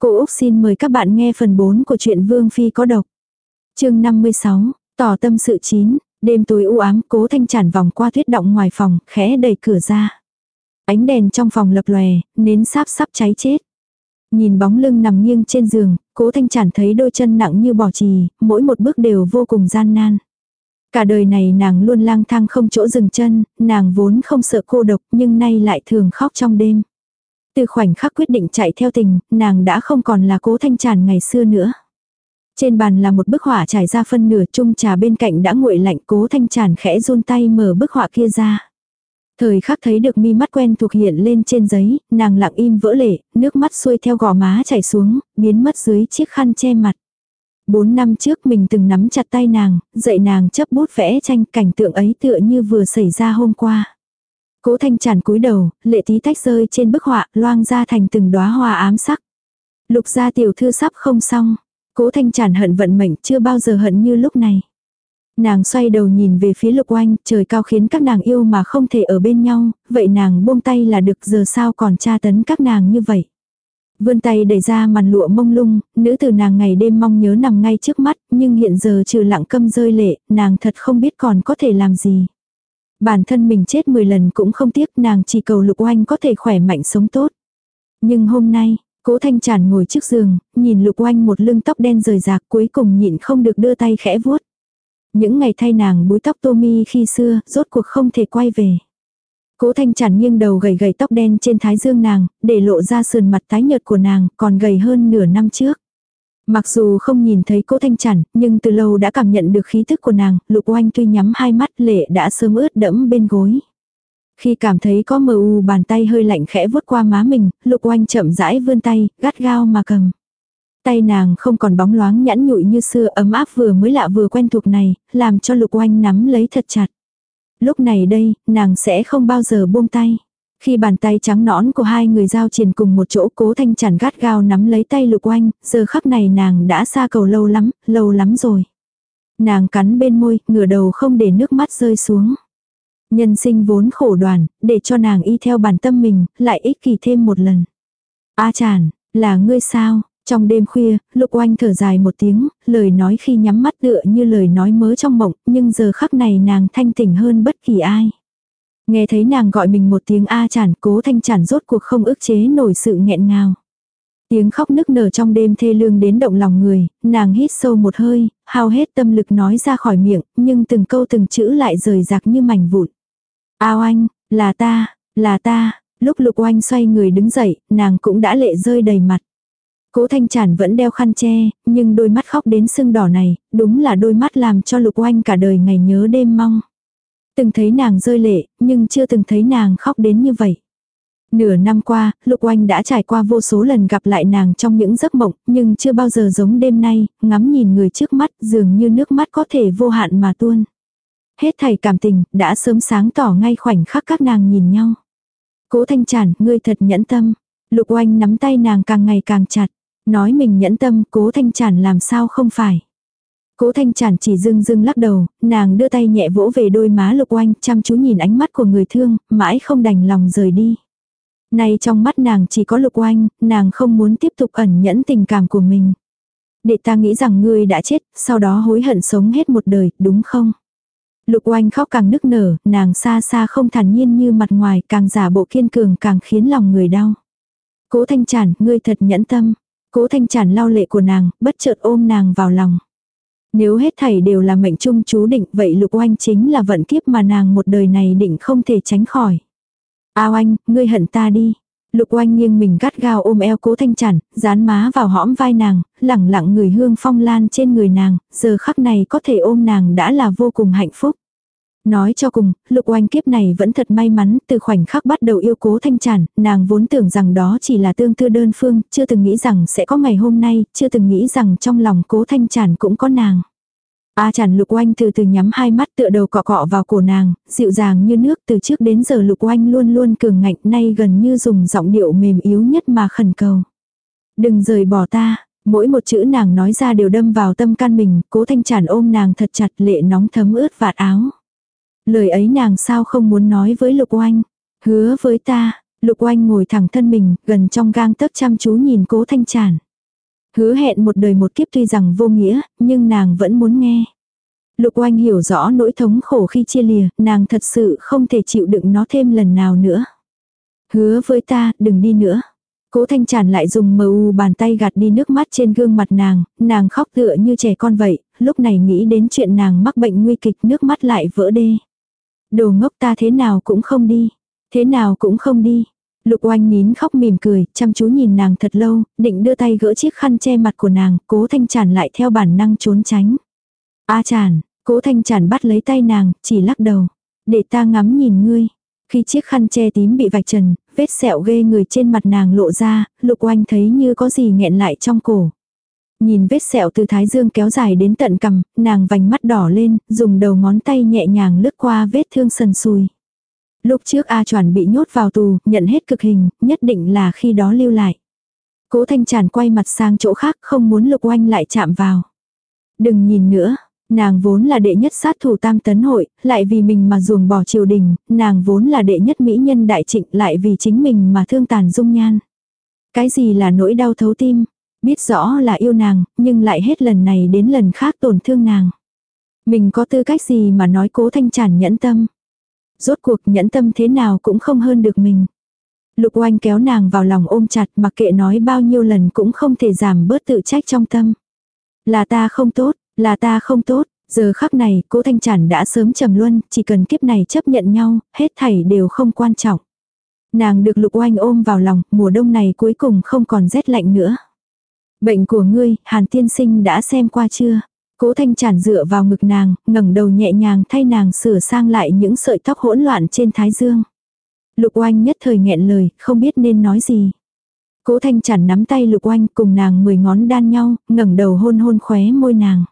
Cô Úc xin mời các bạn nghe phần 4 của truyện Vương Phi có độc. chương 56, tỏ tâm sự chín, đêm tối u ám cố thanh chản vòng qua tuyết động ngoài phòng, khẽ đẩy cửa ra. Ánh đèn trong phòng lập lòe, nến sáp sắp cháy chết. Nhìn bóng lưng nằm nghiêng trên giường, cố thanh chản thấy đôi chân nặng như bỏ trì, mỗi một bước đều vô cùng gian nan. Cả đời này nàng luôn lang thang không chỗ dừng chân, nàng vốn không sợ cô độc nhưng nay lại thường khóc trong đêm. Từ khoảnh khắc quyết định chạy theo tình, nàng đã không còn là cố thanh tràn ngày xưa nữa. Trên bàn là một bức họa trải ra phân nửa chung trà bên cạnh đã nguội lạnh cố thanh tràn khẽ run tay mở bức họa kia ra. Thời khắc thấy được mi mắt quen thuộc hiện lên trên giấy, nàng lặng im vỡ lệ, nước mắt xuôi theo gò má chảy xuống, biến mất dưới chiếc khăn che mặt. Bốn năm trước mình từng nắm chặt tay nàng, dạy nàng chấp bút vẽ tranh cảnh tượng ấy tựa như vừa xảy ra hôm qua. Cố thanh tràn cúi đầu, lệ tí tách rơi trên bức họa, loang ra thành từng đóa hoa ám sắc. Lục gia tiểu thư sắp không xong. Cố thanh tràn hận vận mệnh chưa bao giờ hận như lúc này. Nàng xoay đầu nhìn về phía lục oanh, trời cao khiến các nàng yêu mà không thể ở bên nhau, vậy nàng buông tay là được giờ sao còn tra tấn các nàng như vậy. Vươn tay đẩy ra màn lụa mông lung, nữ từ nàng ngày đêm mong nhớ nằm ngay trước mắt, nhưng hiện giờ trừ lặng câm rơi lệ, nàng thật không biết còn có thể làm gì. Bản thân mình chết 10 lần cũng không tiếc nàng chỉ cầu lục oanh có thể khỏe mạnh sống tốt. Nhưng hôm nay, cố thanh tràn ngồi trước giường, nhìn lục oanh một lưng tóc đen rời rạc cuối cùng nhịn không được đưa tay khẽ vuốt. Những ngày thay nàng búi tóc Tommy khi xưa, rốt cuộc không thể quay về. Cố thanh tràn nghiêng đầu gầy gầy tóc đen trên thái dương nàng, để lộ ra sườn mặt tái nhợt của nàng, còn gầy hơn nửa năm trước. Mặc dù không nhìn thấy cố thanh chản, nhưng từ lâu đã cảm nhận được khí thức của nàng, lục oanh tuy nhắm hai mắt lệ đã sớm ướt đẫm bên gối. Khi cảm thấy có mờ u bàn tay hơi lạnh khẽ vuốt qua má mình, lục oanh chậm rãi vươn tay, gắt gao mà cầm. Tay nàng không còn bóng loáng nhẵn nhụi như xưa ấm áp vừa mới lạ vừa quen thuộc này, làm cho lục oanh nắm lấy thật chặt. Lúc này đây, nàng sẽ không bao giờ buông tay. Khi bàn tay trắng nõn của hai người giao triển cùng một chỗ cố thanh chản gắt gao nắm lấy tay lục oanh, giờ khắc này nàng đã xa cầu lâu lắm, lâu lắm rồi. Nàng cắn bên môi, ngửa đầu không để nước mắt rơi xuống. Nhân sinh vốn khổ đoàn, để cho nàng y theo bản tâm mình, lại ích kỷ thêm một lần. A chản, là ngươi sao? Trong đêm khuya, lục oanh thở dài một tiếng, lời nói khi nhắm mắt tựa như lời nói mớ trong mộng, nhưng giờ khắc này nàng thanh tỉnh hơn bất kỳ ai. Nghe thấy nàng gọi mình một tiếng A chản cố thanh chản rốt cuộc không ức chế nổi sự nghẹn ngào. Tiếng khóc nức nở trong đêm thê lương đến động lòng người, nàng hít sâu một hơi, hao hết tâm lực nói ra khỏi miệng, nhưng từng câu từng chữ lại rời rạc như mảnh vụn. Ao anh, là ta, là ta, lúc lục oanh xoay người đứng dậy, nàng cũng đã lệ rơi đầy mặt. Cố thanh chản vẫn đeo khăn che, nhưng đôi mắt khóc đến sưng đỏ này, đúng là đôi mắt làm cho lục oanh cả đời ngày nhớ đêm mong. Từng thấy nàng rơi lệ, nhưng chưa từng thấy nàng khóc đến như vậy. Nửa năm qua, Lục Oanh đã trải qua vô số lần gặp lại nàng trong những giấc mộng, nhưng chưa bao giờ giống đêm nay, ngắm nhìn người trước mắt dường như nước mắt có thể vô hạn mà tuôn. Hết thầy cảm tình, đã sớm sáng tỏ ngay khoảnh khắc các nàng nhìn nhau. Cố thanh chản, ngươi thật nhẫn tâm. Lục Oanh nắm tay nàng càng ngày càng chặt. Nói mình nhẫn tâm, cố thanh chản làm sao không phải. Cố thanh chản chỉ dưng dưng lắc đầu, nàng đưa tay nhẹ vỗ về đôi má lục oanh, chăm chú nhìn ánh mắt của người thương, mãi không đành lòng rời đi. Nay trong mắt nàng chỉ có lục oanh, nàng không muốn tiếp tục ẩn nhẫn tình cảm của mình. Để ta nghĩ rằng ngươi đã chết, sau đó hối hận sống hết một đời, đúng không? Lục oanh khóc càng nức nở, nàng xa xa không thản nhiên như mặt ngoài, càng giả bộ kiên cường càng khiến lòng người đau. Cố thanh chản, ngươi thật nhẫn tâm. Cố thanh chản lau lệ của nàng, bất chợt ôm nàng vào lòng. Nếu hết thảy đều là mệnh trung chú định vậy lục oanh chính là vận kiếp mà nàng một đời này định không thể tránh khỏi. A oanh, ngươi hận ta đi. Lục oanh nghiêng mình gắt gao ôm eo cố thanh chản, dán má vào hõm vai nàng, lẳng lặng người hương phong lan trên người nàng, giờ khắc này có thể ôm nàng đã là vô cùng hạnh phúc. Nói cho cùng, lục oanh kiếp này vẫn thật may mắn, từ khoảnh khắc bắt đầu yêu cố thanh tràn, nàng vốn tưởng rằng đó chỉ là tương tư đơn phương, chưa từng nghĩ rằng sẽ có ngày hôm nay, chưa từng nghĩ rằng trong lòng cố thanh tràn cũng có nàng. A chản lục oanh từ từ nhắm hai mắt tựa đầu cọ cọ vào cổ nàng, dịu dàng như nước từ trước đến giờ lục oanh luôn luôn cường ngạnh nay gần như dùng giọng điệu mềm yếu nhất mà khẩn cầu. Đừng rời bỏ ta, mỗi một chữ nàng nói ra đều đâm vào tâm can mình, cố thanh chản ôm nàng thật chặt lệ nóng thấm ướt vạt áo. Lời ấy nàng sao không muốn nói với Lục Oanh. Hứa với ta, Lục Oanh ngồi thẳng thân mình, gần trong gang tấc chăm chú nhìn cố thanh tràn. Hứa hẹn một đời một kiếp tuy rằng vô nghĩa, nhưng nàng vẫn muốn nghe. Lục oanh hiểu rõ nỗi thống khổ khi chia lìa, nàng thật sự không thể chịu đựng nó thêm lần nào nữa. Hứa với ta, đừng đi nữa. Cố thanh tràn lại dùng mờ u bàn tay gạt đi nước mắt trên gương mặt nàng, nàng khóc tựa như trẻ con vậy, lúc này nghĩ đến chuyện nàng mắc bệnh nguy kịch nước mắt lại vỡ đê. Đồ ngốc ta thế nào cũng không đi, thế nào cũng không đi. Lục oanh nín khóc mỉm cười, chăm chú nhìn nàng thật lâu, định đưa tay gỡ chiếc khăn che mặt của nàng, cố thanh Chản lại theo bản năng trốn tránh. A Chản, cố thanh Chản bắt lấy tay nàng, chỉ lắc đầu. Để ta ngắm nhìn ngươi. Khi chiếc khăn che tím bị vạch trần, vết sẹo ghê người trên mặt nàng lộ ra, lục oanh thấy như có gì nghẹn lại trong cổ. Nhìn vết sẹo từ thái dương kéo dài đến tận cằm, nàng vành mắt đỏ lên, dùng đầu ngón tay nhẹ nhàng lướt qua vết thương sần sùi. Lúc trước A Choản bị nhốt vào tù, nhận hết cực hình, nhất định là khi đó lưu lại. Cố Thanh Tràn quay mặt sang chỗ khác, không muốn Lục Oanh lại chạm vào. Đừng nhìn nữa, nàng vốn là đệ nhất sát thủ tam tấn hội, lại vì mình mà ruồng bỏ triều đình, nàng vốn là đệ nhất mỹ nhân đại trịnh, lại vì chính mình mà thương tàn dung nhan. Cái gì là nỗi đau thấu tim? Biết rõ là yêu nàng, nhưng lại hết lần này đến lần khác tổn thương nàng. Mình có tư cách gì mà nói cố thanh tràn nhẫn tâm. Rốt cuộc nhẫn tâm thế nào cũng không hơn được mình. Lục oanh kéo nàng vào lòng ôm chặt mặc kệ nói bao nhiêu lần cũng không thể giảm bớt tự trách trong tâm. Là ta không tốt, là ta không tốt, giờ khắc này cố thanh chản đã sớm trầm luân, chỉ cần kiếp này chấp nhận nhau, hết thảy đều không quan trọng. Nàng được lục oanh ôm vào lòng, mùa đông này cuối cùng không còn rét lạnh nữa. Bệnh của ngươi, Hàn tiên sinh đã xem qua chưa? Cố thanh chản dựa vào ngực nàng, ngẩng đầu nhẹ nhàng thay nàng sửa sang lại những sợi tóc hỗn loạn trên thái dương. Lục oanh nhất thời nghẹn lời, không biết nên nói gì. Cố thanh chản nắm tay lục oanh cùng nàng mười ngón đan nhau, ngẩng đầu hôn hôn khóe môi nàng.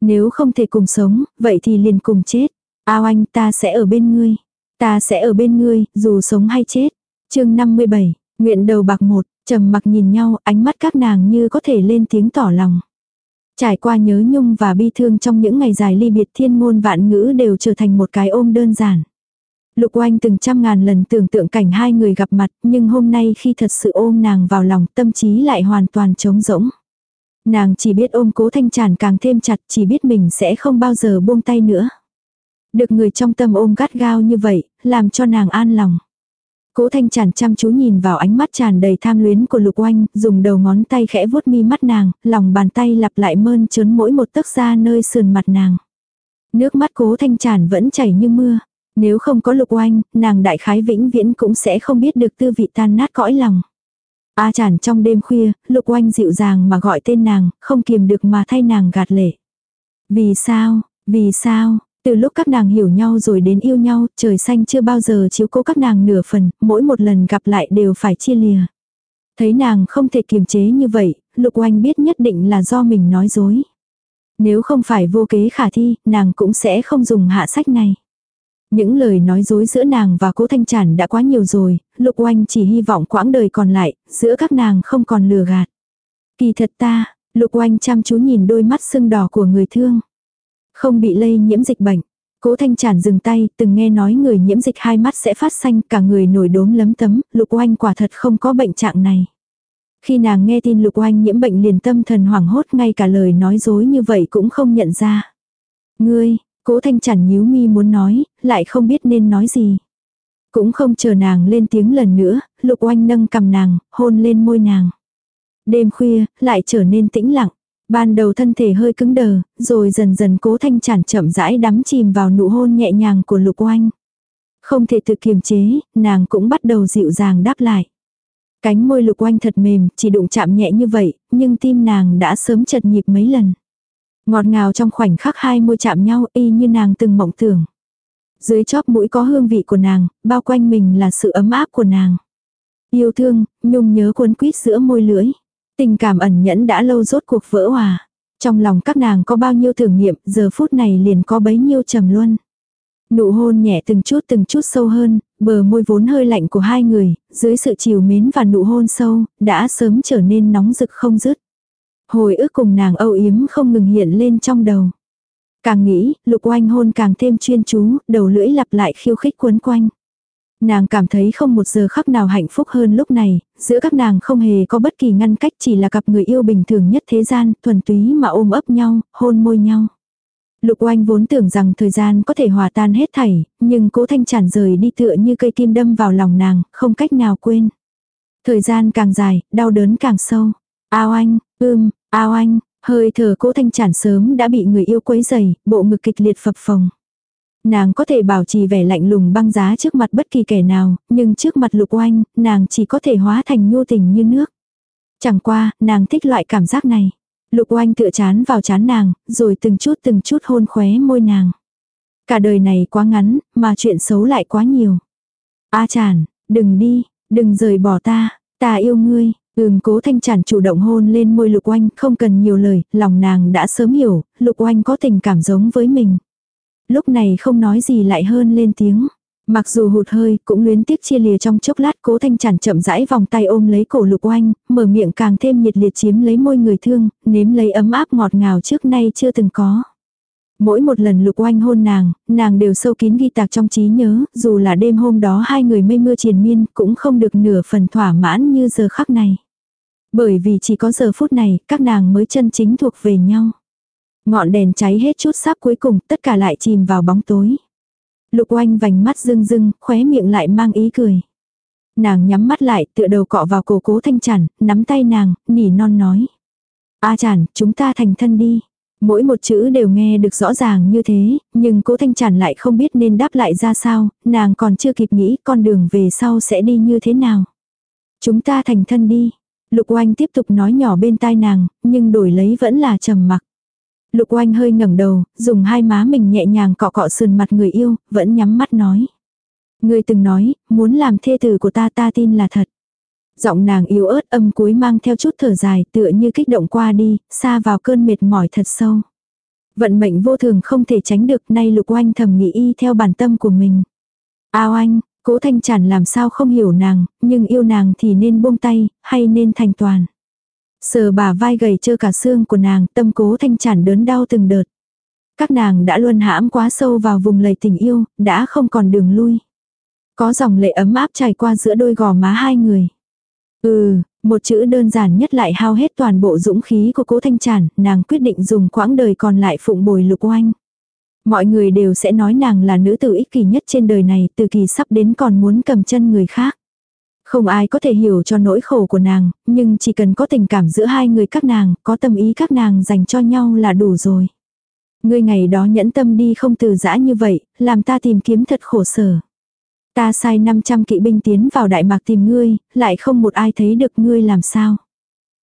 Nếu không thể cùng sống, vậy thì liền cùng chết. Ao anh ta sẽ ở bên ngươi. Ta sẽ ở bên ngươi, dù sống hay chết. chương 57, nguyện đầu bạc một, trầm mặc nhìn nhau, ánh mắt các nàng như có thể lên tiếng tỏ lòng. Trải qua nhớ nhung và bi thương trong những ngày dài ly biệt thiên ngôn vạn ngữ đều trở thành một cái ôm đơn giản. Lục oanh từng trăm ngàn lần tưởng tượng cảnh hai người gặp mặt, nhưng hôm nay khi thật sự ôm nàng vào lòng tâm trí lại hoàn toàn trống rỗng. Nàng chỉ biết ôm cố thanh tràn càng thêm chặt, chỉ biết mình sẽ không bao giờ buông tay nữa. Được người trong tâm ôm gắt gao như vậy, làm cho nàng an lòng. Cố thanh tràn chăm chú nhìn vào ánh mắt tràn đầy tham luyến của lục oanh, dùng đầu ngón tay khẽ vuốt mi mắt nàng, lòng bàn tay lặp lại mơn trớn mỗi một tấc da nơi sườn mặt nàng. Nước mắt cố thanh tràn vẫn chảy như mưa. Nếu không có lục oanh, nàng đại khái vĩnh viễn cũng sẽ không biết được tư vị tan nát cõi lòng. A tràn trong đêm khuya, lục oanh dịu dàng mà gọi tên nàng, không kiềm được mà thay nàng gạt lệ. Vì sao, vì sao, từ lúc các nàng hiểu nhau rồi đến yêu nhau, trời xanh chưa bao giờ chiếu cố các nàng nửa phần, mỗi một lần gặp lại đều phải chia lìa. Thấy nàng không thể kiềm chế như vậy, Lục Oanh biết nhất định là do mình nói dối. Nếu không phải vô kế khả thi, nàng cũng sẽ không dùng hạ sách này. Những lời nói dối giữa nàng và cố thanh tràn đã quá nhiều rồi, Lục Oanh chỉ hy vọng quãng đời còn lại, giữa các nàng không còn lừa gạt. Kỳ thật ta, Lục Oanh chăm chú nhìn đôi mắt sưng đỏ của người thương. Không bị lây nhiễm dịch bệnh. Cố thanh tràn dừng tay, từng nghe nói người nhiễm dịch hai mắt sẽ phát xanh, cả người nổi đốm lấm tấm, lục oanh quả thật không có bệnh trạng này. Khi nàng nghe tin lục oanh nhiễm bệnh liền tâm thần hoảng hốt ngay cả lời nói dối như vậy cũng không nhận ra. Ngươi, cố thanh tràn nhíu mi muốn nói, lại không biết nên nói gì. Cũng không chờ nàng lên tiếng lần nữa, lục oanh nâng cầm nàng, hôn lên môi nàng. Đêm khuya, lại trở nên tĩnh lặng. Ban đầu thân thể hơi cứng đờ, rồi dần dần cố thanh chản chậm rãi đắm chìm vào nụ hôn nhẹ nhàng của lục oanh. Không thể tự kiềm chế, nàng cũng bắt đầu dịu dàng đáp lại. Cánh môi lục oanh thật mềm, chỉ đụng chạm nhẹ như vậy, nhưng tim nàng đã sớm chật nhịp mấy lần. Ngọt ngào trong khoảnh khắc hai môi chạm nhau y như nàng từng mộng tưởng. Dưới chóp mũi có hương vị của nàng, bao quanh mình là sự ấm áp của nàng. Yêu thương, nhung nhớ cuốn quýt giữa môi lưỡi. Tình cảm ẩn nhẫn đã lâu rốt cuộc vỡ hòa. Trong lòng các nàng có bao nhiêu thử nghiệm, giờ phút này liền có bấy nhiêu trầm luân. Nụ hôn nhẹ từng chút từng chút sâu hơn, bờ môi vốn hơi lạnh của hai người, dưới sự chiều mến và nụ hôn sâu, đã sớm trở nên nóng rực không dứt. Hồi ức cùng nàng âu yếm không ngừng hiện lên trong đầu. Càng nghĩ, lục oanh hôn càng thêm chuyên chú, đầu lưỡi lặp lại khiêu khích quấn quanh. Nàng cảm thấy không một giờ khắc nào hạnh phúc hơn lúc này, giữa các nàng không hề có bất kỳ ngăn cách chỉ là cặp người yêu bình thường nhất thế gian, thuần túy mà ôm ấp nhau, hôn môi nhau. Lục oanh vốn tưởng rằng thời gian có thể hòa tan hết thảy, nhưng cố thanh tràn rời đi tựa như cây kim đâm vào lòng nàng, không cách nào quên. Thời gian càng dài, đau đớn càng sâu. Ao anh, ưm, ao anh, hơi thở cố thanh tràn sớm đã bị người yêu quấy dày, bộ ngực kịch liệt phập phồng. Nàng có thể bảo trì vẻ lạnh lùng băng giá trước mặt bất kỳ kẻ nào, nhưng trước mặt lục oanh, nàng chỉ có thể hóa thành nhu tình như nước. Chẳng qua, nàng thích loại cảm giác này. Lục oanh tựa chán vào chán nàng, rồi từng chút từng chút hôn khóe môi nàng. Cả đời này quá ngắn, mà chuyện xấu lại quá nhiều. A chản, đừng đi, đừng rời bỏ ta, ta yêu ngươi. Ừm cố thanh chản chủ động hôn lên môi lục oanh, không cần nhiều lời, lòng nàng đã sớm hiểu, lục oanh có tình cảm giống với mình. Lúc này không nói gì lại hơn lên tiếng. Mặc dù hụt hơi, cũng luyến tiếc chia lìa trong chốc lát cố thanh chản chậm rãi vòng tay ôm lấy cổ lục oanh, mở miệng càng thêm nhiệt liệt chiếm lấy môi người thương, nếm lấy ấm áp ngọt ngào trước nay chưa từng có. Mỗi một lần lục oanh hôn nàng, nàng đều sâu kín ghi tạc trong trí nhớ, dù là đêm hôm đó hai người mây mưa triền miên cũng không được nửa phần thỏa mãn như giờ khắc này. Bởi vì chỉ có giờ phút này, các nàng mới chân chính thuộc về nhau. Ngọn đèn cháy hết chút sáp cuối cùng, tất cả lại chìm vào bóng tối. Lục oanh vành mắt rưng rưng, khóe miệng lại mang ý cười. Nàng nhắm mắt lại, tựa đầu cọ vào cổ cố thanh chản, nắm tay nàng, nỉ non nói. A chản, chúng ta thành thân đi. Mỗi một chữ đều nghe được rõ ràng như thế, nhưng cố thanh chản lại không biết nên đáp lại ra sao, nàng còn chưa kịp nghĩ con đường về sau sẽ đi như thế nào. Chúng ta thành thân đi. Lục oanh tiếp tục nói nhỏ bên tai nàng, nhưng đổi lấy vẫn là trầm mặc. Lục oanh hơi ngẩng đầu, dùng hai má mình nhẹ nhàng cọ cọ sườn mặt người yêu, vẫn nhắm mắt nói. Người từng nói, muốn làm thê tử của ta ta tin là thật. Giọng nàng yếu ớt âm cuối mang theo chút thở dài tựa như kích động qua đi, xa vào cơn mệt mỏi thật sâu. Vận mệnh vô thường không thể tránh được nay lục oanh thầm nghĩ y theo bản tâm của mình. Ao anh, cố thanh chản làm sao không hiểu nàng, nhưng yêu nàng thì nên buông tay, hay nên thành toàn. Sờ bà vai gầy trơ cả xương của nàng, tâm cố thanh chản đớn đau từng đợt. Các nàng đã luôn hãm quá sâu vào vùng lầy tình yêu, đã không còn đường lui. Có dòng lệ ấm áp chảy qua giữa đôi gò má hai người. Ừ, một chữ đơn giản nhất lại hao hết toàn bộ dũng khí của cố thanh chản, nàng quyết định dùng quãng đời còn lại phụng bồi lục oanh. Mọi người đều sẽ nói nàng là nữ tử ích kỷ nhất trên đời này, từ kỳ sắp đến còn muốn cầm chân người khác. Không ai có thể hiểu cho nỗi khổ của nàng, nhưng chỉ cần có tình cảm giữa hai người các nàng, có tâm ý các nàng dành cho nhau là đủ rồi. Ngươi ngày đó nhẫn tâm đi không từ giã như vậy, làm ta tìm kiếm thật khổ sở. Ta sai 500 kỵ binh tiến vào Đại Mạc tìm ngươi, lại không một ai thấy được ngươi làm sao.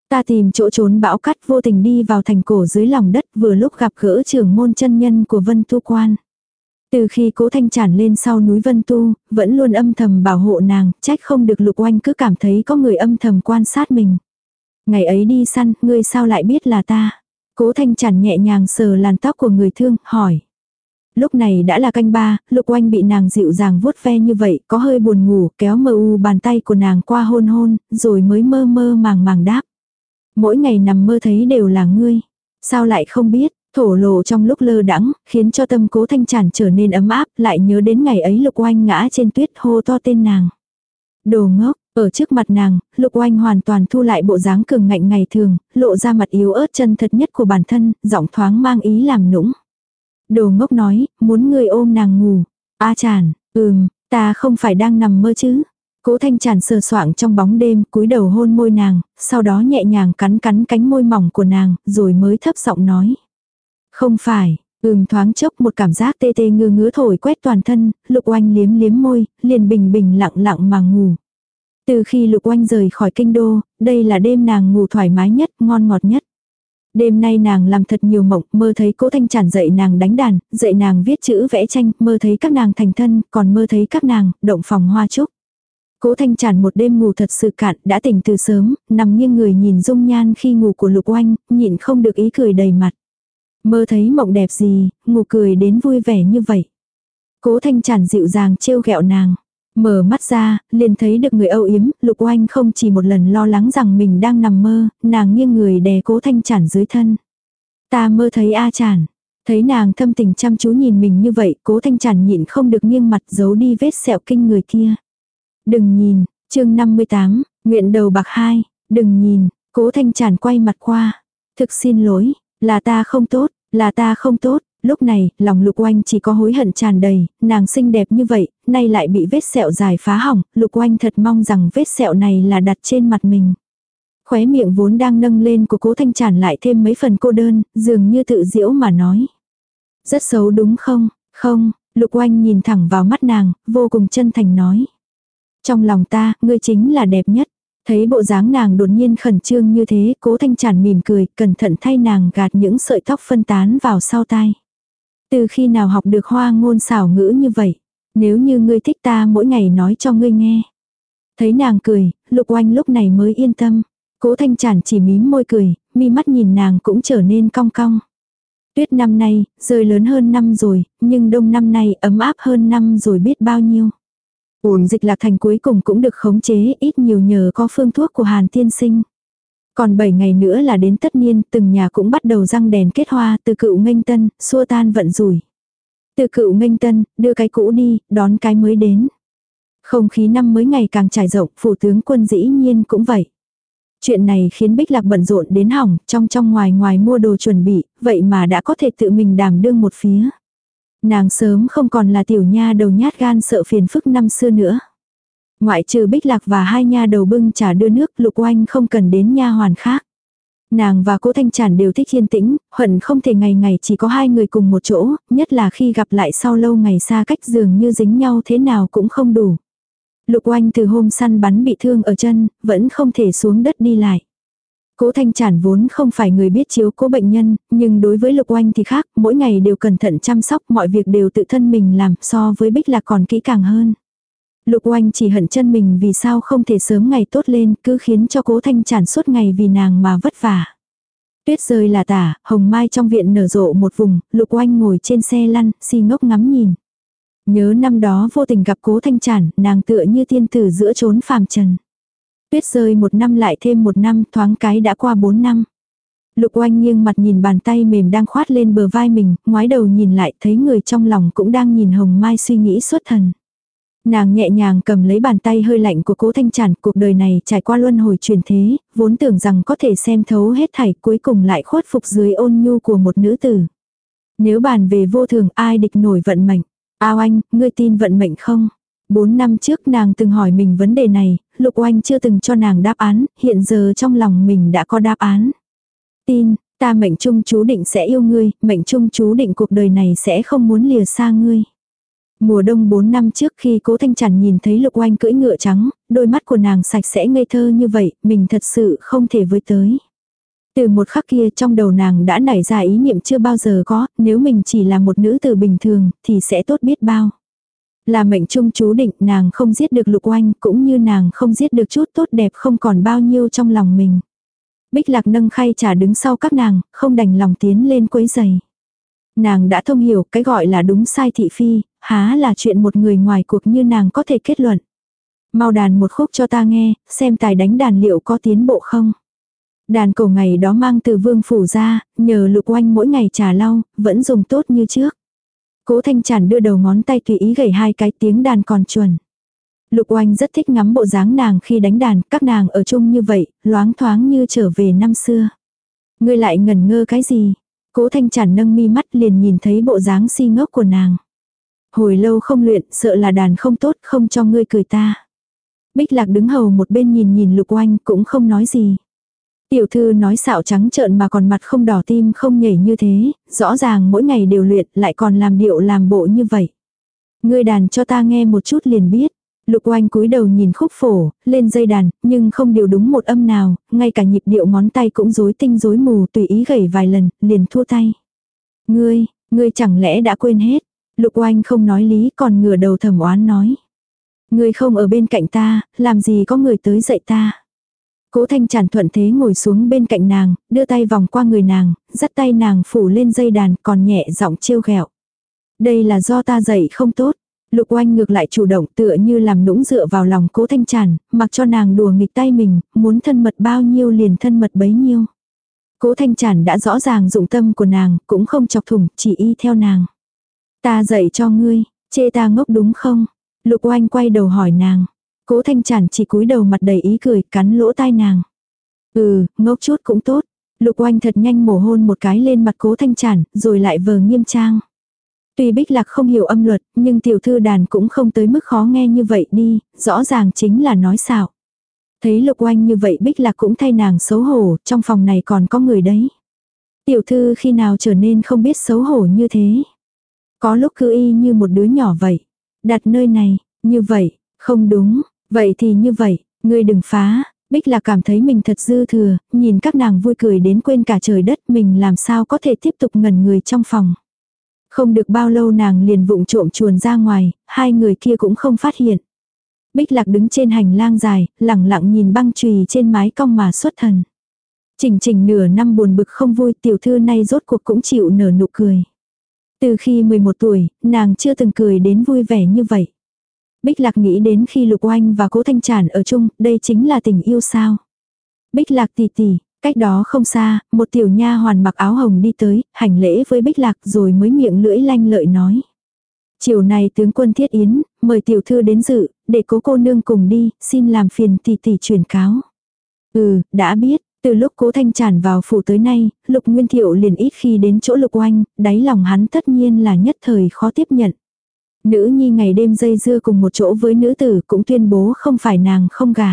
Ta tìm chỗ trốn bão cắt vô tình đi vào thành cổ dưới lòng đất vừa lúc gặp gỡ trưởng môn chân nhân của Vân Tu Quan. Từ khi cố thanh tràn lên sau núi Vân Tu, vẫn luôn âm thầm bảo hộ nàng, trách không được lục oanh cứ cảm thấy có người âm thầm quan sát mình. Ngày ấy đi săn, ngươi sao lại biết là ta? Cố thanh tràn nhẹ nhàng sờ làn tóc của người thương, hỏi. Lúc này đã là canh ba, lục oanh bị nàng dịu dàng vuốt ve như vậy, có hơi buồn ngủ, kéo mơ u bàn tay của nàng qua hôn hôn, rồi mới mơ mơ màng màng đáp. Mỗi ngày nằm mơ thấy đều là ngươi. Sao lại không biết, thổ lộ trong lúc lơ đãng khiến cho tâm cố thanh tràn trở nên ấm áp, lại nhớ đến ngày ấy lục oanh ngã trên tuyết hô to tên nàng. Đồ ngốc, ở trước mặt nàng, lục oanh hoàn toàn thu lại bộ dáng cường ngạnh ngày thường, lộ ra mặt yếu ớt chân thật nhất của bản thân, giọng thoáng mang ý làm nũng. Đồ ngốc nói, muốn người ôm nàng ngủ. A chàn, ừm, ta không phải đang nằm mơ chứ. Cố thanh tràn sờ soạng trong bóng đêm, cúi đầu hôn môi nàng, sau đó nhẹ nhàng cắn cắn cánh môi mỏng của nàng, rồi mới thấp giọng nói. Không phải, ừm thoáng chốc một cảm giác tê tê ngư ngứa thổi quét toàn thân, lục oanh liếm liếm môi, liền bình bình lặng lặng mà ngủ. Từ khi lục oanh rời khỏi kinh đô, đây là đêm nàng ngủ thoải mái nhất, ngon ngọt nhất. Đêm nay nàng làm thật nhiều mộng, mơ thấy cố thanh tràn dạy nàng đánh đàn, dạy nàng viết chữ vẽ tranh, mơ thấy các nàng thành thân, còn mơ thấy các nàng, động phòng hoa trúc. Cố thanh tràn một đêm ngủ thật sự cạn, đã tỉnh từ sớm, nằm nghiêng người nhìn dung nhan khi ngủ của lục oanh, nhịn không được ý cười đầy mặt. Mơ thấy mộng đẹp gì, ngủ cười đến vui vẻ như vậy. Cố thanh tràn dịu dàng trêu ghẹo nàng. Mở mắt ra, liền thấy được người âu yếm, lục oanh không chỉ một lần lo lắng rằng mình đang nằm mơ, nàng nghiêng người đè cố thanh chản dưới thân. Ta mơ thấy A chản. Thấy nàng thâm tình chăm chú nhìn mình như vậy, cố thanh chản nhịn không được nghiêng mặt giấu đi vết sẹo kinh người kia. Đừng nhìn, chương 58, nguyện đầu bạc hai, đừng nhìn, cố thanh Chản quay mặt qua. Thực xin lỗi, là ta không tốt, là ta không tốt. Lúc này, lòng lục oanh chỉ có hối hận tràn đầy, nàng xinh đẹp như vậy, nay lại bị vết sẹo dài phá hỏng, lục oanh thật mong rằng vết sẹo này là đặt trên mặt mình. Khóe miệng vốn đang nâng lên của cố thanh tràn lại thêm mấy phần cô đơn, dường như tự diễu mà nói. Rất xấu đúng không? Không, lục oanh nhìn thẳng vào mắt nàng, vô cùng chân thành nói. Trong lòng ta, ngươi chính là đẹp nhất. Thấy bộ dáng nàng đột nhiên khẩn trương như thế, cố thanh tràn mỉm cười, cẩn thận thay nàng gạt những sợi tóc phân tán vào sau tai. Từ khi nào học được hoa ngôn xảo ngữ như vậy? Nếu như ngươi thích ta mỗi ngày nói cho ngươi nghe. Thấy nàng cười, lục oanh lúc này mới yên tâm. Cố thanh tràn chỉ mím môi cười, mi mắt nhìn nàng cũng trở nên cong cong. Tuyết năm nay, rơi lớn hơn năm rồi, nhưng đông năm nay ấm áp hơn năm rồi biết bao nhiêu. Uổng dịch lạc thành cuối cùng cũng được khống chế ít nhiều nhờ có phương thuốc của Hàn tiên sinh. Còn 7 ngày nữa là đến tất niên, từng nhà cũng bắt đầu răng đèn kết hoa từ cựu nghênh tân, xua tan vận rủi. Từ cựu nghênh tân, đưa cái cũ đi, đón cái mới đến. Không khí năm mới ngày càng trải rộng, phủ tướng quân dĩ nhiên cũng vậy. Chuyện này khiến Bích Lạc bận rộn đến hỏng, trong trong ngoài ngoài mua đồ chuẩn bị, vậy mà đã có thể tự mình đảm đương một phía. Nàng sớm không còn là tiểu nha đầu nhát gan sợ phiền phức năm xưa nữa. Ngoại trừ Bích Lạc và hai nha đầu bưng trà đưa nước lục oanh không cần đến nha hoàn khác. Nàng và cố Thanh Trản đều thích yên tĩnh, hận không thể ngày ngày chỉ có hai người cùng một chỗ, nhất là khi gặp lại sau lâu ngày xa cách dường như dính nhau thế nào cũng không đủ. Lục oanh từ hôm săn bắn bị thương ở chân, vẫn không thể xuống đất đi lại. Cố Thanh Trản vốn không phải người biết chiếu cố bệnh nhân, nhưng đối với Lục Oanh thì khác, mỗi ngày đều cẩn thận chăm sóc, mọi việc đều tự thân mình làm, so với Bích Lạc còn kỹ càng hơn. Lục Oanh chỉ hận chân mình vì sao không thể sớm ngày tốt lên, cứ khiến cho Cố Thanh Trản suốt ngày vì nàng mà vất vả. Tuyết rơi là tả, hồng mai trong viện nở rộ một vùng, Lục Oanh ngồi trên xe lăn, si ngốc ngắm nhìn. Nhớ năm đó vô tình gặp Cố Thanh Trản, nàng tựa như tiên tử giữa chốn phàm trần. Tuyết rơi một năm lại thêm một năm, thoáng cái đã qua bốn năm. Lục oanh nghiêng mặt nhìn bàn tay mềm đang khoát lên bờ vai mình, ngoái đầu nhìn lại thấy người trong lòng cũng đang nhìn hồng mai suy nghĩ xuất thần. Nàng nhẹ nhàng cầm lấy bàn tay hơi lạnh của cố thanh tràn, cuộc đời này trải qua luân hồi truyền thế, vốn tưởng rằng có thể xem thấu hết thảy cuối cùng lại khuất phục dưới ôn nhu của một nữ tử. Nếu bàn về vô thường ai địch nổi vận mệnh, ao anh, ngươi tin vận mệnh không? Bốn năm trước nàng từng hỏi mình vấn đề này, Lục Oanh chưa từng cho nàng đáp án, hiện giờ trong lòng mình đã có đáp án. Tin, ta mệnh trung chú định sẽ yêu ngươi, mệnh trung chú định cuộc đời này sẽ không muốn lìa xa ngươi. Mùa đông 4 năm trước khi cố thanh Trần nhìn thấy lục oanh cưỡi ngựa trắng, đôi mắt của nàng sạch sẽ ngây thơ như vậy, mình thật sự không thể với tới. Từ một khắc kia trong đầu nàng đã nảy ra ý niệm chưa bao giờ có, nếu mình chỉ là một nữ tử bình thường thì sẽ tốt biết bao. Là mệnh trung chú định nàng không giết được lục oanh cũng như nàng không giết được chút tốt đẹp không còn bao nhiêu trong lòng mình. Bích lạc nâng khay trà đứng sau các nàng, không đành lòng tiến lên quấy giày. Nàng đã thông hiểu cái gọi là đúng sai thị phi, há là chuyện một người ngoài cuộc như nàng có thể kết luận. Mau đàn một khúc cho ta nghe, xem tài đánh đàn liệu có tiến bộ không. Đàn cổ ngày đó mang từ vương phủ ra, nhờ lục oanh mỗi ngày trà lau, vẫn dùng tốt như trước. Cố Thanh Tràn đưa đầu ngón tay tùy ý gảy hai cái tiếng đàn còn chuẩn. Lục oanh rất thích ngắm bộ dáng nàng khi đánh đàn, các nàng ở chung như vậy, loáng thoáng như trở về năm xưa. Ngươi lại ngần ngơ cái gì? Cố Thanh Tràn nâng mi mắt liền nhìn thấy bộ dáng si ngốc của nàng. Hồi lâu không luyện, sợ là đàn không tốt, không cho ngươi cười ta. Bích Lạc đứng hầu một bên nhìn nhìn Lục Oanh cũng không nói gì. Tiểu thư nói xạo trắng trợn mà còn mặt không đỏ tim không nhảy như thế, rõ ràng mỗi ngày đều luyện lại còn làm điệu làm bộ như vậy. Ngươi đàn cho ta nghe một chút liền biết. Lục oanh cúi đầu nhìn khúc phổ, lên dây đàn, nhưng không điều đúng một âm nào, ngay cả nhịp điệu ngón tay cũng rối tinh rối mù tùy ý gảy vài lần, liền thua tay. Ngươi, ngươi chẳng lẽ đã quên hết. Lục oanh không nói lý còn ngửa đầu thầm oán nói. Ngươi không ở bên cạnh ta, làm gì có người tới dạy ta. Cố thanh tràn thuận thế ngồi xuống bên cạnh nàng, đưa tay vòng qua người nàng, dắt tay nàng phủ lên dây đàn còn nhẹ giọng trêu ghẹo. Đây là do ta dạy không tốt. Lục oanh ngược lại chủ động tựa như làm nũng dựa vào lòng cố thanh tràn, mặc cho nàng đùa nghịch tay mình, muốn thân mật bao nhiêu liền thân mật bấy nhiêu. Cố thanh tràn đã rõ ràng dụng tâm của nàng, cũng không chọc thủng, chỉ y theo nàng. Ta dạy cho ngươi, chê ta ngốc đúng không? Lục oanh quay đầu hỏi nàng. Cố thanh chản chỉ cúi đầu mặt đầy ý cười, cắn lỗ tai nàng. Ừ, ngốc chút cũng tốt. Lục oanh thật nhanh mổ hôn một cái lên mặt cố thanh chản, rồi lại vờ nghiêm trang. Tuy Bích Lạc không hiểu âm luật, nhưng tiểu thư đàn cũng không tới mức khó nghe như vậy đi, rõ ràng chính là nói xạo. Thấy Lục Oanh như vậy Bích Lạc cũng thay nàng xấu hổ, trong phòng này còn có người đấy. Tiểu thư khi nào trở nên không biết xấu hổ như thế. Có lúc cứ y như một đứa nhỏ vậy. Đặt nơi này, như vậy, không đúng, vậy thì như vậy, ngươi đừng phá. Bích là cảm thấy mình thật dư thừa, nhìn các nàng vui cười đến quên cả trời đất mình làm sao có thể tiếp tục ngẩn người trong phòng. Không được bao lâu nàng liền vụng trộm chuồn ra ngoài, hai người kia cũng không phát hiện. Bích lạc đứng trên hành lang dài, lẳng lặng nhìn băng chùy trên mái cong mà xuất thần. Chỉnh chỉnh nửa năm buồn bực không vui tiểu thư nay rốt cuộc cũng chịu nở nụ cười. Từ khi 11 tuổi, nàng chưa từng cười đến vui vẻ như vậy. Bích Lạc nghĩ đến khi Lục Oanh và Cố Thanh Trản ở chung, đây chính là tình yêu sao. Bích Lạc tỷ tỷ, cách đó không xa, một tiểu nha hoàn mặc áo hồng đi tới, hành lễ với Bích Lạc rồi mới miệng lưỡi lanh lợi nói. Chiều này tướng quân thiết yến, mời tiểu thư đến dự, để cố cô nương cùng đi, xin làm phiền tỷ tỷ truyền cáo. Ừ, đã biết, từ lúc cố thanh tràn vào phủ tới nay, lục nguyên thiệu liền ít khi đến chỗ lục oanh, đáy lòng hắn tất nhiên là nhất thời khó tiếp nhận. Nữ nhi ngày đêm dây dưa cùng một chỗ với nữ tử cũng tuyên bố không phải nàng không gả.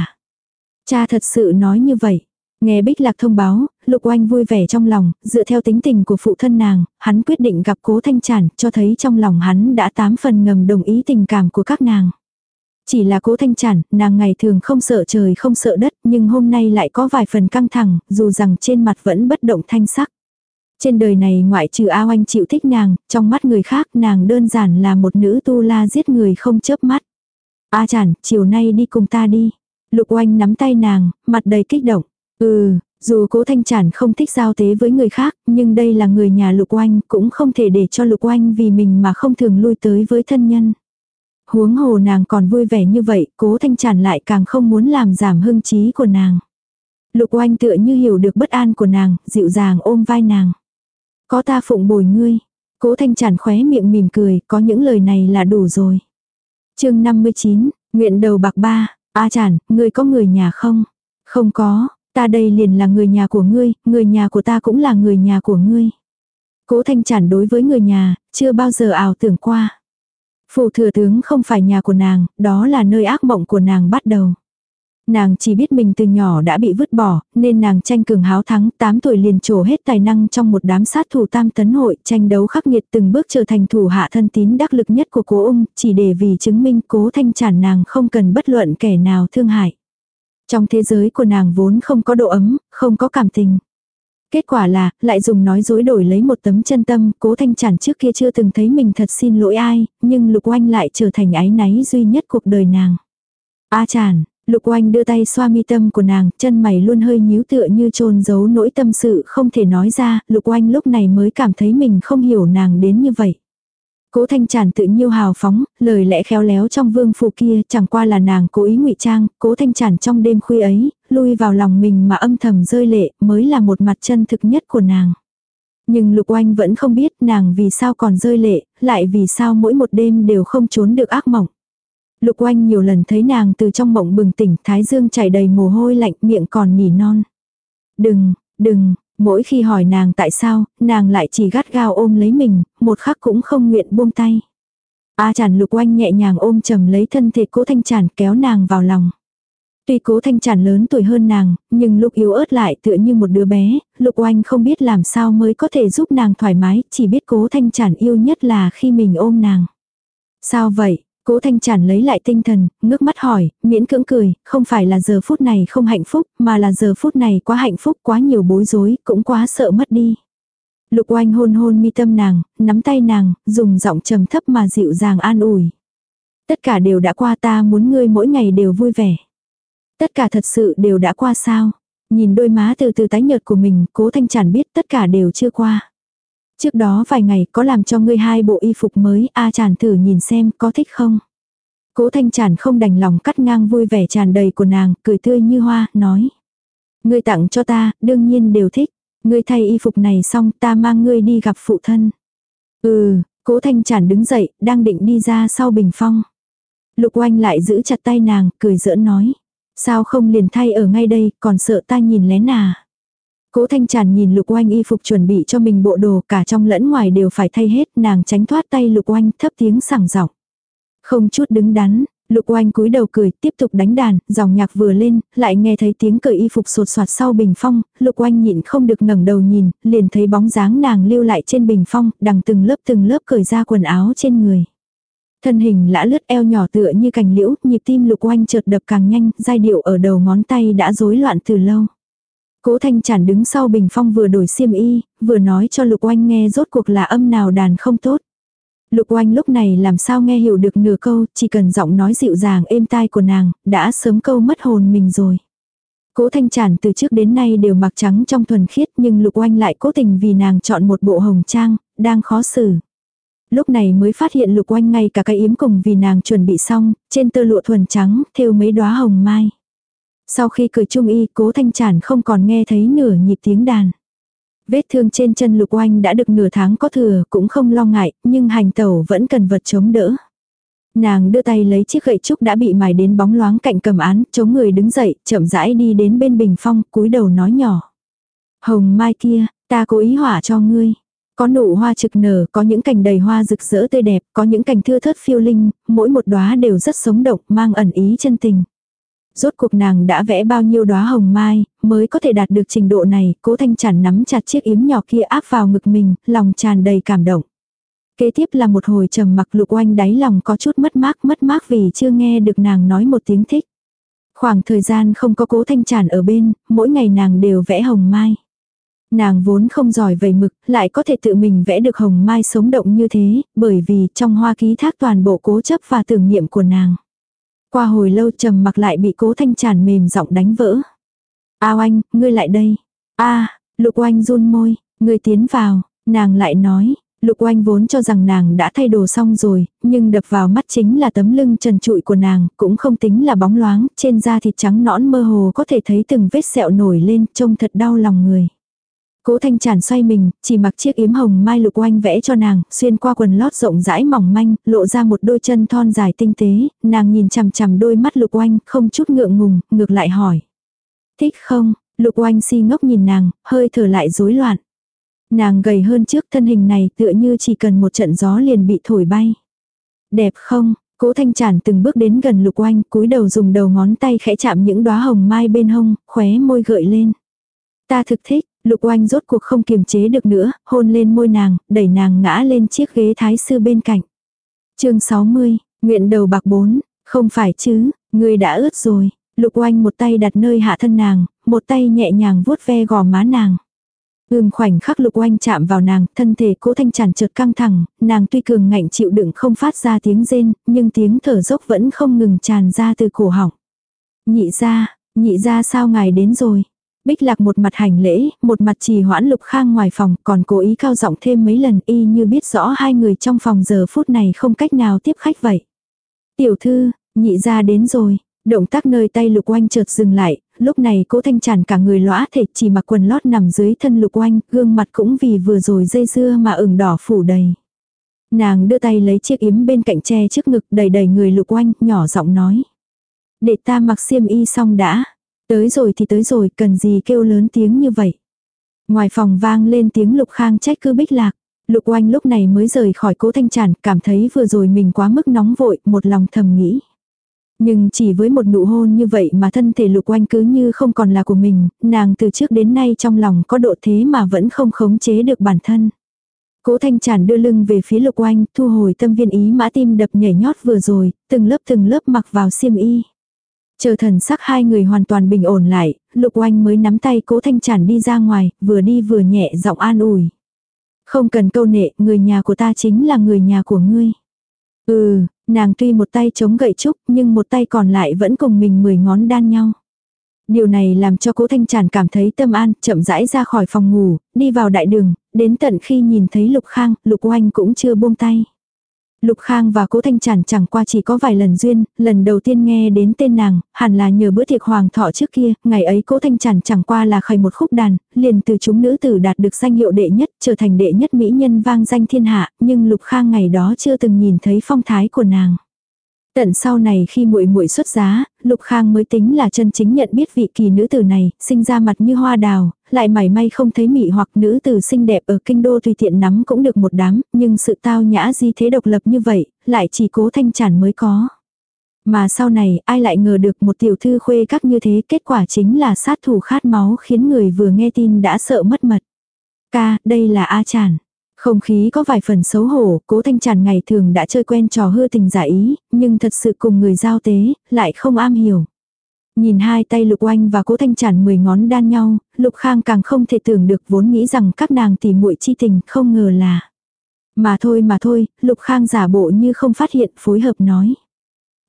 Cha thật sự nói như vậy. Nghe Bích Lạc thông báo, Lục Oanh vui vẻ trong lòng, dựa theo tính tình của phụ thân nàng, hắn quyết định gặp Cố Thanh Trản, cho thấy trong lòng hắn đã tám phần ngầm đồng ý tình cảm của các nàng. Chỉ là Cố Thanh Trản, nàng ngày thường không sợ trời không sợ đất, nhưng hôm nay lại có vài phần căng thẳng, dù rằng trên mặt vẫn bất động thanh sắc. Trên đời này ngoại trừ A Oanh chịu thích nàng, trong mắt người khác nàng đơn giản là một nữ tu la giết người không chớp mắt. A chản, chiều nay đi cùng ta đi. Lục Oanh nắm tay nàng, mặt đầy kích động. Ừ, dù cố thanh chản không thích giao tế với người khác, nhưng đây là người nhà lục oanh, cũng không thể để cho lục oanh vì mình mà không thường lui tới với thân nhân. Huống hồ nàng còn vui vẻ như vậy, cố thanh chản lại càng không muốn làm giảm hưng trí của nàng. Lục oanh tựa như hiểu được bất an của nàng, dịu dàng ôm vai nàng. Có ta phụng bồi ngươi. Cố thanh chản khóe miệng mỉm cười, có những lời này là đủ rồi. chương 59, nguyện đầu bạc ba, A chản, ngươi có người nhà không? Không có, Ta đây liền là người nhà của ngươi, người nhà của ta cũng là người nhà của ngươi. Cố thanh chản đối với người nhà, chưa bao giờ ảo tưởng qua. Phủ thừa tướng không phải nhà của nàng, đó là nơi ác mộng của nàng bắt đầu. Nàng chỉ biết mình từ nhỏ đã bị vứt bỏ, nên nàng tranh cường háo thắng, 8 tuổi liền trổ hết tài năng trong một đám sát thủ tam tấn hội, tranh đấu khắc nghiệt từng bước trở thành thủ hạ thân tín đắc lực nhất của cố ung, chỉ để vì chứng minh cố thanh chản nàng không cần bất luận kẻ nào thương hại. Trong thế giới của nàng vốn không có độ ấm, không có cảm tình. Kết quả là, lại dùng nói dối đổi lấy một tấm chân tâm, cố thanh chản trước kia chưa từng thấy mình thật xin lỗi ai, nhưng lục oanh lại trở thành ái náy duy nhất cuộc đời nàng. A à chản, lục oanh đưa tay xoa mi tâm của nàng, chân mày luôn hơi nhíu tựa như trôn giấu nỗi tâm sự không thể nói ra, lục oanh lúc này mới cảm thấy mình không hiểu nàng đến như vậy. Cố Thanh Tràn tự nhiêu hào phóng, lời lẽ khéo léo trong vương phủ kia chẳng qua là nàng cố ý ngụy trang, Cố Thanh Tràn trong đêm khuya ấy, lui vào lòng mình mà âm thầm rơi lệ, mới là một mặt chân thực nhất của nàng. Nhưng Lục Oanh vẫn không biết nàng vì sao còn rơi lệ, lại vì sao mỗi một đêm đều không trốn được ác mộng. Lục Oanh nhiều lần thấy nàng từ trong mộng bừng tỉnh, thái dương chảy đầy mồ hôi lạnh, miệng còn nỉ non. Đừng, đừng, Mỗi khi hỏi nàng tại sao, nàng lại chỉ gắt gao ôm lấy mình, một khắc cũng không nguyện buông tay. A chản lục oanh nhẹ nhàng ôm chầm lấy thân thể cố thanh chản kéo nàng vào lòng. Tuy cố thanh chản lớn tuổi hơn nàng, nhưng lúc yếu ớt lại tựa như một đứa bé, lục oanh không biết làm sao mới có thể giúp nàng thoải mái, chỉ biết cố thanh chản yêu nhất là khi mình ôm nàng. Sao vậy, Cố Thanh Trản lấy lại tinh thần, ngước mắt hỏi, miễn cưỡng cười, không phải là giờ phút này không hạnh phúc, mà là giờ phút này quá hạnh phúc, quá nhiều bối rối, cũng quá sợ mất đi. Lục oanh hôn hôn mi tâm nàng, nắm tay nàng, dùng giọng trầm thấp mà dịu dàng an ủi. Tất cả đều đã qua ta muốn ngươi mỗi ngày đều vui vẻ. Tất cả thật sự đều đã qua sao. Nhìn đôi má từ từ tái nhợt của mình, cố thanh Chản biết tất cả đều chưa qua. Trước đó vài ngày có làm cho ngươi hai bộ y phục mới, a chản thử nhìn xem có thích không. Cố thanh chản không đành lòng cắt ngang vui vẻ tràn đầy của nàng, cười tươi như hoa, nói. Ngươi tặng cho ta, đương nhiên đều thích. Ngươi thay y phục này xong ta mang ngươi đi gặp phụ thân. Ừ, cố thanh chản đứng dậy, đang định đi ra sau bình phong. Lục oanh lại giữ chặt tay nàng, cười giỡn nói. Sao không liền thay ở ngay đây, còn sợ ta nhìn lén à. Cố Thanh Tràn nhìn Lục Oanh y phục chuẩn bị cho mình bộ đồ cả trong lẫn ngoài đều phải thay hết, nàng tránh thoát tay Lục Oanh thấp tiếng sảng giọng. Không chút đứng đắn, Lục Oanh cúi đầu cười, tiếp tục đánh đàn, dòng nhạc vừa lên, lại nghe thấy tiếng cởi y phục sột soạt sau bình phong, Lục Oanh nhịn không được ngẩng đầu nhìn, liền thấy bóng dáng nàng lưu lại trên bình phong, đằng từng lớp từng lớp cởi ra quần áo trên người. Thân hình lã lướt eo nhỏ tựa như cành liễu, nhịp tim Lục Oanh chợt đập càng nhanh, giai điệu ở đầu ngón tay đã rối loạn từ lâu. Cố Thanh Trản đứng sau bình phong vừa đổi xiêm y, vừa nói cho Lục Oanh nghe rốt cuộc là âm nào đàn không tốt. Lục Oanh lúc này làm sao nghe hiểu được nửa câu, chỉ cần giọng nói dịu dàng êm tai của nàng, đã sớm câu mất hồn mình rồi. Cố Thanh Trản từ trước đến nay đều mặc trắng trong thuần khiết nhưng Lục Oanh lại cố tình vì nàng chọn một bộ hồng trang, đang khó xử. Lúc này mới phát hiện Lục Oanh ngay cả cái yếm cùng vì nàng chuẩn bị xong, trên tơ lụa thuần trắng, thêu mấy đóa hồng mai. Sau khi cười trung y, cố thanh chản không còn nghe thấy nửa nhịp tiếng đàn. Vết thương trên chân lục oanh đã được nửa tháng có thừa, cũng không lo ngại, nhưng hành tẩu vẫn cần vật chống đỡ. Nàng đưa tay lấy chiếc gậy trúc đã bị mài đến bóng loáng cạnh cầm án, chống người đứng dậy, chậm rãi đi đến bên bình phong, cúi đầu nói nhỏ. Hồng mai kia, ta cố ý hỏa cho ngươi. Có nụ hoa trực nở, có những cành đầy hoa rực rỡ tươi đẹp, có những cành thưa thớt phiêu linh, mỗi một đóa đều rất sống động, mang ẩn ý chân tình. Rốt cuộc nàng đã vẽ bao nhiêu đóa hồng mai, mới có thể đạt được trình độ này, cố thanh chản nắm chặt chiếc yếm nhỏ kia áp vào ngực mình, lòng tràn đầy cảm động. Kế tiếp là một hồi trầm mặc lục oanh đáy lòng có chút mất mát mất mát vì chưa nghe được nàng nói một tiếng thích. Khoảng thời gian không có cố thanh tràn ở bên, mỗi ngày nàng đều vẽ hồng mai. Nàng vốn không giỏi vầy mực, lại có thể tự mình vẽ được hồng mai sống động như thế, bởi vì trong hoa ký thác toàn bộ cố chấp và tưởng niệm của nàng. Qua hồi lâu trầm mặc lại bị cố thanh tràn mềm giọng đánh vỡ. A oanh, ngươi lại đây. a lục oanh run môi, ngươi tiến vào, nàng lại nói. Lục oanh vốn cho rằng nàng đã thay đồ xong rồi, nhưng đập vào mắt chính là tấm lưng trần trụi của nàng, cũng không tính là bóng loáng, trên da thịt trắng nõn mơ hồ có thể thấy từng vết sẹo nổi lên, trông thật đau lòng người. Cố Thanh Tràn xoay mình, chỉ mặc chiếc yếm hồng mai lục oanh vẽ cho nàng, xuyên qua quần lót rộng rãi mỏng manh, lộ ra một đôi chân thon dài tinh tế, nàng nhìn chằm chằm đôi mắt lục oanh, không chút ngượng ngùng, ngược lại hỏi. Thích không? Lục oanh si ngốc nhìn nàng, hơi thở lại rối loạn. Nàng gầy hơn trước thân hình này tựa như chỉ cần một trận gió liền bị thổi bay. Đẹp không? Cố Thanh Tràn từng bước đến gần Lục Oanh, cúi đầu dùng đầu ngón tay khẽ chạm những đóa hồng mai bên hông, khóe môi gợi lên. Ta thực thích, Lục oanh rốt cuộc không kiềm chế được nữa, hôn lên môi nàng, đẩy nàng ngã lên chiếc ghế thái sư bên cạnh. chương 60, nguyện đầu bạc bốn, không phải chứ, người đã ướt rồi. Lục oanh một tay đặt nơi hạ thân nàng, một tay nhẹ nhàng vuốt ve gò má nàng. Ưm khoảnh khắc lục oanh chạm vào nàng, thân thể cố thanh tràn chợt căng thẳng, nàng tuy cường ngạnh chịu đựng không phát ra tiếng rên, nhưng tiếng thở dốc vẫn không ngừng tràn ra từ cổ họng. Nhị ra, nhị ra sao ngài đến rồi? Bích lạc một mặt hành lễ, một mặt trì hoãn lục khang ngoài phòng, còn cố ý cao giọng thêm mấy lần y như biết rõ hai người trong phòng giờ phút này không cách nào tiếp khách vậy. Tiểu thư, nhị ra đến rồi. Động tác nơi tay lục oanh chợt dừng lại, lúc này cố thanh tràn cả người lõa thể chỉ mặc quần lót nằm dưới thân lục oanh, gương mặt cũng vì vừa rồi dây dưa mà ửng đỏ phủ đầy. Nàng đưa tay lấy chiếc yếm bên cạnh tre trước ngực đầy đầy người lục oanh, nhỏ giọng nói. Để ta mặc xiêm y xong đã. Tới rồi thì tới rồi, cần gì kêu lớn tiếng như vậy. Ngoài phòng vang lên tiếng lục khang trách cứ bích lạc. Lục oanh lúc này mới rời khỏi cố thanh tràn, cảm thấy vừa rồi mình quá mức nóng vội, một lòng thầm nghĩ. Nhưng chỉ với một nụ hôn như vậy mà thân thể lục oanh cứ như không còn là của mình, nàng từ trước đến nay trong lòng có độ thế mà vẫn không khống chế được bản thân. Cố thanh tràn đưa lưng về phía lục oanh, thu hồi tâm viên ý mã tim đập nhảy nhót vừa rồi, từng lớp từng lớp mặc vào xiêm y. Chờ thần sắc hai người hoàn toàn bình ổn lại, Lục Oanh mới nắm tay Cố Thanh chản đi ra ngoài, vừa đi vừa nhẹ giọng an ủi. Không cần câu nệ, người nhà của ta chính là người nhà của ngươi. Ừ, nàng tuy một tay chống gậy trúc nhưng một tay còn lại vẫn cùng mình mười ngón đan nhau. Điều này làm cho cố thanh tràn cảm thấy tâm an, chậm rãi ra khỏi phòng ngủ, đi vào đại đường, đến tận khi nhìn thấy Lục Khang, Lục Oanh cũng chưa buông tay. Lục Khang và Cố Thanh Trản chẳng qua chỉ có vài lần duyên, lần đầu tiên nghe đến tên nàng, hẳn là nhờ bữa tiệc hoàng thọ trước kia, ngày ấy Cố Thanh Trản chẳng qua là khởi một khúc đàn, liền từ chúng nữ tử đạt được danh hiệu đệ nhất, trở thành đệ nhất mỹ nhân vang danh thiên hạ, nhưng Lục Khang ngày đó chưa từng nhìn thấy phong thái của nàng. Tận sau này khi muội muội xuất giá, Lục Khang mới tính là chân chính nhận biết vị kỳ nữ tử này, sinh ra mặt như hoa đào, lại mảy may không thấy mị hoặc nữ tử xinh đẹp ở kinh đô tùy tiện nắm cũng được một đám, nhưng sự tao nhã di thế độc lập như vậy, lại chỉ cố thanh chản mới có. Mà sau này ai lại ngờ được một tiểu thư khuê các như thế kết quả chính là sát thủ khát máu khiến người vừa nghe tin đã sợ mất mật. Ca, đây là A Chản. Không khí có vài phần xấu hổ, cố thanh tràn ngày thường đã chơi quen trò hư tình giả ý, nhưng thật sự cùng người giao tế, lại không am hiểu. Nhìn hai tay lục oanh và cố thanh Trản mười ngón đan nhau, lục khang càng không thể tưởng được vốn nghĩ rằng các nàng tỉ muội chi tình, không ngờ là. Mà thôi mà thôi, lục khang giả bộ như không phát hiện, phối hợp nói.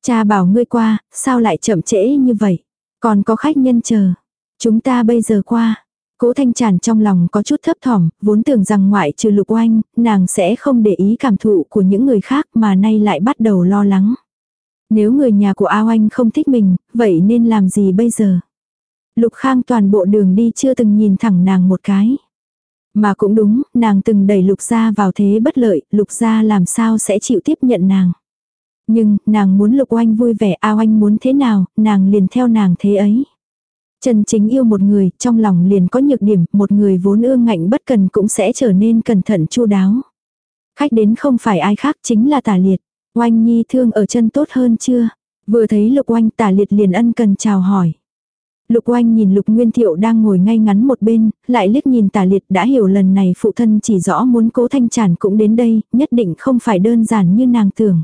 Cha bảo ngươi qua, sao lại chậm trễ như vậy? Còn có khách nhân chờ. Chúng ta bây giờ qua. Cố thanh tràn trong lòng có chút thấp thỏm, vốn tưởng rằng ngoại trừ lục oanh, nàng sẽ không để ý cảm thụ của những người khác mà nay lại bắt đầu lo lắng. Nếu người nhà của A Oanh không thích mình, vậy nên làm gì bây giờ? Lục Khang toàn bộ đường đi chưa từng nhìn thẳng nàng một cái. Mà cũng đúng, nàng từng đẩy Lục Gia vào thế bất lợi, Lục Gia làm sao sẽ chịu tiếp nhận nàng. Nhưng, nàng muốn Lục Oanh vui vẻ, A Oanh muốn thế nào, nàng liền theo nàng thế ấy. Trần chính yêu một người, trong lòng liền có nhược điểm, một người vốn ương ngạnh bất cần cũng sẽ trở nên cẩn thận chu đáo. Khách đến không phải ai khác chính là tả liệt. Oanh nhi thương ở chân tốt hơn chưa? Vừa thấy lục oanh tả liệt liền ân cần chào hỏi. Lục oanh nhìn lục nguyên thiệu đang ngồi ngay ngắn một bên, lại liếc nhìn tả liệt đã hiểu lần này phụ thân chỉ rõ muốn cố thanh tràn cũng đến đây, nhất định không phải đơn giản như nàng tưởng.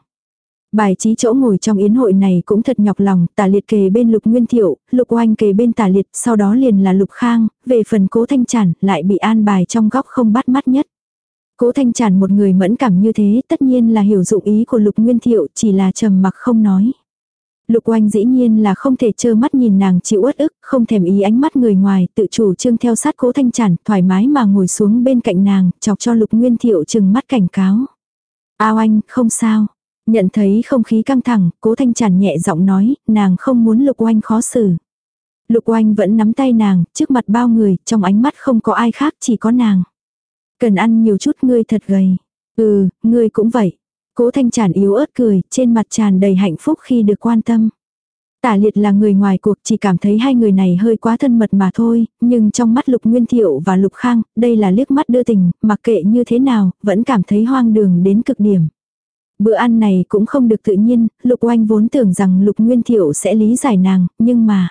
Bài trí chỗ ngồi trong yến hội này cũng thật nhọc lòng, tả liệt kề bên lục nguyên thiệu, lục oanh kề bên tả liệt, sau đó liền là lục khang, về phần cố thanh tràn lại bị an bài trong góc không bắt mắt nhất. Cố thanh tràn một người mẫn cảm như thế tất nhiên là hiểu dụng ý của lục nguyên thiệu chỉ là trầm mặc không nói. Lục oanh dĩ nhiên là không thể trơ mắt nhìn nàng chịu uất ức, không thèm ý ánh mắt người ngoài, tự chủ trương theo sát cố thanh tràn, thoải mái mà ngồi xuống bên cạnh nàng, chọc cho lục nguyên thiệu chừng mắt cảnh cáo. A oanh, không sao, Nhận thấy không khí căng thẳng, cố thanh tràn nhẹ giọng nói, nàng không muốn lục oanh khó xử. Lục oanh vẫn nắm tay nàng, trước mặt bao người, trong ánh mắt không có ai khác chỉ có nàng. Cần ăn nhiều chút ngươi thật gầy. Ừ, ngươi cũng vậy. Cố thanh tràn yếu ớt cười, trên mặt tràn đầy hạnh phúc khi được quan tâm. Tả liệt là người ngoài cuộc chỉ cảm thấy hai người này hơi quá thân mật mà thôi, nhưng trong mắt Lục Nguyên Thiệu và Lục Khang, đây là liếc mắt đưa tình, mặc kệ như thế nào, vẫn cảm thấy hoang đường đến cực điểm. Bữa ăn này cũng không được tự nhiên, Lục Oanh vốn tưởng rằng Lục Nguyên Thiệu sẽ lý giải nàng, nhưng mà...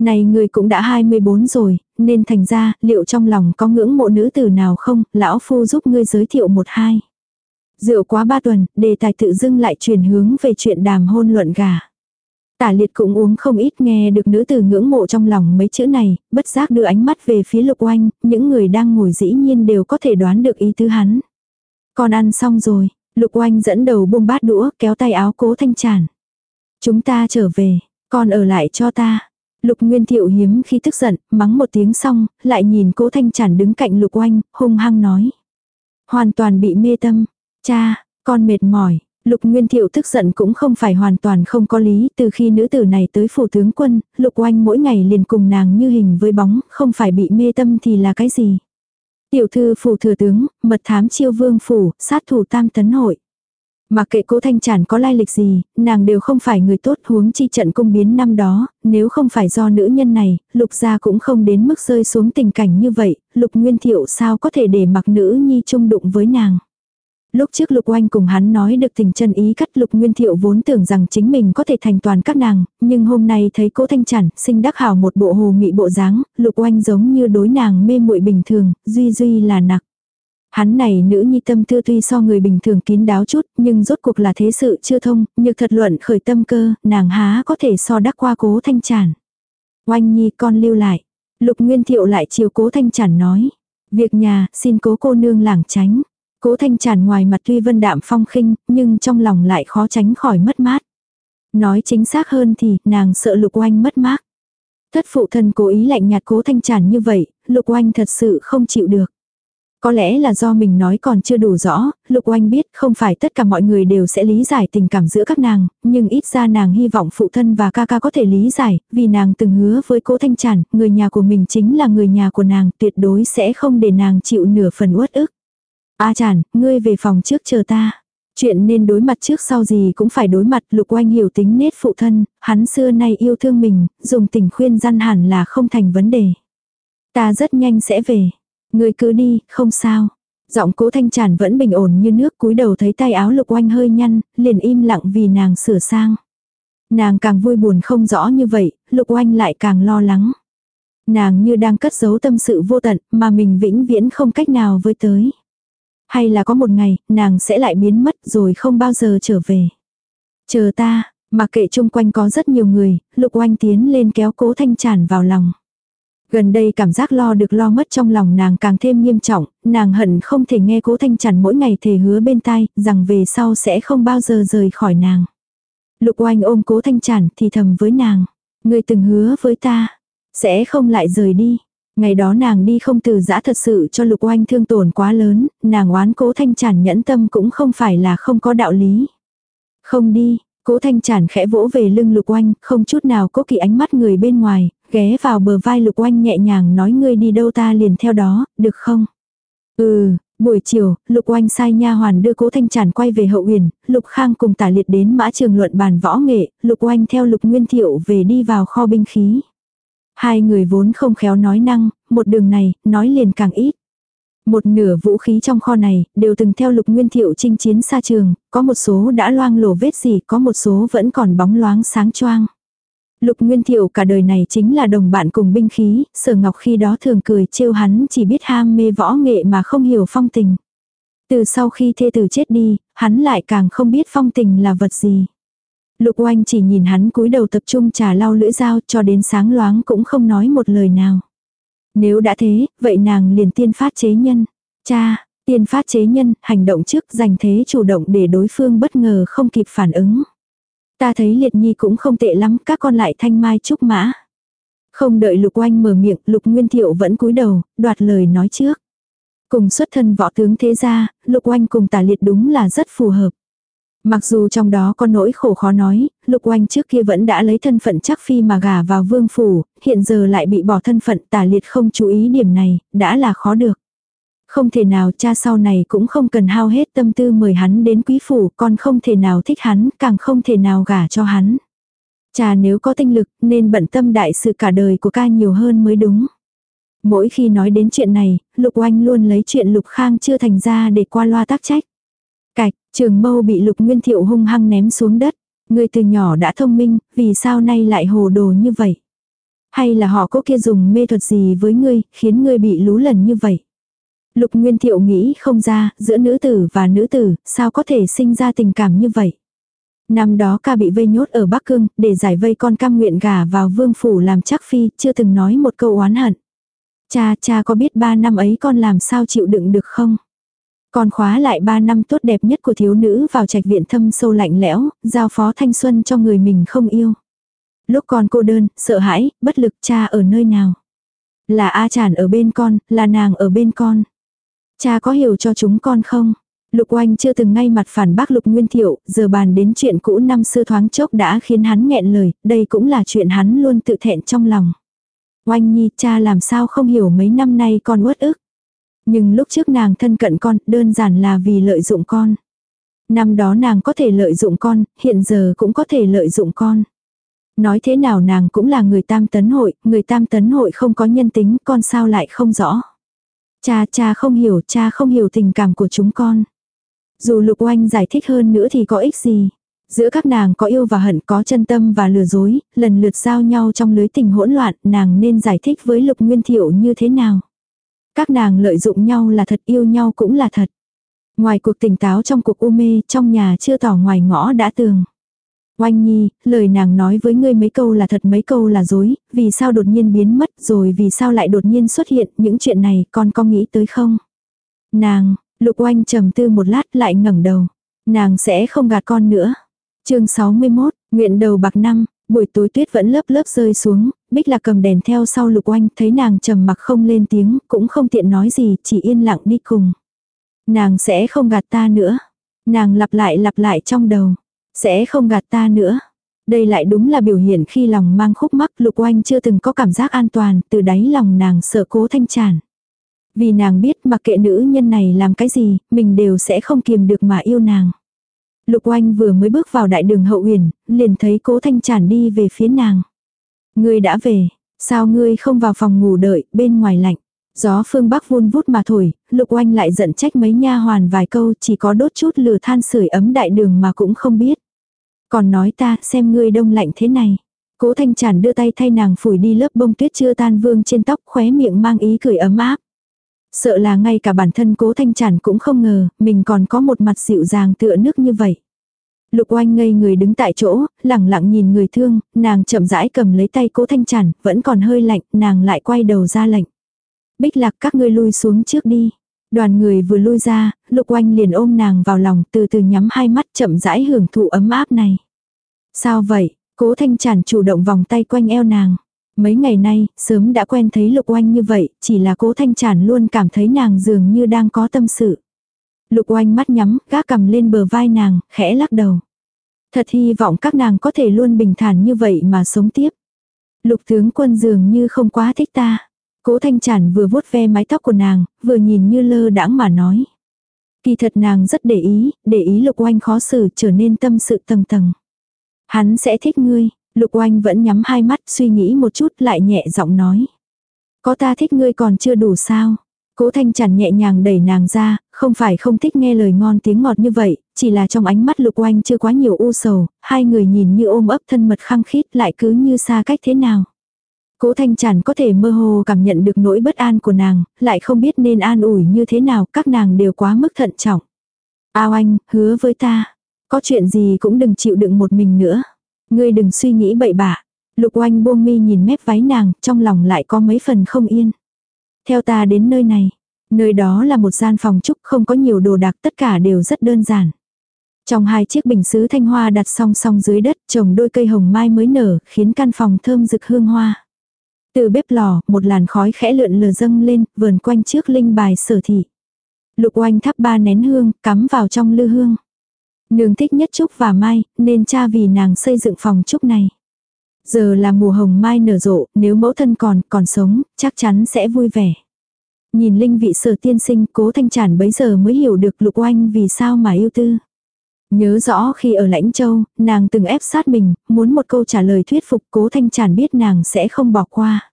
Này người cũng đã 24 rồi, nên thành ra, liệu trong lòng có ngưỡng mộ nữ tử nào không, lão phu giúp ngươi giới thiệu một hai. Rượu quá ba tuần, đề tài tự dưng lại chuyển hướng về chuyện đàm hôn luận gà. Tả liệt cũng uống không ít nghe được nữ tử ngưỡng mộ trong lòng mấy chữ này, bất giác đưa ánh mắt về phía lục oanh, những người đang ngồi dĩ nhiên đều có thể đoán được ý tứ hắn. Con ăn xong rồi, Lục oanh dẫn đầu buông bát đũa, kéo tay áo cố thanh tràn. Chúng ta trở về, con ở lại cho ta. Lục Nguyên Thiệu hiếm khi tức giận, mắng một tiếng xong, lại nhìn cố thanh Trản đứng cạnh lục oanh, hung hăng nói. Hoàn toàn bị mê tâm. Cha, con mệt mỏi. Lục Nguyên Thiệu tức giận cũng không phải hoàn toàn không có lý, từ khi nữ tử này tới phủ tướng quân, Lục Oanh mỗi ngày liền cùng nàng như hình với bóng, không phải bị mê tâm thì là cái gì. Tiểu thư phủ thừa tướng, mật thám chiêu vương phủ, sát thủ tam tấn hội. Mà kệ cố thanh Chản có lai lịch gì, nàng đều không phải người tốt huống chi trận cung biến năm đó, nếu không phải do nữ nhân này, lục gia cũng không đến mức rơi xuống tình cảnh như vậy, lục nguyên thiệu sao có thể để mặc nữ nhi chung đụng với nàng. Lúc trước Lục Oanh cùng hắn nói được tình chân ý cắt Lục Nguyên Thiệu vốn tưởng rằng chính mình có thể thành toàn các nàng, nhưng hôm nay thấy cố thanh chản, sinh đắc hảo một bộ hồ mị bộ dáng, Lục Oanh giống như đối nàng mê muội bình thường, duy duy là nặc. Hắn này nữ nhi tâm tư tuy so người bình thường kín đáo chút, nhưng rốt cuộc là thế sự chưa thông, nhược thật luận khởi tâm cơ, nàng há có thể so đắc qua cố thanh chản. Oanh nhi con lưu lại. Lục Nguyên Thiệu lại chiều cố thanh chản nói. Việc nhà, xin cố cô nương lảng tránh. Cố thanh chản ngoài mặt tuy vân đạm phong khinh, nhưng trong lòng lại khó tránh khỏi mất mát. Nói chính xác hơn thì, nàng sợ lục oanh mất mát. Thất phụ thân cố ý lạnh nhạt cố thanh chản như vậy, lục oanh thật sự không chịu được. Có lẽ là do mình nói còn chưa đủ rõ, Lục Oanh biết không phải tất cả mọi người đều sẽ lý giải tình cảm giữa các nàng, nhưng ít ra nàng hy vọng phụ thân và ca ca có thể lý giải, vì nàng từng hứa với cố Thanh chản người nhà của mình chính là người nhà của nàng, tuyệt đối sẽ không để nàng chịu nửa phần uất ức. A chản, ngươi về phòng trước chờ ta. Chuyện nên đối mặt trước sau gì cũng phải đối mặt, Lục Oanh hiểu tính nết phụ thân, hắn xưa nay yêu thương mình, dùng tình khuyên răn hẳn là không thành vấn đề. Ta rất nhanh sẽ về. Người cứ đi, không sao. Giọng cố thanh tràn vẫn bình ổn như nước cúi đầu thấy tay áo lục oanh hơi nhăn, liền im lặng vì nàng sửa sang. Nàng càng vui buồn không rõ như vậy, lục oanh lại càng lo lắng. Nàng như đang cất giấu tâm sự vô tận mà mình vĩnh viễn không cách nào với tới. Hay là có một ngày, nàng sẽ lại biến mất rồi không bao giờ trở về. Chờ ta, mà kệ chung quanh có rất nhiều người, lục oanh tiến lên kéo cố thanh tràn vào lòng. Gần đây cảm giác lo được lo mất trong lòng nàng càng thêm nghiêm trọng, nàng hận không thể nghe cố thanh chản mỗi ngày thề hứa bên tai, rằng về sau sẽ không bao giờ rời khỏi nàng. Lục oanh ôm cố thanh chản thì thầm với nàng, người từng hứa với ta, sẽ không lại rời đi. Ngày đó nàng đi không từ giã thật sự cho lục oanh thương tổn quá lớn, nàng oán cố thanh chản nhẫn tâm cũng không phải là không có đạo lý. Không đi, Cố thanh chản khẽ vỗ về lưng lục oanh, không chút nào cố kỵ ánh mắt người bên ngoài, ghé vào bờ vai lục oanh nhẹ nhàng nói ngươi đi đâu ta liền theo đó, được không? Ừ, buổi chiều, lục oanh sai nha hoàn đưa cố thanh chản quay về hậu huyền, lục khang cùng tả liệt đến mã trường luận bàn võ nghệ, lục oanh theo lục nguyên thiệu về đi vào kho binh khí. Hai người vốn không khéo nói năng, một đường này, nói liền càng ít. Một nửa vũ khí trong kho này, đều từng theo lục nguyên thiệu chinh chiến xa trường, có một số đã loang lổ vết gì, có một số vẫn còn bóng loáng sáng choang. Lục Nguyên Thiệu cả đời này chính là đồng bạn cùng binh khí, sở ngọc khi đó thường cười trêu hắn chỉ biết ham mê võ nghệ mà không hiểu phong tình. Từ sau khi thê tử chết đi, hắn lại càng không biết phong tình là vật gì. Lục oanh chỉ nhìn hắn cúi đầu tập trung trà lau lưỡi dao cho đến sáng loáng cũng không nói một lời nào. Nếu đã thế, vậy nàng liền tiên phát chế nhân. Cha, tiên phát chế nhân, hành động trước giành thế chủ động để đối phương bất ngờ không kịp phản ứng. Ta thấy liệt nhi cũng không tệ lắm, các con lại thanh mai trúc mã. Không đợi lục oanh mở miệng, lục nguyên thiệu vẫn cúi đầu, đoạt lời nói trước. Cùng xuất thân võ tướng thế gia, lục oanh cùng tả liệt đúng là rất phù hợp. Mặc dù trong đó có nỗi khổ khó nói, lục oanh trước kia vẫn đã lấy thân phận chắc phi mà gả vào vương phủ, hiện giờ lại bị bỏ thân phận tả liệt không chú ý điểm này, đã là khó được. Không thể nào cha sau này cũng không cần hao hết tâm tư mời hắn đến quý phủ, còn không thể nào thích hắn, càng không thể nào gả cho hắn. Cha nếu có tinh lực, nên bận tâm đại sự cả đời của ca nhiều hơn mới đúng. Mỗi khi nói đến chuyện này, Lục Oanh luôn lấy chuyện Lục Khang chưa thành ra để qua loa tác trách. Cạch, trường mâu bị Lục Nguyên Thiệu hung hăng ném xuống đất. Người từ nhỏ đã thông minh, vì sao nay lại hồ đồ như vậy? Hay là họ có kia dùng mê thuật gì với ngươi, khiến ngươi bị lú lần như vậy? Lục Nguyên Thiệu nghĩ không ra, giữa nữ tử và nữ tử, sao có thể sinh ra tình cảm như vậy. Năm đó ca bị vây nhốt ở Bắc Cương, để giải vây con cam nguyện gả vào vương phủ làm chắc phi, chưa từng nói một câu oán hận. Cha, cha có biết ba năm ấy con làm sao chịu đựng được không? Con khóa lại ba năm tốt đẹp nhất của thiếu nữ vào trạch viện thâm sâu lạnh lẽo, giao phó thanh xuân cho người mình không yêu. Lúc con cô đơn, sợ hãi, bất lực cha ở nơi nào? Là A Tràn ở bên con, là nàng ở bên con. Cha có hiểu cho chúng con không? Lục oanh chưa từng ngay mặt phản bác lục nguyên thiệu, giờ bàn đến chuyện cũ năm xưa thoáng chốc đã khiến hắn nghẹn lời, đây cũng là chuyện hắn luôn tự thẹn trong lòng. Oanh nhi cha làm sao không hiểu mấy năm nay con uất ức. Nhưng lúc trước nàng thân cận con, đơn giản là vì lợi dụng con. Năm đó nàng có thể lợi dụng con, hiện giờ cũng có thể lợi dụng con. Nói thế nào nàng cũng là người tam tấn hội, người tam tấn hội không có nhân tính, con sao lại không rõ. Cha cha không hiểu, cha không hiểu tình cảm của chúng con. Dù lục oanh giải thích hơn nữa thì có ích gì. Giữa các nàng có yêu và hận có chân tâm và lừa dối, lần lượt giao nhau trong lưới tình hỗn loạn, nàng nên giải thích với lục nguyên thiệu như thế nào. Các nàng lợi dụng nhau là thật yêu nhau cũng là thật. Ngoài cuộc tỉnh táo trong cuộc u mê, trong nhà chưa tỏ ngoài ngõ đã tường. Oanh Nhi, lời nàng nói với ngươi mấy câu là thật mấy câu là dối, vì sao đột nhiên biến mất rồi vì sao lại đột nhiên xuất hiện, những chuyện này con có nghĩ tới không? Nàng, Lục Oanh trầm tư một lát lại ngẩng đầu. Nàng sẽ không gạt con nữa. chương 61, nguyện đầu bạc năm, buổi tối tuyết vẫn lớp lớp rơi xuống, Bích là cầm đèn theo sau Lục Oanh thấy nàng trầm mặc không lên tiếng, cũng không tiện nói gì, chỉ yên lặng đi cùng. Nàng sẽ không gạt ta nữa. Nàng lặp lại lặp lại trong đầu. Sẽ không gạt ta nữa. Đây lại đúng là biểu hiện khi lòng mang khúc mắc lục oanh chưa từng có cảm giác an toàn, từ đáy lòng nàng sợ cố thanh tràn. Vì nàng biết mặc kệ nữ nhân này làm cái gì, mình đều sẽ không kiềm được mà yêu nàng. Lục oanh vừa mới bước vào đại đường hậu huyền, liền thấy cố thanh tràn đi về phía nàng. Ngươi đã về, sao ngươi không vào phòng ngủ đợi, bên ngoài lạnh. Gió phương bắc vun vút mà thổi, lục oanh lại giận trách mấy nha hoàn vài câu chỉ có đốt chút lửa than sưởi ấm đại đường mà cũng không biết. Còn nói ta xem ngươi đông lạnh thế này. Cố thanh chản đưa tay thay nàng phủi đi lớp bông tuyết chưa tan vương trên tóc khóe miệng mang ý cười ấm áp. Sợ là ngay cả bản thân cố thanh chản cũng không ngờ, mình còn có một mặt dịu dàng tựa nước như vậy. Lục oanh ngây người đứng tại chỗ, lẳng lặng nhìn người thương, nàng chậm rãi cầm lấy tay cố thanh chản, vẫn còn hơi lạnh, nàng lại quay đầu ra lệnh. Bích lạc các ngươi lui xuống trước đi. Đoàn người vừa lui ra, lục oanh liền ôm nàng vào lòng từ từ nhắm hai mắt chậm rãi hưởng thụ ấm áp này. Sao vậy? Cố thanh tràn chủ động vòng tay quanh eo nàng. Mấy ngày nay, sớm đã quen thấy lục oanh như vậy, chỉ là cố thanh tràn luôn cảm thấy nàng dường như đang có tâm sự. Lục oanh mắt nhắm, gác cầm lên bờ vai nàng, khẽ lắc đầu. Thật hy vọng các nàng có thể luôn bình thản như vậy mà sống tiếp. Lục tướng quân dường như không quá thích ta. Cố thanh chản vừa vuốt ve mái tóc của nàng, vừa nhìn như lơ đãng mà nói. Kỳ thật nàng rất để ý, để ý lục oanh khó xử trở nên tâm sự tầng tầng. Hắn sẽ thích ngươi, lục oanh vẫn nhắm hai mắt suy nghĩ một chút lại nhẹ giọng nói. Có ta thích ngươi còn chưa đủ sao? Cố thanh chản nhẹ nhàng đẩy nàng ra, không phải không thích nghe lời ngon tiếng ngọt như vậy, chỉ là trong ánh mắt lục oanh chưa quá nhiều u sầu, hai người nhìn như ôm ấp thân mật khăng khít lại cứ như xa cách thế nào. Cố thanh Tràn có thể mơ hồ cảm nhận được nỗi bất an của nàng, lại không biết nên an ủi như thế nào, các nàng đều quá mức thận trọng. Ao anh, hứa với ta, có chuyện gì cũng đừng chịu đựng một mình nữa. Ngươi đừng suy nghĩ bậy bạ. Lục oanh buông mi nhìn mép váy nàng, trong lòng lại có mấy phần không yên. Theo ta đến nơi này. Nơi đó là một gian phòng trúc không có nhiều đồ đạc tất cả đều rất đơn giản. Trong hai chiếc bình sứ thanh hoa đặt song song dưới đất trồng đôi cây hồng mai mới nở khiến căn phòng thơm rực hương hoa. Từ bếp lò, một làn khói khẽ lượn lờ dâng lên, vườn quanh trước linh bài sở thị. Lục oanh thắp ba nén hương, cắm vào trong lư hương. Nương thích nhất trúc và mai, nên cha vì nàng xây dựng phòng trúc này. Giờ là mùa hồng mai nở rộ, nếu mẫu thân còn, còn sống, chắc chắn sẽ vui vẻ. Nhìn linh vị sở tiên sinh, cố thanh tràn bấy giờ mới hiểu được lục oanh vì sao mà yêu tư. Nhớ rõ khi ở Lãnh Châu, nàng từng ép sát mình, muốn một câu trả lời thuyết phục cố thanh chản biết nàng sẽ không bỏ qua.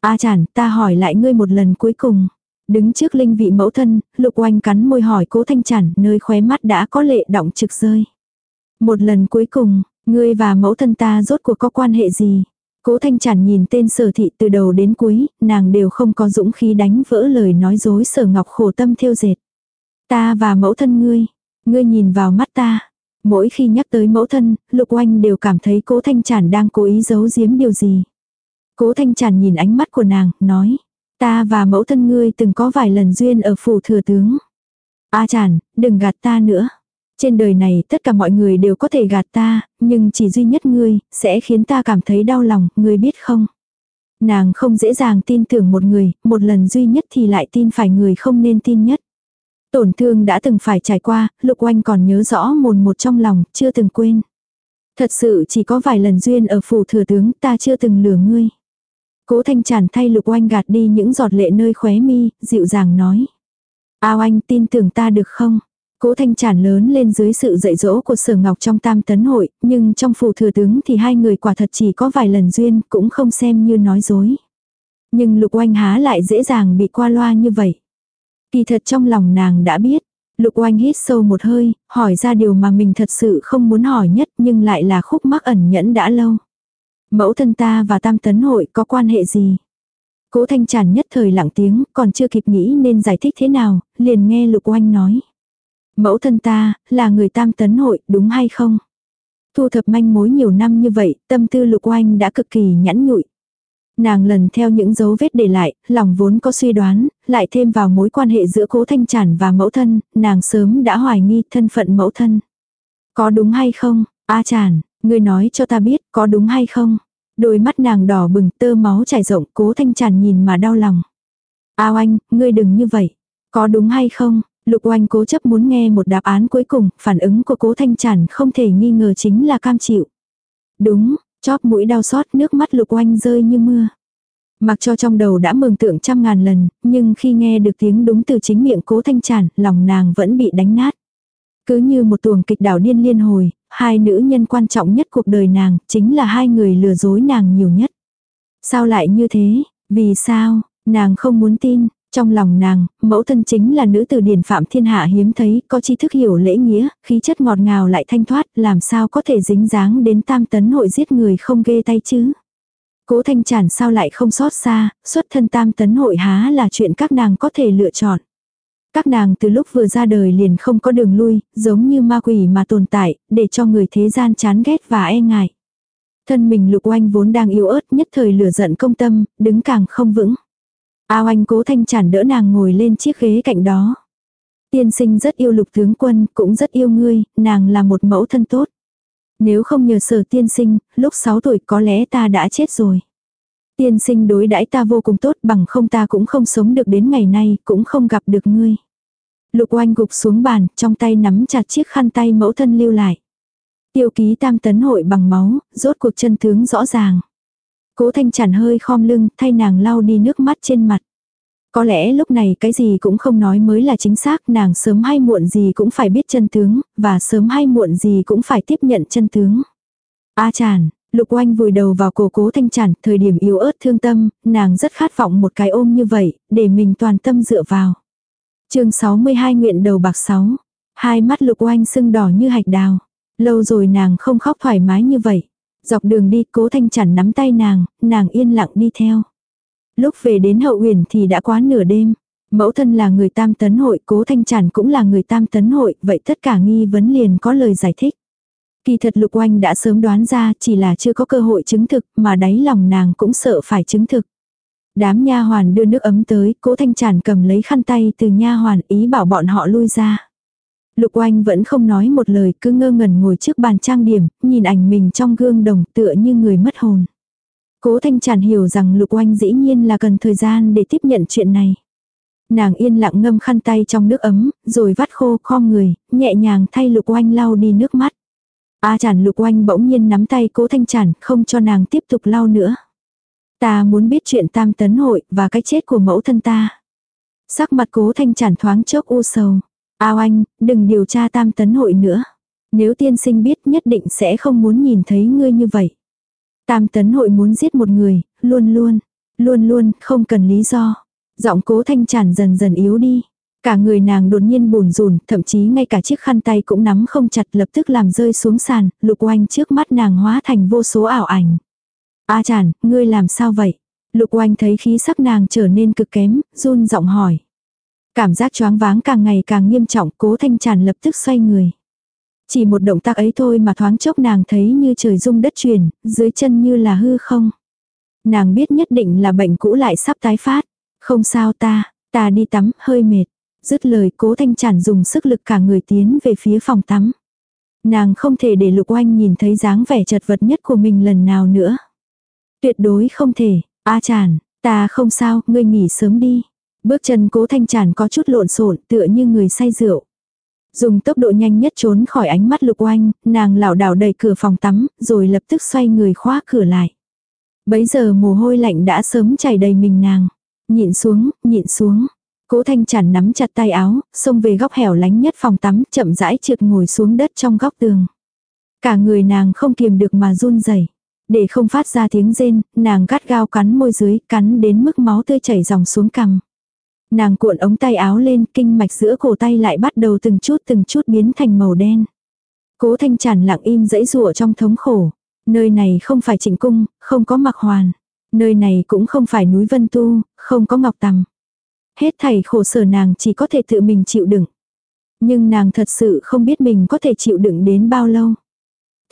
A à chản, ta hỏi lại ngươi một lần cuối cùng. Đứng trước linh vị mẫu thân, lục oanh cắn môi hỏi cố thanh chản nơi khóe mắt đã có lệ động trực rơi. Một lần cuối cùng, ngươi và mẫu thân ta rốt cuộc có quan hệ gì? Cố thanh chản nhìn tên sở thị từ đầu đến cuối, nàng đều không có dũng khí đánh vỡ lời nói dối sở ngọc khổ tâm thiêu dệt. Ta và mẫu thân ngươi, ngươi nhìn vào mắt ta. Mỗi khi nhắc tới mẫu thân, lục oanh đều cảm thấy cố thanh chản đang cố ý giấu giếm điều gì. Cố thanh chản nhìn ánh mắt của nàng, nói. Ta và mẫu thân ngươi từng có vài lần duyên ở phủ thừa tướng. A chản, đừng gạt ta nữa. Trên đời này tất cả mọi người đều có thể gạt ta, nhưng chỉ duy nhất ngươi, sẽ khiến ta cảm thấy đau lòng, ngươi biết không? Nàng không dễ dàng tin tưởng một người, một lần duy nhất thì lại tin phải người không nên tin nhất. Tổn thương đã từng phải trải qua, Lục Oanh còn nhớ rõ mồn một trong lòng, chưa từng quên. Thật sự chỉ có vài lần duyên ở phủ thừa tướng ta chưa từng lừa ngươi. Cố thanh tràn thay Lục Oanh gạt đi những giọt lệ nơi khóe mi, dịu dàng nói. Ao anh tin tưởng ta được không? Cố thanh tràn lớn lên dưới sự dạy dỗ của sở ngọc trong tam tấn hội, nhưng trong phủ thừa tướng thì hai người quả thật chỉ có vài lần duyên, cũng không xem như nói dối. Nhưng lục oanh há lại dễ dàng bị qua loa như vậy. Kỳ thật trong lòng nàng đã biết. Lục oanh hít sâu một hơi, hỏi ra điều mà mình thật sự không muốn hỏi nhất nhưng lại là khúc mắc ẩn nhẫn đã lâu. Mẫu thân ta và tam tấn hội có quan hệ gì? Cố thanh tràn nhất thời lặng tiếng, còn chưa kịp nghĩ nên giải thích thế nào, liền nghe lục oanh nói. Mẫu thân ta, là người tam tấn hội, đúng hay không? Thu thập manh mối nhiều năm như vậy, tâm tư lục oanh đã cực kỳ nhẫn nhụi. Nàng lần theo những dấu vết để lại, lòng vốn có suy đoán, lại thêm vào mối quan hệ giữa cố thanh chản và mẫu thân, nàng sớm đã hoài nghi thân phận mẫu thân. Có đúng hay không, A chản ngươi nói cho ta biết có đúng hay không? Đôi mắt nàng đỏ bừng tơ máu chảy rộng cố thanh chản nhìn mà đau lòng. Ao anh, ngươi đừng như vậy. Có đúng hay không? Lục oanh cố chấp muốn nghe một đáp án cuối cùng, phản ứng của cố thanh chản không thể nghi ngờ chính là cam chịu. Đúng, chóp mũi đau xót nước mắt lục oanh rơi như mưa. Mặc cho trong đầu đã mường tượng trăm ngàn lần, nhưng khi nghe được tiếng đúng từ chính miệng cố thanh tràn, lòng nàng vẫn bị đánh nát. Cứ như một tuồng kịch đảo điên liên hồi, hai nữ nhân quan trọng nhất cuộc đời nàng, chính là hai người lừa dối nàng nhiều nhất. Sao lại như thế? Vì sao? Nàng không muốn tin. Trong lòng nàng, mẫu thân chính là nữ tử điển phạm thiên hạ hiếm thấy, có tri thức hiểu lễ nghĩa, khí chất ngọt ngào lại thanh thoát, làm sao có thể dính dáng đến tam tấn hội giết người không ghê tay chứ. Cố thanh tràn sao lại không xót xa, xuất thân tam tấn hội há là chuyện các nàng có thể lựa chọn. Các nàng từ lúc vừa ra đời liền không có đường lui, giống như ma quỷ mà tồn tại, để cho người thế gian chán ghét và e ngại. Thân mình lục oanh vốn đang yếu ớt nhất thời lửa giận công tâm, đứng càng không vững. Ao anh cố thanh chản đỡ nàng ngồi lên chiếc ghế cạnh đó. Tiên sinh rất yêu lục tướng quân, cũng rất yêu ngươi, nàng là một mẫu thân tốt. Nếu không nhờ sở tiên sinh, lúc 6 tuổi có lẽ ta đã chết rồi. Tiên sinh đối đãi ta vô cùng tốt bằng không ta cũng không sống được đến ngày nay, cũng không gặp được ngươi. Lục oanh gục xuống bàn, trong tay nắm chặt chiếc khăn tay mẫu thân lưu lại. Tiêu ký tam tấn hội bằng máu, rốt cuộc chân tướng rõ ràng. Cố thanh chản hơi khom lưng, thay nàng lau đi nước mắt trên mặt. Có lẽ lúc này cái gì cũng không nói mới là chính xác, nàng sớm hay muộn gì cũng phải biết chân tướng, và sớm hay muộn gì cũng phải tiếp nhận chân tướng. A chản, lục oanh vùi đầu vào cổ cố thanh chản, thời điểm yếu ớt thương tâm, nàng rất khát vọng một cái ôm như vậy, để mình toàn tâm dựa vào. chương 62 nguyện đầu bạc 6, hai mắt lục oanh sưng đỏ như hạch đào. Lâu rồi nàng không khóc thoải mái như vậy. Dọc đường đi cố thanh chản nắm tay nàng, nàng yên lặng đi theo. Lúc về đến hậu huyền thì đã quá nửa đêm. Mẫu thân là người tam tấn hội, cố thanh chản cũng là người tam tấn hội, vậy tất cả nghi vấn liền có lời giải thích. Kỳ thật lục oanh đã sớm đoán ra chỉ là chưa có cơ hội chứng thực mà đáy lòng nàng cũng sợ phải chứng thực. Đám nha hoàn đưa nước ấm tới, cố thanh chản cầm lấy khăn tay từ nha hoàn ý bảo bọn họ lui ra. Lục oanh vẫn không nói một lời cứ ngơ ngẩn ngồi trước bàn trang điểm, nhìn ảnh mình trong gương đồng tựa như người mất hồn. Cố Thanh Tràn hiểu rằng Lục Oanh dĩ nhiên là cần thời gian để tiếp nhận chuyện này. Nàng yên lặng ngâm khăn tay trong nước ấm, rồi vắt khô khom người, nhẹ nhàng thay Lục Oanh lau đi nước mắt. A Tràn Lục Oanh bỗng nhiên nắm tay Cố Thanh Tràn, không cho nàng tiếp tục lau nữa. Ta muốn biết chuyện tam tấn hội và cái chết của mẫu thân ta. Sắc mặt Cố Thanh Tràn thoáng chốc u sầu. Ao anh, đừng điều tra tam tấn hội nữa. Nếu tiên sinh biết nhất định sẽ không muốn nhìn thấy ngươi như vậy. Tam tấn hội muốn giết một người, luôn luôn, luôn luôn, không cần lý do. Giọng cố thanh tràn dần dần yếu đi. Cả người nàng đột nhiên bùn rùn, thậm chí ngay cả chiếc khăn tay cũng nắm không chặt lập tức làm rơi xuống sàn, lục oanh trước mắt nàng hóa thành vô số ảo ảnh. A chản, ngươi làm sao vậy? Lục oanh thấy khí sắc nàng trở nên cực kém, run giọng hỏi. Cảm giác choáng váng càng ngày càng nghiêm trọng, cố thanh tràn lập tức xoay người. Chỉ một động tác ấy thôi mà thoáng chốc nàng thấy như trời rung đất chuyển, dưới chân như là hư không. Nàng biết nhất định là bệnh cũ lại sắp tái phát. Không sao ta, ta đi tắm, hơi mệt. Dứt lời cố thanh tràn dùng sức lực cả người tiến về phía phòng tắm. Nàng không thể để lục oanh nhìn thấy dáng vẻ chật vật nhất của mình lần nào nữa. Tuyệt đối không thể, A tràn, ta không sao, ngươi nghỉ sớm đi. Bước chân cố thanh tràn có chút lộn xộn tựa như người say rượu. Dùng tốc độ nhanh nhất trốn khỏi ánh mắt lục oanh, nàng lảo đảo đẩy cửa phòng tắm, rồi lập tức xoay người khóa cửa lại. Bấy giờ mồ hôi lạnh đã sớm chảy đầy mình nàng. Nhịn xuống, nhịn xuống. Cố thanh chản nắm chặt tay áo, xông về góc hẻo lánh nhất phòng tắm, chậm rãi trượt ngồi xuống đất trong góc tường. Cả người nàng không kiềm được mà run rẩy. Để không phát ra tiếng rên, nàng gắt gao cắn môi dưới, cắn đến mức máu tươi chảy dòng xuống cằm. Nàng cuộn ống tay áo lên, kinh mạch giữa cổ tay lại bắt đầu từng chút từng chút biến thành màu đen. Cố thanh chản lặng im dãy rụa trong thống khổ. Nơi này không phải trịnh cung, không có mặc hoàn. Nơi này cũng không phải núi vân tu, không có ngọc tầm. Hết thảy khổ sở nàng chỉ có thể tự mình chịu đựng. Nhưng nàng thật sự không biết mình có thể chịu đựng đến bao lâu.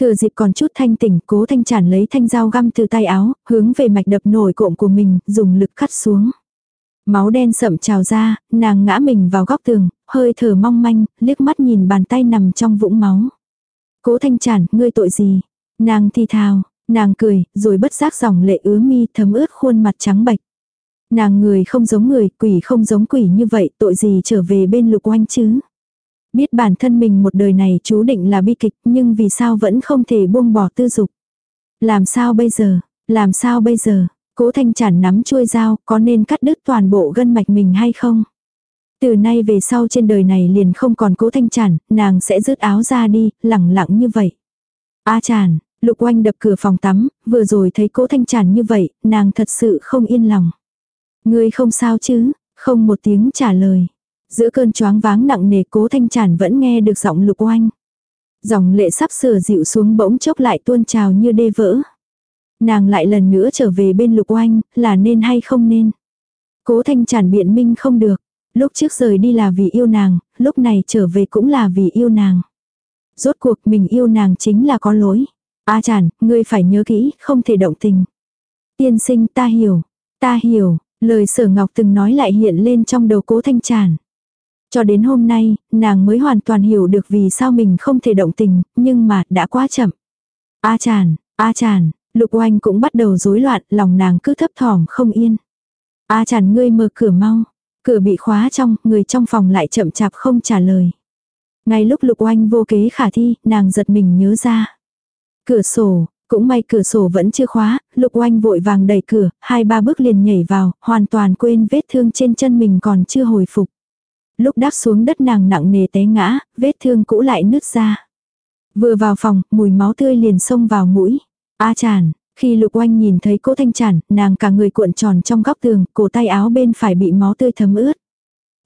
Thừa dịp còn chút thanh tỉnh, cố thanh chản lấy thanh dao găm từ tay áo, hướng về mạch đập nổi cộm của mình, dùng lực cắt xuống. Máu đen sậm trào ra, nàng ngã mình vào góc tường, hơi thở mong manh, liếc mắt nhìn bàn tay nằm trong vũng máu. Cố thanh chản, ngươi tội gì? Nàng thi thào, nàng cười, rồi bất giác dòng lệ ứa mi thấm ướt khuôn mặt trắng bạch. Nàng người không giống người, quỷ không giống quỷ như vậy, tội gì trở về bên lục oanh chứ? Biết bản thân mình một đời này chú định là bi kịch, nhưng vì sao vẫn không thể buông bỏ tư dục? Làm sao bây giờ? Làm sao bây giờ? Cố thanh chản nắm chuôi dao, có nên cắt đứt toàn bộ gân mạch mình hay không? Từ nay về sau trên đời này liền không còn cố thanh chản, nàng sẽ rứt áo ra đi, lẳng lặng như vậy. A chản, lục oanh đập cửa phòng tắm, vừa rồi thấy cố thanh chản như vậy, nàng thật sự không yên lòng. Ngươi không sao chứ, không một tiếng trả lời. Giữa cơn choáng váng nặng nề cố thanh chản vẫn nghe được giọng lục oanh. Dòng lệ sắp sửa dịu xuống bỗng chốc lại tuôn trào như đê vỡ. Nàng lại lần nữa trở về bên lục oanh, là nên hay không nên. Cố thanh chản biện minh không được. Lúc trước rời đi là vì yêu nàng, lúc này trở về cũng là vì yêu nàng. Rốt cuộc mình yêu nàng chính là có lỗi. A à chản, ngươi phải nhớ kỹ, không thể động tình. Tiên sinh ta hiểu, ta hiểu, lời sở ngọc từng nói lại hiện lên trong đầu cố thanh chản Cho đến hôm nay, nàng mới hoàn toàn hiểu được vì sao mình không thể động tình, nhưng mà đã quá chậm. A chàn, a chàn, lục oanh cũng bắt đầu rối loạn, lòng nàng cứ thấp thỏm không yên. A chàn ngươi mở cửa mau. Cửa bị khóa trong, người trong phòng lại chậm chạp không trả lời. Ngay lúc lục oanh vô kế khả thi, nàng giật mình nhớ ra. Cửa sổ, cũng may cửa sổ vẫn chưa khóa, lục oanh vội vàng đẩy cửa, hai ba bước liền nhảy vào, hoàn toàn quên vết thương trên chân mình còn chưa hồi phục. Lúc đáp xuống đất nàng nặng nề té ngã, vết thương cũ lại nứt ra. Vừa vào phòng, mùi máu tươi liền xông vào mũi. A chản, khi lục oanh nhìn thấy Cố thanh chản, nàng cả người cuộn tròn trong góc tường, cổ tay áo bên phải bị máu tươi thấm ướt.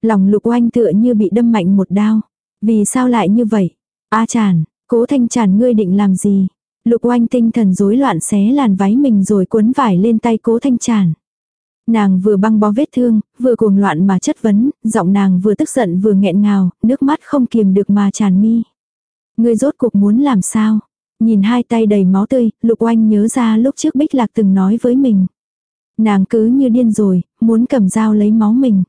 Lòng lục oanh tựa như bị đâm mạnh một đao. Vì sao lại như vậy? A chản, cố thanh chản ngươi định làm gì? Lục oanh tinh thần rối loạn xé làn váy mình rồi cuốn vải lên tay cố thanh chản. Nàng vừa băng bó vết thương, vừa cuồng loạn mà chất vấn, giọng nàng vừa tức giận vừa nghẹn ngào, nước mắt không kiềm được mà tràn mi. Ngươi rốt cuộc muốn làm sao? Nhìn hai tay đầy máu tươi, Lục Oanh nhớ ra lúc trước Bích Lạc từng nói với mình. Nàng cứ như điên rồi, muốn cầm dao lấy máu mình.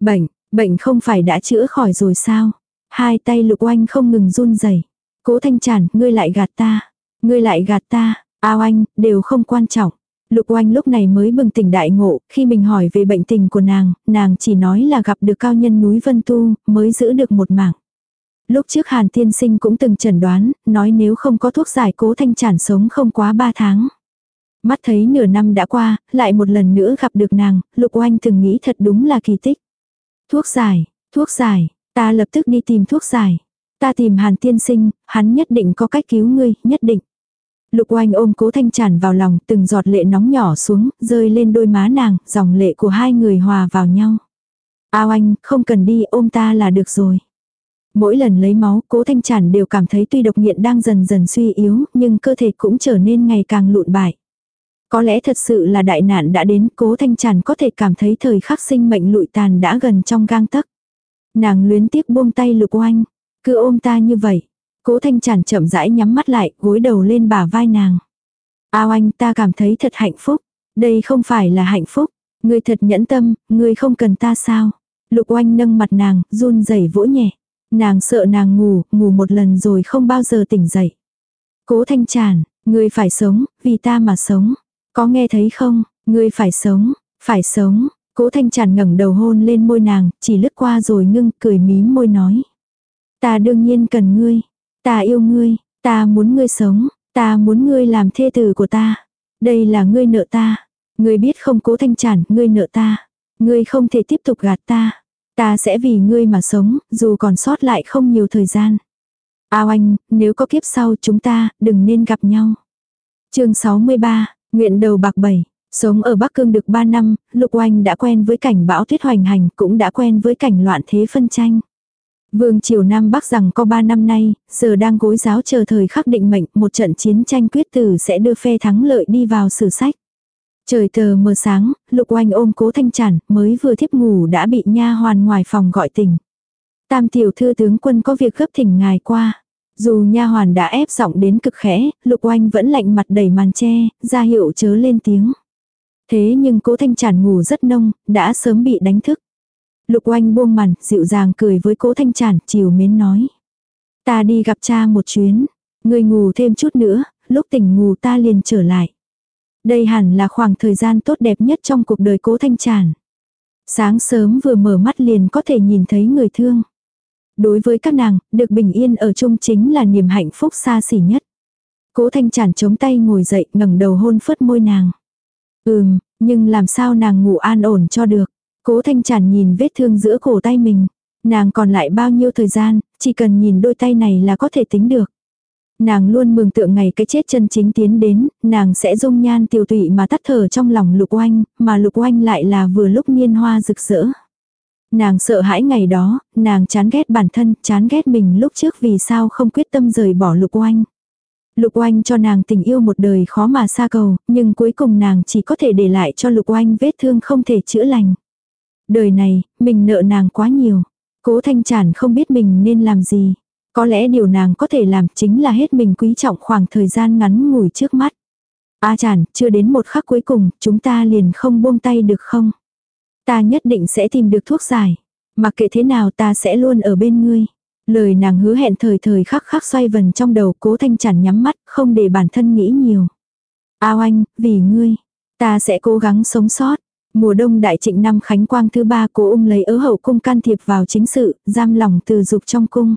Bệnh, bệnh không phải đã chữa khỏi rồi sao? Hai tay Lục Oanh không ngừng run rẩy. Cố Thanh Trản, ngươi lại gạt ta. Ngươi lại gạt ta, ao anh, đều không quan trọng. Lục oanh lúc này mới bừng tỉnh đại ngộ, khi mình hỏi về bệnh tình của nàng, nàng chỉ nói là gặp được cao nhân núi Vân Tu, mới giữ được một mạng. Lúc trước Hàn Tiên Sinh cũng từng chẩn đoán, nói nếu không có thuốc giải cố thanh chản sống không quá 3 tháng. Mắt thấy nửa năm đã qua, lại một lần nữa gặp được nàng, Lục Oanh từng nghĩ thật đúng là kỳ tích. Thuốc giải, thuốc giải, ta lập tức đi tìm thuốc giải. Ta tìm Hàn Tiên Sinh, hắn nhất định có cách cứu ngươi, nhất định. Lục oanh ôm cố thanh tràn vào lòng, từng giọt lệ nóng nhỏ xuống, rơi lên đôi má nàng, dòng lệ của hai người hòa vào nhau. Ao anh, không cần đi, ôm ta là được rồi. Mỗi lần lấy máu, cố thanh tràn đều cảm thấy tuy độc nghiện đang dần dần suy yếu, nhưng cơ thể cũng trở nên ngày càng lụn bại. Có lẽ thật sự là đại nạn đã đến, cố thanh tràn có thể cảm thấy thời khắc sinh mệnh lụi tàn đã gần trong gang tấc. Nàng luyến tiếc buông tay lục oanh, cứ ôm ta như vậy. Cố thanh chản chậm rãi nhắm mắt lại, gối đầu lên bả vai nàng. Ao anh ta cảm thấy thật hạnh phúc. Đây không phải là hạnh phúc. Ngươi thật nhẫn tâm, ngươi không cần ta sao. Lục oanh nâng mặt nàng, run rẩy vỗ nhẹ. Nàng sợ nàng ngủ, ngủ một lần rồi không bao giờ tỉnh dậy. Cố thanh tràn, ngươi phải sống, vì ta mà sống. Có nghe thấy không, ngươi phải sống, phải sống. Cố thanh tràn ngẩng đầu hôn lên môi nàng, chỉ lướt qua rồi ngưng cười mím môi nói. Ta đương nhiên cần ngươi. Ta yêu ngươi, ta muốn ngươi sống, ta muốn ngươi làm thê tử của ta. Đây là ngươi nợ ta. Ngươi biết không cố thanh tràn, ngươi nợ ta. Ngươi không thể tiếp tục gạt ta. Ta sẽ vì ngươi mà sống, dù còn sót lại không nhiều thời gian. Ao anh, nếu có kiếp sau chúng ta, đừng nên gặp nhau. chương 63, nguyện đầu bạc bảy. Sống ở Bắc Cương được 3 năm, Lục Oanh đã quen với cảnh bão tuyết hoành hành, cũng đã quen với cảnh loạn thế phân tranh. Vương triều Nam Bắc rằng có 3 năm nay, giờ đang gối giáo chờ thời khắc định mệnh, một trận chiến tranh quyết tử sẽ đưa phe thắng lợi đi vào sử sách. Trời tờ mờ sáng, Lục Oanh ôm Cố Thanh Trản, mới vừa thiếp ngủ đã bị nha hoàn ngoài phòng gọi tỉnh. Tam tiểu thư tướng quân có việc gấp thỉnh ngài qua. Dù nha hoàn đã ép giọng đến cực khẽ, Lục Oanh vẫn lạnh mặt đẩy màn che, ra hiệu chớ lên tiếng. Thế nhưng Cố Thanh Trản ngủ rất nông, đã sớm bị đánh thức. Lục oanh buông màn, dịu dàng cười với cố thanh chản chiều mến nói. Ta đi gặp cha một chuyến. Ngươi ngủ thêm chút nữa, lúc tỉnh ngủ ta liền trở lại. Đây hẳn là khoảng thời gian tốt đẹp nhất trong cuộc đời cố thanh tràn. Sáng sớm vừa mở mắt liền có thể nhìn thấy người thương. Đối với các nàng, được bình yên ở chung chính là niềm hạnh phúc xa xỉ nhất. Cố thanh tràn chống tay ngồi dậy ngẩng đầu hôn phớt môi nàng. Ừm, nhưng làm sao nàng ngủ an ổn cho được. Cố thanh chản nhìn vết thương giữa cổ tay mình. Nàng còn lại bao nhiêu thời gian, chỉ cần nhìn đôi tay này là có thể tính được. Nàng luôn mường tượng ngày cái chết chân chính tiến đến, nàng sẽ dung nhan tiêu tụy mà tắt thở trong lòng lục oanh, mà lục oanh lại là vừa lúc niên hoa rực rỡ. Nàng sợ hãi ngày đó, nàng chán ghét bản thân, chán ghét mình lúc trước vì sao không quyết tâm rời bỏ lục oanh. Lục oanh cho nàng tình yêu một đời khó mà xa cầu, nhưng cuối cùng nàng chỉ có thể để lại cho lục oanh vết thương không thể chữa lành. Đời này, mình nợ nàng quá nhiều. Cố thanh chản không biết mình nên làm gì. Có lẽ điều nàng có thể làm chính là hết mình quý trọng khoảng thời gian ngắn ngủi trước mắt. A chản, chưa đến một khắc cuối cùng, chúng ta liền không buông tay được không? Ta nhất định sẽ tìm được thuốc giải. Mặc kệ thế nào ta sẽ luôn ở bên ngươi. Lời nàng hứa hẹn thời thời khắc khắc xoay vần trong đầu cố thanh chản nhắm mắt, không để bản thân nghĩ nhiều. A oanh, vì ngươi, ta sẽ cố gắng sống sót. Mùa đông đại trịnh năm khánh quang thứ ba cố ung lấy ớ hậu cung can thiệp vào chính sự, giam lòng từ dục trong cung.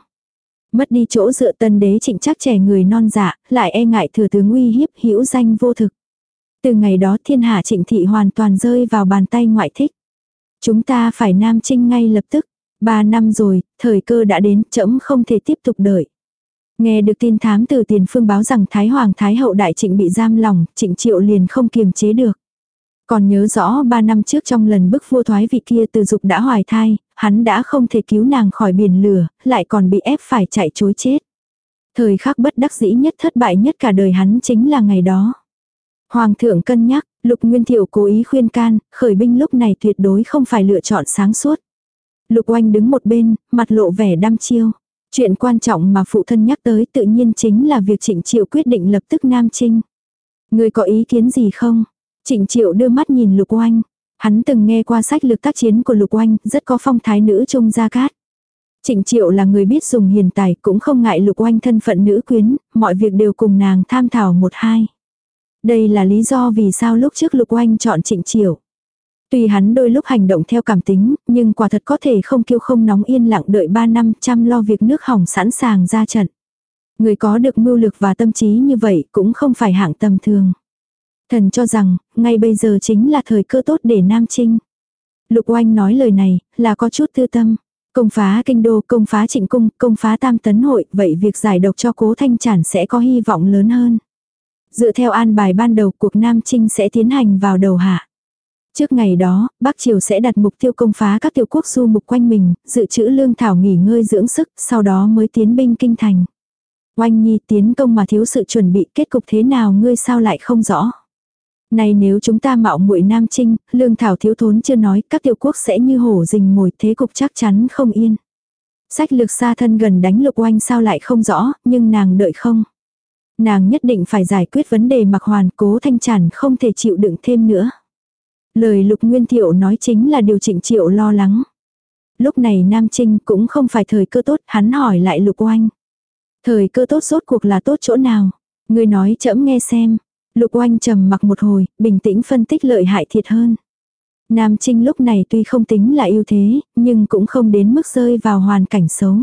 Mất đi chỗ dựa tân đế trịnh chắc trẻ người non dạ, lại e ngại thừa tướng uy hiếp hữu danh vô thực. Từ ngày đó thiên hạ trịnh thị hoàn toàn rơi vào bàn tay ngoại thích. Chúng ta phải nam trinh ngay lập tức. Ba năm rồi, thời cơ đã đến, trẫm không thể tiếp tục đợi. Nghe được tin thám từ tiền phương báo rằng Thái Hoàng Thái Hậu Đại Trịnh bị giam lòng, Trịnh Triệu liền không kiềm chế được. Còn nhớ rõ ba năm trước trong lần bức vua thoái vị kia từ dục đã hoài thai, hắn đã không thể cứu nàng khỏi biển lửa, lại còn bị ép phải chạy chối chết. Thời khắc bất đắc dĩ nhất thất bại nhất cả đời hắn chính là ngày đó. Hoàng thượng cân nhắc, Lục Nguyên Thiệu cố ý khuyên can, khởi binh lúc này tuyệt đối không phải lựa chọn sáng suốt. Lục Oanh đứng một bên, mặt lộ vẻ đăm chiêu. Chuyện quan trọng mà phụ thân nhắc tới tự nhiên chính là việc Trịnh Triệu quyết định lập tức Nam Trinh. Người có ý kiến gì không? Trịnh Triệu đưa mắt nhìn Lục Oanh. Hắn từng nghe qua sách lược tác chiến của Lục Oanh, rất có phong thái nữ trung gia cát. Trịnh Triệu là người biết dùng hiền tài, cũng không ngại Lục Oanh thân phận nữ quyến, mọi việc đều cùng nàng tham thảo một hai. Đây là lý do vì sao lúc trước Lục Oanh chọn Trịnh Triệu. Tuy hắn đôi lúc hành động theo cảm tính, nhưng quả thật có thể không kiêu không nóng yên lặng đợi 3 năm chăm lo việc nước hỏng sẵn sàng ra trận. Người có được mưu lực và tâm trí như vậy cũng không phải hạng tầm thường. Thần cho rằng, ngay bây giờ chính là thời cơ tốt để Nam Trinh. Lục oanh nói lời này, là có chút tư tâm. Công phá kinh đô, công phá trịnh cung, công phá tam tấn hội, vậy việc giải độc cho cố thanh chản sẽ có hy vọng lớn hơn. Dựa theo an bài ban đầu cuộc Nam Trinh sẽ tiến hành vào đầu hạ. Trước ngày đó, Bắc Triều sẽ đặt mục tiêu công phá các tiểu quốc du mục quanh mình, dự trữ lương thảo nghỉ ngơi dưỡng sức, sau đó mới tiến binh kinh thành. Oanh Nhi tiến công mà thiếu sự chuẩn bị kết cục thế nào ngươi sao lại không rõ. Này nếu chúng ta mạo muội Nam Trinh, lương thảo thiếu thốn chưa nói, các tiểu quốc sẽ như hổ rình mồi thế cục chắc chắn không yên. Sách lược xa thân gần đánh lục oanh sao lại không rõ, nhưng nàng đợi không. Nàng nhất định phải giải quyết vấn đề mặc hoàn cố thanh chản không thể chịu đựng thêm nữa. Lời lục nguyên thiệu nói chính là điều trịnh triệu lo lắng. Lúc này Nam Trinh cũng không phải thời cơ tốt, hắn hỏi lại lục oanh. Thời cơ tốt rốt cuộc là tốt chỗ nào? Người nói chậm nghe xem. Lục oanh trầm mặc một hồi, bình tĩnh phân tích lợi hại thiệt hơn. Nam Trinh lúc này tuy không tính là ưu thế, nhưng cũng không đến mức rơi vào hoàn cảnh xấu.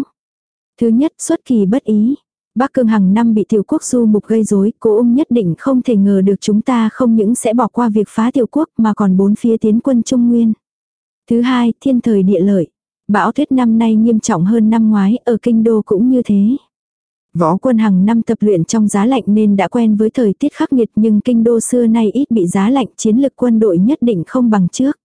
Thứ nhất, xuất kỳ bất ý. Bắc Cương hàng năm bị tiểu quốc du mục gây rối, cố ung nhất định không thể ngờ được chúng ta không những sẽ bỏ qua việc phá tiểu quốc mà còn bốn phía tiến quân Trung Nguyên. Thứ hai, thiên thời địa lợi. Bão tuyết năm nay nghiêm trọng hơn năm ngoái, ở kinh đô cũng như thế. Võ quân hàng năm tập luyện trong giá lạnh nên đã quen với thời tiết khắc nghiệt nhưng kinh đô xưa nay ít bị giá lạnh chiến lực quân đội nhất định không bằng trước.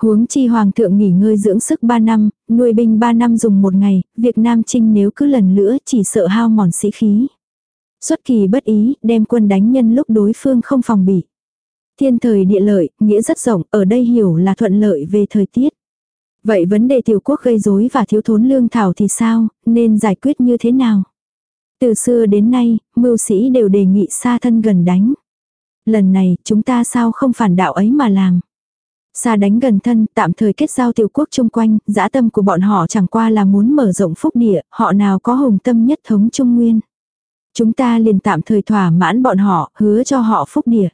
Huống chi hoàng thượng nghỉ ngơi dưỡng sức 3 năm, nuôi binh 3 năm dùng một ngày, việc Nam Trinh nếu cứ lần nữa chỉ sợ hao mòn sĩ khí. Xuất kỳ bất ý, đem quân đánh nhân lúc đối phương không phòng bị. Thiên thời địa lợi, nghĩa rất rộng, ở đây hiểu là thuận lợi về thời tiết. Vậy vấn đề tiểu quốc gây rối và thiếu thốn lương thảo thì sao, nên giải quyết như thế nào? Từ xưa đến nay, mưu sĩ đều đề nghị xa thân gần đánh. Lần này, chúng ta sao không phản đạo ấy mà làm? Xa đánh gần thân, tạm thời kết giao tiểu quốc chung quanh, dã tâm của bọn họ chẳng qua là muốn mở rộng phúc địa, họ nào có hùng tâm nhất thống trung nguyên. Chúng ta liền tạm thời thỏa mãn bọn họ, hứa cho họ phúc địa.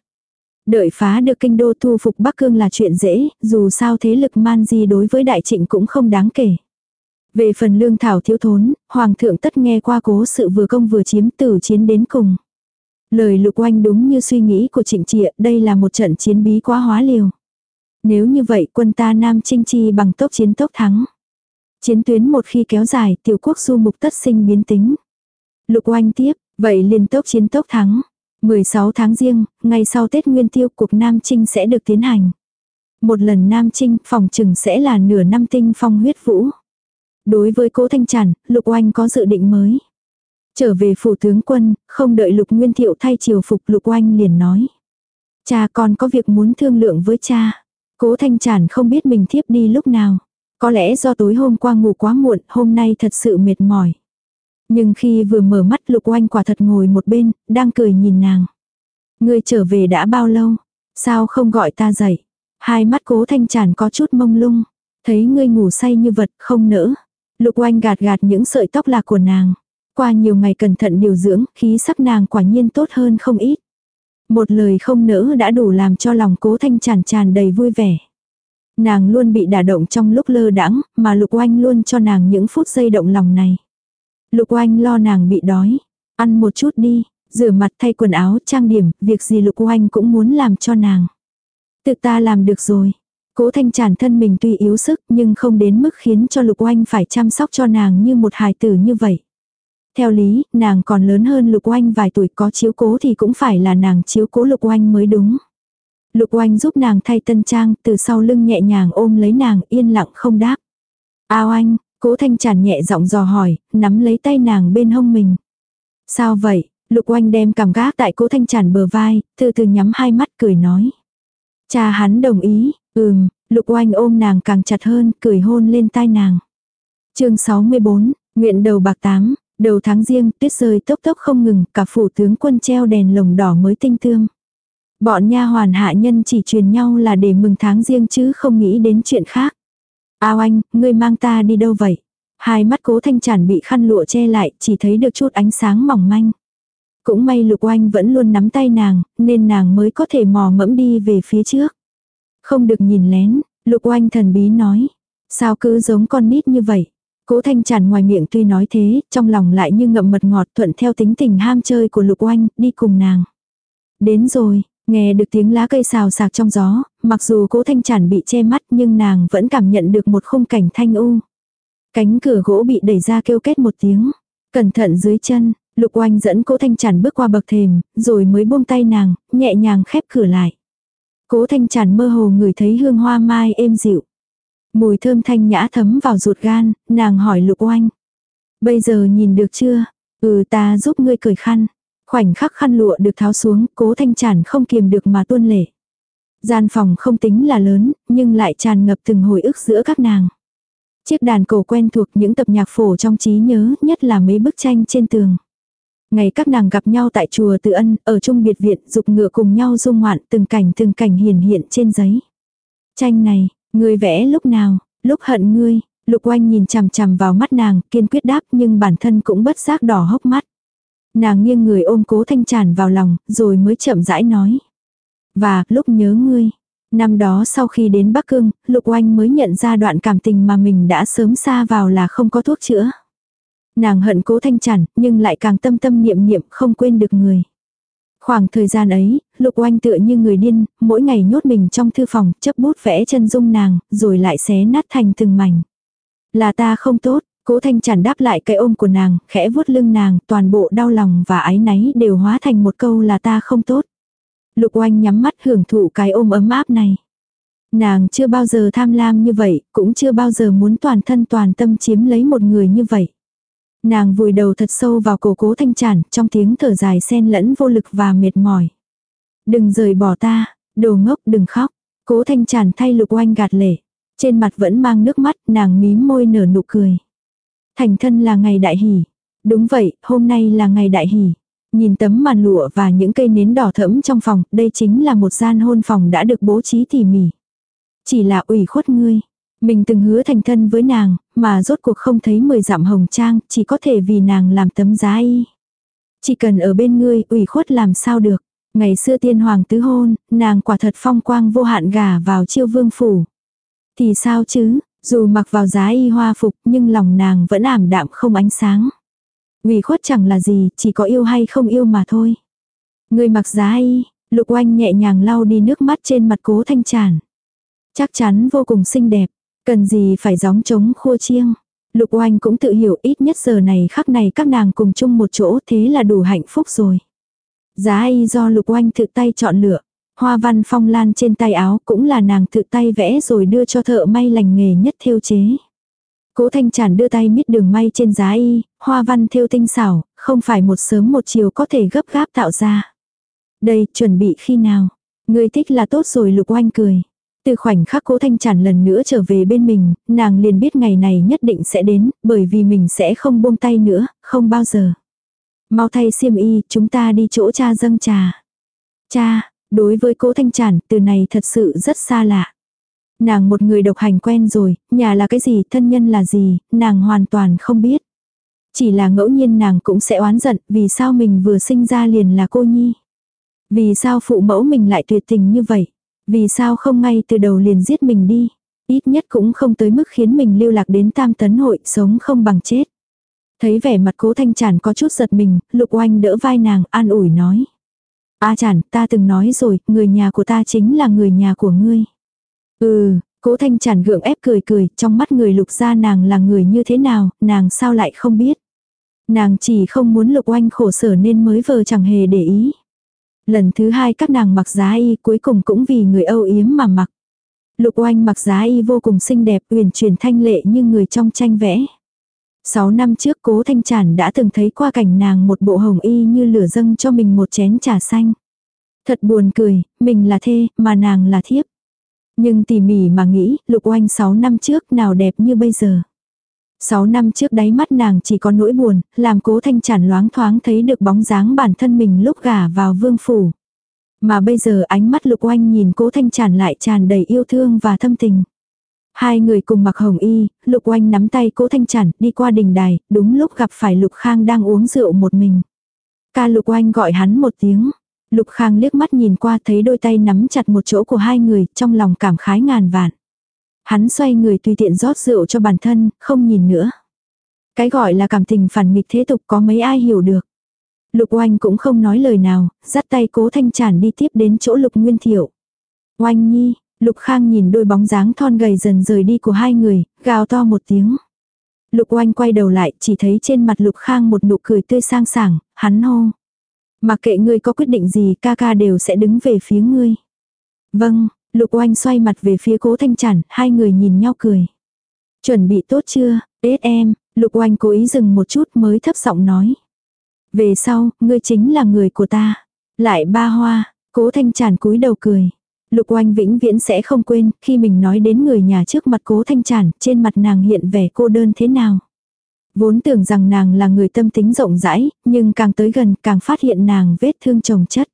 Đợi phá được kinh đô thu phục Bắc Cương là chuyện dễ, dù sao thế lực man di đối với đại trịnh cũng không đáng kể. Về phần lương thảo thiếu thốn, hoàng thượng tất nghe qua cố sự vừa công vừa chiếm tử chiến đến cùng. Lời lục oanh đúng như suy nghĩ của trịnh trịa, đây là một trận chiến bí quá hóa liều. Nếu như vậy quân ta Nam Trinh chi bằng tốc chiến tốc thắng. Chiến tuyến một khi kéo dài tiểu quốc du mục tất sinh biến tính. Lục oanh tiếp, vậy liền tốc chiến tốc thắng. 16 tháng riêng, ngày sau Tết Nguyên Tiêu cuộc Nam Trinh sẽ được tiến hành. Một lần Nam Trinh phòng trừng sẽ là nửa năm tinh phong huyết vũ. Đối với cố Thanh Chản, Lục Oanh có dự định mới. Trở về phủ tướng quân, không đợi Lục Nguyên Thiệu thay triều phục Lục Oanh liền nói. Cha còn có việc muốn thương lượng với cha. Cố Thanh Chản không biết mình thiếp đi lúc nào. Có lẽ do tối hôm qua ngủ quá muộn, hôm nay thật sự mệt mỏi. Nhưng khi vừa mở mắt Lục Oanh quả thật ngồi một bên, đang cười nhìn nàng. Ngươi trở về đã bao lâu? Sao không gọi ta dậy? Hai mắt cố thanh tràn có chút mông lung. Thấy ngươi ngủ say như vật không nỡ. Lục oanh gạt gạt những sợi tóc lạc của nàng. Qua nhiều ngày cẩn thận điều dưỡng, khí sắc nàng quả nhiên tốt hơn không ít. Một lời không nỡ đã đủ làm cho lòng cố thanh tràn tràn đầy vui vẻ. Nàng luôn bị đả động trong lúc lơ đãng, mà lục oanh luôn cho nàng những phút giây động lòng này. Lục oanh lo nàng bị đói. Ăn một chút đi, rửa mặt thay quần áo, trang điểm, việc gì lục oanh cũng muốn làm cho nàng. Tự ta làm được rồi. Cố thanh tràn thân mình tuy yếu sức nhưng không đến mức khiến cho lục oanh phải chăm sóc cho nàng như một hài tử như vậy. Theo lý, nàng còn lớn hơn lục oanh vài tuổi có chiếu cố thì cũng phải là nàng chiếu cố lục oanh mới đúng. Lục oanh giúp nàng thay tân trang từ sau lưng nhẹ nhàng ôm lấy nàng yên lặng không đáp. Ao anh, cố thanh tràn nhẹ giọng dò hỏi, nắm lấy tay nàng bên hông mình. Sao vậy? Lục oanh đem cảm gác tại cố thanh tràn bờ vai, từ từ nhắm hai mắt cười nói. Cha hắn đồng ý, ừm, lục oanh ôm nàng càng chặt hơn, cười hôn lên tai nàng. chương 64, nguyện đầu bạc tám, đầu tháng riêng, tuyết rơi tốc tốc không ngừng, cả phủ tướng quân treo đèn lồng đỏ mới tinh tươm. Bọn nha hoàn hạ nhân chỉ truyền nhau là để mừng tháng riêng chứ không nghĩ đến chuyện khác. Ao anh, ngươi mang ta đi đâu vậy? Hai mắt cố thanh chản bị khăn lụa che lại, chỉ thấy được chút ánh sáng mỏng manh. Cũng may lục oanh vẫn luôn nắm tay nàng, nên nàng mới có thể mò mẫm đi về phía trước. Không được nhìn lén, lục oanh thần bí nói. Sao cứ giống con nít như vậy? Cố thanh tràn ngoài miệng tuy nói thế, trong lòng lại như ngậm mật ngọt thuận theo tính tình ham chơi của lục oanh, đi cùng nàng. Đến rồi, nghe được tiếng lá cây xào sạc trong gió, mặc dù cố thanh tràn bị che mắt nhưng nàng vẫn cảm nhận được một khung cảnh thanh u. Cánh cửa gỗ bị đẩy ra kêu kết một tiếng. Cẩn thận dưới chân, Lục oanh dẫn cố thanh tràn bước qua bậc thềm, rồi mới buông tay nàng, nhẹ nhàng khép cửa lại. Cố thanh tràn mơ hồ người thấy hương hoa mai êm dịu. Mùi thơm thanh nhã thấm vào ruột gan, nàng hỏi lục oanh. Bây giờ nhìn được chưa? Ừ ta giúp ngươi cởi khăn. Khoảnh khắc khăn lụa được tháo xuống, cố thanh tràn không kiềm được mà tuôn lệ. Gian phòng không tính là lớn, nhưng lại tràn ngập từng hồi ức giữa các nàng. Chiếc đàn cổ quen thuộc những tập nhạc phổ trong trí nhớ, nhất là mấy bức tranh trên tường. Ngày các nàng gặp nhau tại chùa Từ Ân, ở trung biệt viện, dục ngựa cùng nhau dung ngoạn, từng cảnh từng cảnh hiển hiện trên giấy. Tranh này, ngươi vẽ lúc nào, lúc hận ngươi, lục oanh nhìn chằm chằm vào mắt nàng, kiên quyết đáp nhưng bản thân cũng bất giác đỏ hốc mắt. Nàng nghiêng người ôm cố thanh tràn vào lòng, rồi mới chậm rãi nói. Và, lúc nhớ ngươi. Năm đó sau khi đến Bắc Cương, Lục Oanh mới nhận ra đoạn cảm tình mà mình đã sớm xa vào là không có thuốc chữa. Nàng hận cố thanh chản, nhưng lại càng tâm tâm niệm niệm không quên được người. Khoảng thời gian ấy, Lục Oanh tựa như người điên, mỗi ngày nhốt mình trong thư phòng, chấp bút vẽ chân dung nàng, rồi lại xé nát thành từng mảnh. Là ta không tốt, cố thanh chản đáp lại cái ôm của nàng, khẽ vuốt lưng nàng, toàn bộ đau lòng và ái náy đều hóa thành một câu là ta không tốt. Lục Oanh nhắm mắt hưởng thụ cái ôm ấm áp này. Nàng chưa bao giờ tham lam như vậy, cũng chưa bao giờ muốn toàn thân toàn tâm chiếm lấy một người như vậy. Nàng vùi đầu thật sâu vào cổ cố thanh tràn, trong tiếng thở dài xen lẫn vô lực và mệt mỏi. Đừng rời bỏ ta, đồ ngốc đừng khóc. Cố thanh tràn thay lục oanh gạt lệ. Trên mặt vẫn mang nước mắt, nàng mím môi nở nụ cười. Thành thân là ngày đại hỷ. Đúng vậy, hôm nay là ngày đại hỷ. Nhìn tấm màn lụa và những cây nến đỏ thẫm trong phòng, đây chính là một gian hôn phòng đã được bố trí tỉ mỉ. Chỉ là ủy khuất ngươi, mình từng hứa thành thân với nàng, mà rốt cuộc không thấy mười dặm hồng trang, chỉ có thể vì nàng làm tấm giá y. Chỉ cần ở bên ngươi, ủy khuất làm sao được. Ngày xưa tiên hoàng tứ hôn, nàng quả thật phong quang vô hạn gà vào chiêu vương phủ. Thì sao chứ, dù mặc vào giá y hoa phục nhưng lòng nàng vẫn ảm đạm không ánh sáng. Ủy khuất chẳng là gì, chỉ có yêu hay không yêu mà thôi. Người mặc giá y, lục oanh nhẹ nhàng lau đi nước mắt trên mặt cố thanh tràn. Chắc chắn vô cùng xinh đẹp. Cần gì phải gióng trống khua chiêng. Lục oanh cũng tự hiểu ít nhất giờ này khắc này các nàng cùng chung một chỗ thế là đủ hạnh phúc rồi. Giá y do lục oanh tự tay chọn lựa. Hoa văn phong lan trên tay áo cũng là nàng tự tay vẽ rồi đưa cho thợ may lành nghề nhất thêu chế. Cố Thanh Tràn đưa tay miết đường may trên giá y, hoa văn thêu tinh xảo, không phải một sớm một chiều có thể gấp gáp tạo ra. Đây, chuẩn bị khi nào? Người thích là tốt rồi lục oanh cười. Từ khoảnh khắc cố thanh tràn lần nữa trở về bên mình, nàng liền biết ngày này nhất định sẽ đến, bởi vì mình sẽ không buông tay nữa, không bao giờ. Mau thay xiêm y, chúng ta đi chỗ cha dâng trà. Cha, đối với cố thanh tràn, từ này thật sự rất xa lạ. Nàng một người độc hành quen rồi, nhà là cái gì, thân nhân là gì, nàng hoàn toàn không biết. Chỉ là ngẫu nhiên nàng cũng sẽ oán giận vì sao mình vừa sinh ra liền là cô nhi. Vì sao phụ mẫu mình lại tuyệt tình như vậy. Vì sao không ngay từ đầu liền giết mình đi. Ít nhất cũng không tới mức khiến mình lưu lạc đến tam tấn hội sống không bằng chết. Thấy vẻ mặt cố thanh chản có chút giật mình, lục oanh đỡ vai nàng an ủi nói. A à chản, ta từng nói rồi, người nhà của ta chính là người nhà của ngươi. Ừ, cố thanh chản gượng ép cười cười, trong mắt người lục ra nàng là người như thế nào, nàng sao lại không biết. Nàng chỉ không muốn lục oanh khổ sở nên mới vờ chẳng hề để ý. Lần thứ hai các nàng mặc giá y cuối cùng cũng vì người âu yếm mà mặc. Lục oanh mặc giá y vô cùng xinh đẹp uyển chuyển thanh lệ như người trong tranh vẽ. Sáu năm trước cố thanh tràn đã từng thấy qua cảnh nàng một bộ hồng y như lửa dâng cho mình một chén trà xanh. Thật buồn cười, mình là thê, mà nàng là thiếp. Nhưng tỉ mỉ mà nghĩ, lục oanh sáu năm trước nào đẹp như bây giờ. Sáu năm trước đáy mắt nàng chỉ có nỗi buồn, làm cố thanh chản loáng thoáng thấy được bóng dáng bản thân mình lúc gả vào vương phủ. Mà bây giờ ánh mắt lục oanh nhìn cố thanh chản lại tràn đầy yêu thương và thâm tình. Hai người cùng mặc hồng y, lục oanh nắm tay cố thanh chản đi qua đình đài, đúng lúc gặp phải lục khang đang uống rượu một mình. Ca lục oanh gọi hắn một tiếng. Lục khang liếc mắt nhìn qua thấy đôi tay nắm chặt một chỗ của hai người, trong lòng cảm khái ngàn vạn. Hắn xoay người tùy tiện rót rượu cho bản thân, không nhìn nữa. Cái gọi là cảm tình phản nghịch thế tục có mấy ai hiểu được. Lục oanh cũng không nói lời nào, dắt tay cố thanh tràn đi tiếp đến chỗ lục nguyên thiệu. Oanh nhi, lục khang nhìn đôi bóng dáng thon gầy dần rời đi của hai người, gào to một tiếng. Lục oanh quay đầu lại, chỉ thấy trên mặt lục khang một nụ cười tươi sang sảng, hắn hô. mặc kệ ngươi có quyết định gì ca ca đều sẽ đứng về phía ngươi. Vâng, Lục oanh xoay mặt về phía cố thanh chản, hai người nhìn nhau cười. Chuẩn bị tốt chưa, ết em, lục oanh cố ý dừng một chút mới thấp giọng nói. Về sau, ngươi chính là người của ta. Lại ba hoa, cố thanh chản cúi đầu cười. Lục oanh vĩnh viễn sẽ không quên, khi mình nói đến người nhà trước mặt cố thanh chản, trên mặt nàng hiện vẻ cô đơn thế nào. Vốn tưởng rằng nàng là người tâm tính rộng rãi, nhưng càng tới gần càng phát hiện nàng vết thương chồng chất.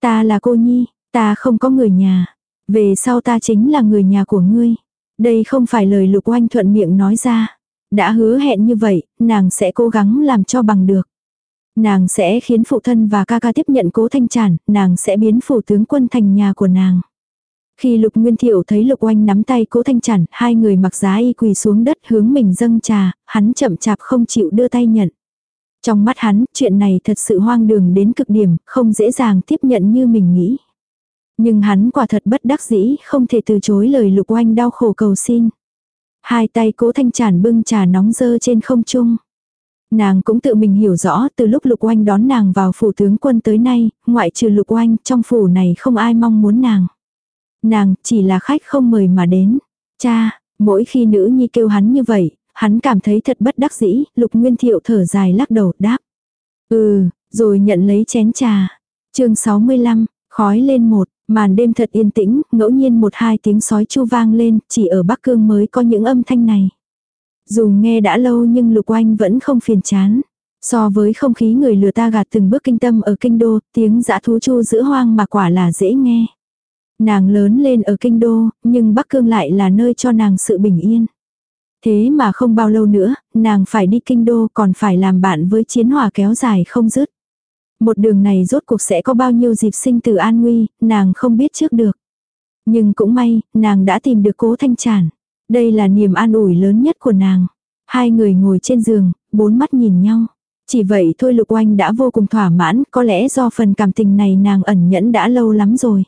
Ta là cô nhi, ta không có người nhà. Về sau ta chính là người nhà của ngươi. Đây không phải lời lục oanh thuận miệng nói ra. Đã hứa hẹn như vậy, nàng sẽ cố gắng làm cho bằng được. Nàng sẽ khiến phụ thân và ca ca tiếp nhận cố thanh tràn, nàng sẽ biến phủ tướng quân thành nhà của nàng. Khi lục nguyên thiệu thấy lục oanh nắm tay cố thanh tràn, hai người mặc giá y quỳ xuống đất hướng mình dâng trà, hắn chậm chạp không chịu đưa tay nhận. Trong mắt hắn, chuyện này thật sự hoang đường đến cực điểm, không dễ dàng tiếp nhận như mình nghĩ. Nhưng hắn quả thật bất đắc dĩ, không thể từ chối lời lục oanh đau khổ cầu xin. Hai tay cố thanh tràn bưng trà nóng dơ trên không trung. Nàng cũng tự mình hiểu rõ từ lúc lục oanh đón nàng vào phủ tướng quân tới nay, ngoại trừ lục oanh trong phủ này không ai mong muốn nàng. Nàng chỉ là khách không mời mà đến. Cha, mỗi khi nữ nhi kêu hắn như vậy, hắn cảm thấy thật bất đắc dĩ, lục nguyên thiệu thở dài lắc đầu đáp. Ừ, rồi nhận lấy chén trà. chương 65, khói lên một, Màn đêm thật yên tĩnh, ngẫu nhiên một hai tiếng sói chu vang lên, chỉ ở Bắc Cương mới có những âm thanh này. Dù nghe đã lâu nhưng Lục Oanh vẫn không phiền chán. So với không khí người lừa ta gạt từng bước kinh tâm ở kinh đô, tiếng dã thú chu giữa hoang mà quả là dễ nghe. Nàng lớn lên ở kinh đô, nhưng Bắc Cương lại là nơi cho nàng sự bình yên. Thế mà không bao lâu nữa, nàng phải đi kinh đô còn phải làm bạn với chiến hỏa kéo dài không dứt. Một đường này rốt cuộc sẽ có bao nhiêu dịp sinh tử an nguy, nàng không biết trước được. Nhưng cũng may, nàng đã tìm được cố thanh tràn. Đây là niềm an ủi lớn nhất của nàng. Hai người ngồi trên giường, bốn mắt nhìn nhau. Chỉ vậy thôi lục oanh đã vô cùng thỏa mãn, có lẽ do phần cảm tình này nàng ẩn nhẫn đã lâu lắm rồi.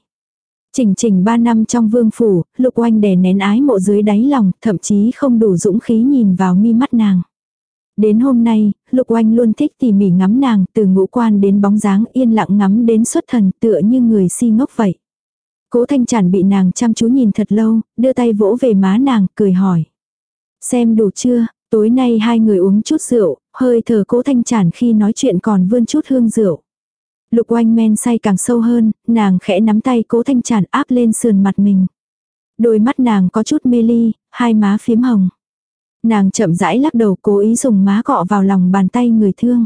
Chỉnh chỉnh ba năm trong vương phủ, lục oanh đè nén ái mộ dưới đáy lòng, thậm chí không đủ dũng khí nhìn vào mi mắt nàng. Đến hôm nay, lục oanh luôn thích tỉ mỉ ngắm nàng, từ ngũ quan đến bóng dáng yên lặng ngắm đến xuất thần tựa như người si ngốc vậy. Cố thanh Trản bị nàng chăm chú nhìn thật lâu, đưa tay vỗ về má nàng, cười hỏi. Xem đủ chưa, tối nay hai người uống chút rượu, hơi thở cố thanh Trản khi nói chuyện còn vươn chút hương rượu. Lục oanh men say càng sâu hơn, nàng khẽ nắm tay cố thanh Trản áp lên sườn mặt mình. Đôi mắt nàng có chút mê ly, hai má phím hồng. Nàng chậm rãi lắc đầu cố ý dùng má cọ vào lòng bàn tay người thương.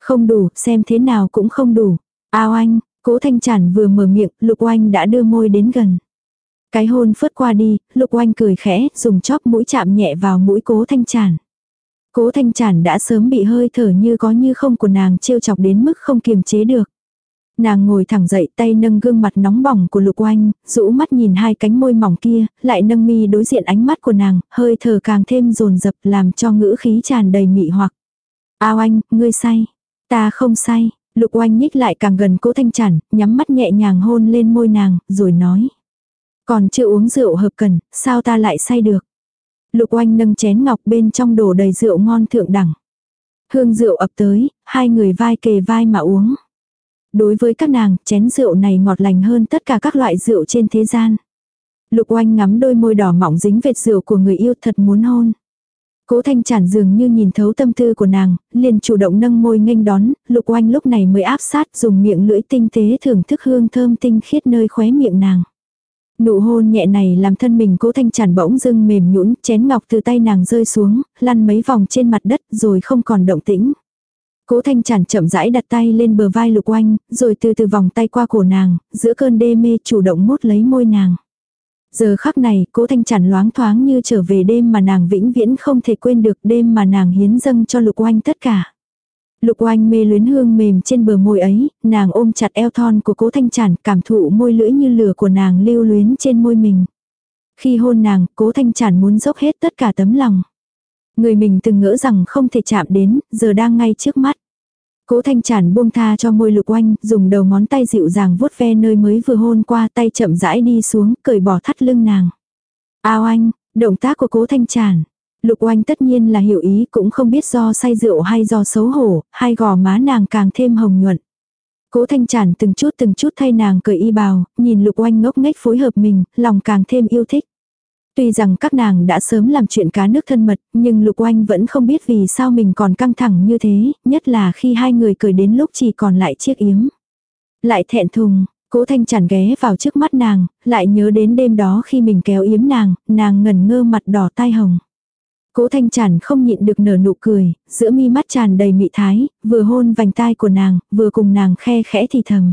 Không đủ, xem thế nào cũng không đủ. Ao anh, cố thanh chản vừa mở miệng, lục oanh đã đưa môi đến gần. Cái hôn phớt qua đi, lục oanh cười khẽ, dùng chóp mũi chạm nhẹ vào mũi cố thanh chản. Cố thanh chản đã sớm bị hơi thở như có như không của nàng trêu chọc đến mức không kiềm chế được. Nàng ngồi thẳng dậy tay nâng gương mặt nóng bỏng của lục oanh, rũ mắt nhìn hai cánh môi mỏng kia, lại nâng mi đối diện ánh mắt của nàng, hơi thở càng thêm rồn rập làm cho ngữ khí tràn đầy mị hoặc. Ao anh, ngươi say. Ta không say. Lục oanh nhích lại càng gần cố thanh chản, nhắm mắt nhẹ nhàng hôn lên môi nàng, rồi nói. Còn chưa uống rượu hợp cần, sao ta lại say được. Lục oanh nâng chén ngọc bên trong đổ đầy rượu ngon thượng đẳng. Hương rượu ập tới, hai người vai kề vai mà uống. Đối với các nàng, chén rượu này ngọt lành hơn tất cả các loại rượu trên thế gian. Lục oanh ngắm đôi môi đỏ mỏng dính vệt rượu của người yêu thật muốn hôn. Cố thanh chản dường như nhìn thấu tâm tư của nàng, liền chủ động nâng môi nghênh đón, lục oanh lúc này mới áp sát dùng miệng lưỡi tinh tế thưởng thức hương thơm tinh khiết nơi khóe miệng nàng. Nụ hôn nhẹ này làm thân mình cố thanh chản bỗng dưng mềm nhũn chén ngọc từ tay nàng rơi xuống, lăn mấy vòng trên mặt đất rồi không còn động tĩnh. Cố thanh chản chậm rãi đặt tay lên bờ vai lục oanh, rồi từ từ vòng tay qua cổ nàng, giữa cơn đê mê chủ động mút lấy môi nàng. Giờ khắc này, cố thanh chản loáng thoáng như trở về đêm mà nàng vĩnh viễn không thể quên được đêm mà nàng hiến dâng cho lục oanh tất cả. Lục oanh mê luyến hương mềm trên bờ môi ấy, nàng ôm chặt eo thon của cố thanh chản, cảm thụ môi lưỡi như lửa của nàng lưu luyến trên môi mình. Khi hôn nàng, cố thanh chản muốn dốc hết tất cả tấm lòng. Người mình từng ngỡ rằng không thể chạm đến, giờ đang ngay trước mắt. Cố thanh chản buông tha cho môi lục oanh, dùng đầu ngón tay dịu dàng vuốt ve nơi mới vừa hôn qua tay chậm rãi đi xuống, cởi bỏ thắt lưng nàng. Ao anh, động tác của cố thanh chản. Lục oanh tất nhiên là hiểu ý cũng không biết do say rượu hay do xấu hổ, hai gò má nàng càng thêm hồng nhuận. Cố thanh chản từng chút từng chút thay nàng cởi y bào, nhìn lục oanh ngốc nghếch phối hợp mình, lòng càng thêm yêu thích. Tuy rằng các nàng đã sớm làm chuyện cá nước thân mật, nhưng Lục Oanh vẫn không biết vì sao mình còn căng thẳng như thế, nhất là khi hai người cười đến lúc chỉ còn lại chiếc yếm. Lại thẹn thùng, cố thanh tràn ghé vào trước mắt nàng, lại nhớ đến đêm đó khi mình kéo yếm nàng, nàng ngần ngơ mặt đỏ tai hồng. Cố thanh tràn không nhịn được nở nụ cười, giữa mi mắt tràn đầy mị thái, vừa hôn vành tai của nàng, vừa cùng nàng khe khẽ thì thầm.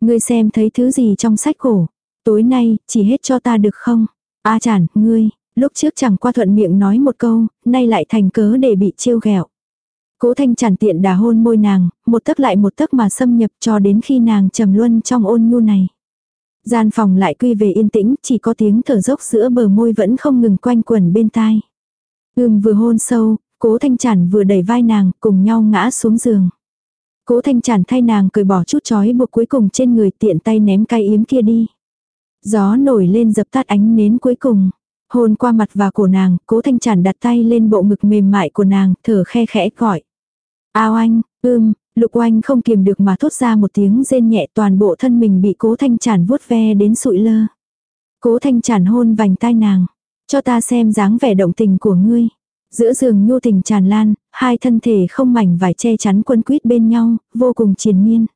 Ngươi xem thấy thứ gì trong sách cổ, tối nay, chỉ hết cho ta được không? A chản, ngươi, lúc trước chẳng qua thuận miệng nói một câu, nay lại thành cớ để bị trêu ghẹo. Cố thanh chản tiện đà hôn môi nàng, một tấc lại một tấc mà xâm nhập cho đến khi nàng trầm luân trong ôn nhu này. Gian phòng lại quy về yên tĩnh, chỉ có tiếng thở dốc giữa bờ môi vẫn không ngừng quanh quẩn bên tai. Ưm vừa hôn sâu, cố thanh chản vừa đẩy vai nàng, cùng nhau ngã xuống giường. Cố thanh chản thay nàng cởi bỏ chút chói buộc cuối cùng trên người tiện tay ném cái yếm kia đi. Gió nổi lên dập tắt ánh nến cuối cùng. Hôn qua mặt và cổ nàng, cố thanh chản đặt tay lên bộ ngực mềm mại của nàng, thở khe khẽ gọi. Ao anh, ưm, lục oanh không kiềm được mà thốt ra một tiếng rên nhẹ toàn bộ thân mình bị cố thanh chản vuốt ve đến sụi lơ. Cố thanh chản hôn vành tai nàng. Cho ta xem dáng vẻ động tình của ngươi. Giữa giường nhu tình tràn lan, hai thân thể không mảnh vải che chắn quân quýt bên nhau, vô cùng triền miên.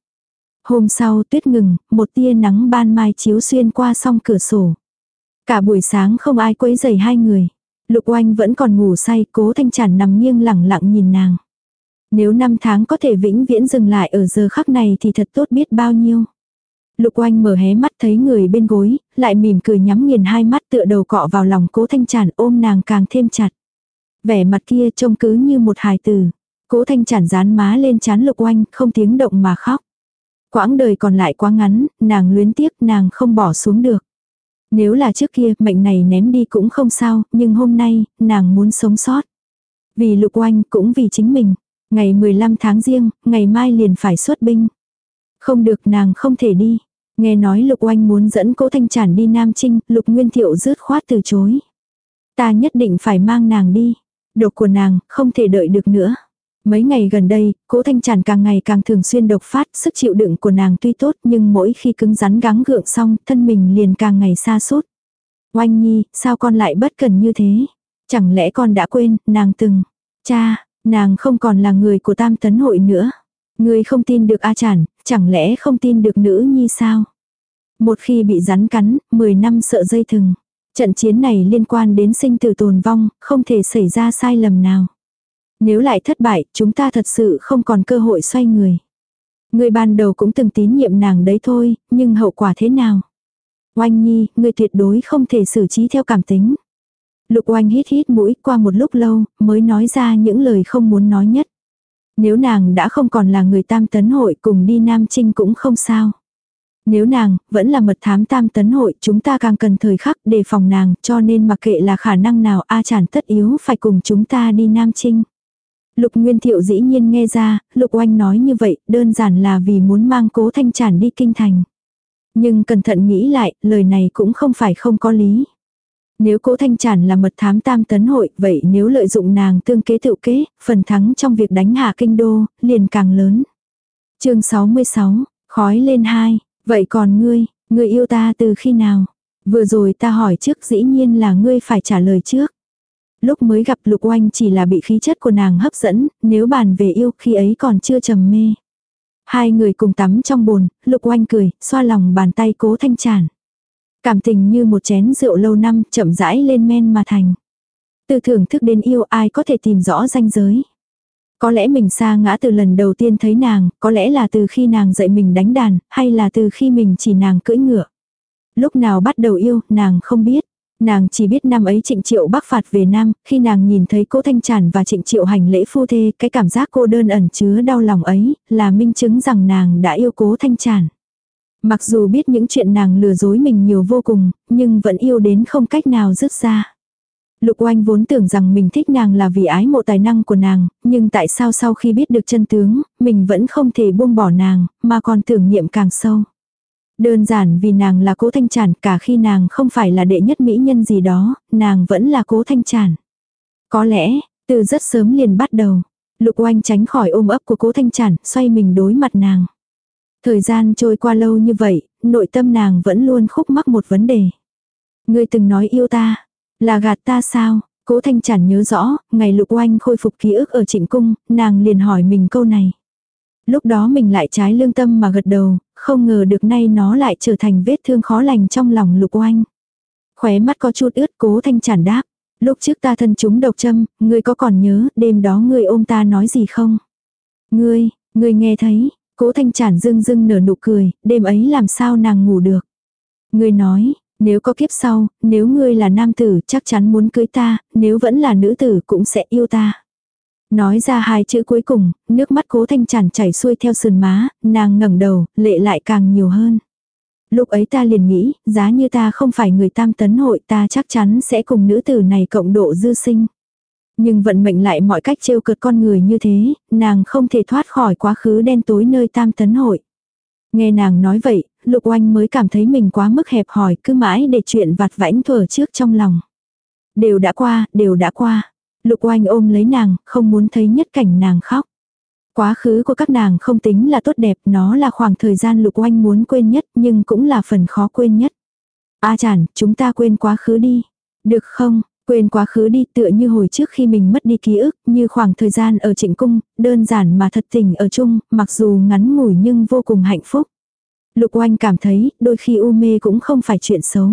Hôm sau tuyết ngừng, một tia nắng ban mai chiếu xuyên qua song cửa sổ. Cả buổi sáng không ai quấy rầy hai người. Lục oanh vẫn còn ngủ say, cố thanh chản nằm nghiêng lẳng lặng nhìn nàng. Nếu năm tháng có thể vĩnh viễn dừng lại ở giờ khắc này thì thật tốt biết bao nhiêu. Lục oanh mở hé mắt thấy người bên gối, lại mỉm cười nhắm nghiền hai mắt tựa đầu cọ vào lòng cố thanh chản ôm nàng càng thêm chặt. Vẻ mặt kia trông cứ như một hài tử. Cố thanh chản dán má lên chán lục oanh, không tiếng động mà khóc. Quãng đời còn lại quá ngắn, nàng luyến tiếc nàng không bỏ xuống được. Nếu là trước kia mệnh này ném đi cũng không sao, nhưng hôm nay, nàng muốn sống sót. Vì lục oanh cũng vì chính mình. Ngày 15 tháng riêng, ngày mai liền phải xuất binh. Không được nàng không thể đi. Nghe nói Lục Oanh muốn dẫn Cố Thanh Trản đi Nam Trinh, Lục Nguyên Thiệu rứt khoát từ chối. Ta nhất định phải mang nàng đi. Độc của nàng, không thể đợi được nữa. Mấy ngày gần đây, cố thanh tràn càng ngày càng thường xuyên độc phát, sức chịu đựng của nàng tuy tốt nhưng mỗi khi cứng rắn gắng gượng xong, thân mình liền càng ngày xa suốt. Oanh nhi, sao con lại bất cần như thế? Chẳng lẽ con đã quên, nàng từng. Cha, nàng không còn là người của tam tấn hội nữa. Người không tin được A chản, chẳng lẽ không tin được nữ nhi sao? Một khi bị rắn cắn, 10 năm sợ dây thừng. Trận chiến này liên quan đến sinh tử tồn vong, không thể xảy ra sai lầm nào. Nếu lại thất bại, chúng ta thật sự không còn cơ hội xoay người. Người ban đầu cũng từng tín nhiệm nàng đấy thôi, nhưng hậu quả thế nào? Oanh nhi, người tuyệt đối không thể xử trí theo cảm tính. Lục oanh hít hít mũi qua một lúc lâu, mới nói ra những lời không muốn nói nhất. Nếu nàng đã không còn là người tam tấn hội cùng đi Nam Trinh cũng không sao. Nếu nàng, vẫn là mật thám tam tấn hội, chúng ta càng cần thời khắc đề phòng nàng, cho nên mặc kệ là khả năng nào A chản tất yếu phải cùng chúng ta đi Nam Trinh. Lục Nguyên Thiệu dĩ nhiên nghe ra, Lục Oanh nói như vậy, đơn giản là vì muốn mang cố thanh tràn đi kinh thành. Nhưng cẩn thận nghĩ lại, lời này cũng không phải không có lý. Nếu cố thanh tràn là mật thám tam tấn hội, vậy nếu lợi dụng nàng tương kế tự kế, phần thắng trong việc đánh hạ kinh đô, liền càng lớn. chương 66, khói lên hai, vậy còn ngươi, ngươi yêu ta từ khi nào? Vừa rồi ta hỏi trước dĩ nhiên là ngươi phải trả lời trước lúc mới gặp Lục Oanh chỉ là bị khí chất của nàng hấp dẫn, nếu bàn về yêu khi ấy còn chưa trầm mê. Hai người cùng tắm trong bồn, Lục Oanh cười, xoa lòng bàn tay cố thanh tràn. Cảm tình như một chén rượu lâu năm chậm rãi lên men mà thành. Từ thưởng thức đến yêu ai có thể tìm rõ ranh giới. Có lẽ mình xa ngã từ lần đầu tiên thấy nàng, có lẽ là từ khi nàng dạy mình đánh đàn, hay là từ khi mình chỉ nàng cưỡi ngựa. Lúc nào bắt đầu yêu, nàng không biết. Nàng chỉ biết năm ấy trịnh triệu bắc phạt về Nam, khi nàng nhìn thấy cô Thanh Tràn và trịnh triệu hành lễ phu thê, cái cảm giác cô đơn ẩn chứa đau lòng ấy, là minh chứng rằng nàng đã yêu cố Thanh Tràn. Mặc dù biết những chuyện nàng lừa dối mình nhiều vô cùng, nhưng vẫn yêu đến không cách nào dứt ra. Lục oanh vốn tưởng rằng mình thích nàng là vì ái mộ tài năng của nàng, nhưng tại sao sau khi biết được chân tướng, mình vẫn không thể buông bỏ nàng, mà còn tưởng niệm càng sâu. Đơn giản vì nàng là cố thanh tràn cả khi nàng không phải là đệ nhất mỹ nhân gì đó, nàng vẫn là cố thanh tràn. Có lẽ, từ rất sớm liền bắt đầu, lục oanh tránh khỏi ôm ấp của cố thanh tràn, xoay mình đối mặt nàng. Thời gian trôi qua lâu như vậy, nội tâm nàng vẫn luôn khúc mắc một vấn đề. Ngươi từng nói yêu ta, là gạt ta sao? Cố Thanh Tràn nhớ rõ, ngày Lục Oanh khôi phục ký ức ở Trịnh Cung, nàng liền hỏi mình câu này. Lúc đó mình lại trái lương tâm mà gật đầu, không ngờ được nay nó lại trở thành vết thương khó lành trong lòng lục oanh. Khóe mắt có chút ướt cố thanh chản đáp. Lúc trước ta thân chúng độc châm, ngươi có còn nhớ đêm đó ngươi ôm ta nói gì không? Ngươi, ngươi nghe thấy, cố thanh chản dưng dưng nở nụ cười, đêm ấy làm sao nàng ngủ được. Ngươi nói, nếu có kiếp sau, nếu ngươi là nam tử chắc chắn muốn cưới ta, nếu vẫn là nữ tử cũng sẽ yêu ta. Nói ra hai chữ cuối cùng, nước mắt cố thanh tràn chảy xuôi theo sườn má, nàng ngẩng đầu, lệ lại càng nhiều hơn. Lúc ấy ta liền nghĩ, giá như ta không phải người tam tấn hội ta chắc chắn sẽ cùng nữ tử này cộng độ dư sinh. Nhưng vận mệnh lại mọi cách trêu cợt con người như thế, nàng không thể thoát khỏi quá khứ đen tối nơi tam tấn hội. Nghe nàng nói vậy, Lục Oanh mới cảm thấy mình quá mức hẹp hòi cứ mãi để chuyện vặt vãnh thừa trước trong lòng. Đều đã qua, đều đã qua. Lục oanh ôm lấy nàng, không muốn thấy nhất cảnh nàng khóc. Quá khứ của các nàng không tính là tốt đẹp, nó là khoảng thời gian lục oanh muốn quên nhất, nhưng cũng là phần khó quên nhất. A chản, chúng ta quên quá khứ đi. Được không, quên quá khứ đi tựa như hồi trước khi mình mất đi ký ức, như khoảng thời gian ở trịnh cung, đơn giản mà thật tình ở chung, mặc dù ngắn ngủi nhưng vô cùng hạnh phúc. Lục oanh cảm thấy, đôi khi u mê cũng không phải chuyện xấu.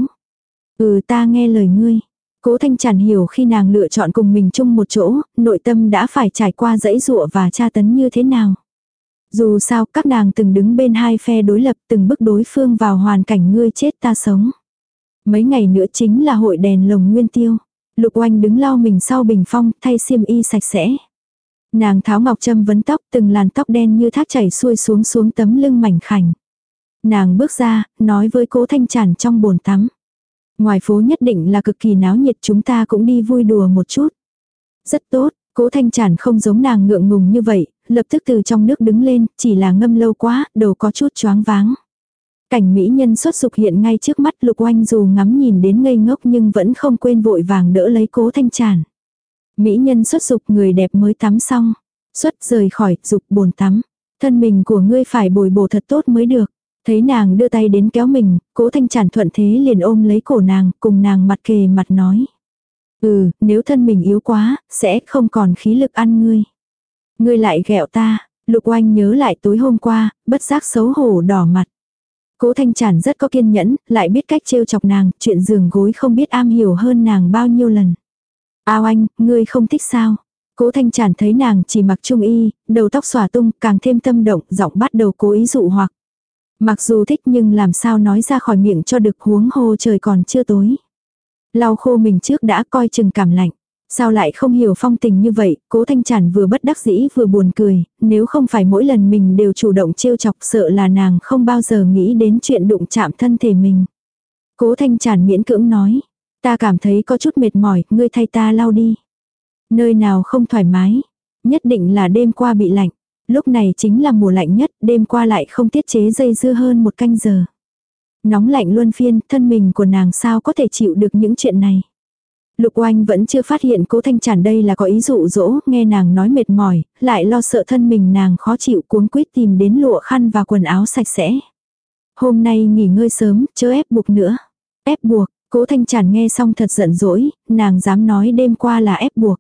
Ừ ta nghe lời ngươi. Cố Thanh Tràn hiểu khi nàng lựa chọn cùng mình chung một chỗ, nội tâm đã phải trải qua dãy dụa và tra tấn như thế nào. Dù sao, các nàng từng đứng bên hai phe đối lập từng bức đối phương vào hoàn cảnh ngươi chết ta sống. Mấy ngày nữa chính là hội đèn lồng nguyên tiêu. Lục oanh đứng lau mình sau bình phong, thay xiêm y sạch sẽ. Nàng tháo ngọc châm vấn tóc, từng làn tóc đen như thác chảy xuôi xuống xuống tấm lưng mảnh khảnh. Nàng bước ra, nói với cố thanh tràn trong bồn tắm. Ngoài phố nhất định là cực kỳ náo nhiệt chúng ta cũng đi vui đùa một chút. Rất tốt, cố thanh tràn không giống nàng ngượng ngùng như vậy, lập tức từ trong nước đứng lên, chỉ là ngâm lâu quá, đầu có chút choáng váng. Cảnh mỹ nhân xuất dục hiện ngay trước mắt lục oanh dù ngắm nhìn đến ngây ngốc nhưng vẫn không quên vội vàng đỡ lấy cố thanh tràn. Mỹ nhân xuất dục người đẹp mới tắm xong. Xuất rời khỏi dục bồn tắm. Thân mình của ngươi phải bồi bổ thật tốt mới được. Thấy nàng đưa tay đến kéo mình, cố thanh tràn thuận thế liền ôm lấy cổ nàng, cùng nàng mặt kề mặt nói. Ừ, nếu thân mình yếu quá, sẽ không còn khí lực ăn ngươi. Ngươi lại ghẹo ta, lục oanh nhớ lại tối hôm qua, bất giác xấu hổ đỏ mặt. Cố thanh tràn rất có kiên nhẫn, lại biết cách trêu chọc nàng, chuyện giường gối không biết am hiểu hơn nàng bao nhiêu lần. Ao anh, ngươi không thích sao? Cố thanh tràn thấy nàng chỉ mặc trung y, đầu tóc xòa tung, càng thêm tâm động, giọng bắt đầu cố ý dụ hoặc. Mặc dù thích nhưng làm sao nói ra khỏi miệng cho được huống hồ trời còn chưa tối. Lau khô mình trước đã coi chừng cảm lạnh. Sao lại không hiểu phong tình như vậy, cố thanh Chản vừa bất đắc dĩ vừa buồn cười, nếu không phải mỗi lần mình đều chủ động trêu chọc sợ là nàng không bao giờ nghĩ đến chuyện đụng chạm thân thể mình. Cố thanh Chản miễn cưỡng nói, ta cảm thấy có chút mệt mỏi, ngươi thay ta lau đi. Nơi nào không thoải mái, nhất định là đêm qua bị lạnh. Lúc này chính là mùa lạnh nhất, đêm qua lại không tiết chế dây dưa hơn một canh giờ. Nóng lạnh luân phiên, thân mình của nàng sao có thể chịu được những chuyện này. Lục oanh vẫn chưa phát hiện cố thanh tràn đây là có ý dụ dỗ, nghe nàng nói mệt mỏi, lại lo sợ thân mình nàng khó chịu cuống quýt tìm đến lụa khăn và quần áo sạch sẽ. Hôm nay nghỉ ngơi sớm, chớ ép buộc nữa. Ép buộc, cố thanh tràn nghe xong thật giận dỗi, nàng dám nói đêm qua là ép buộc.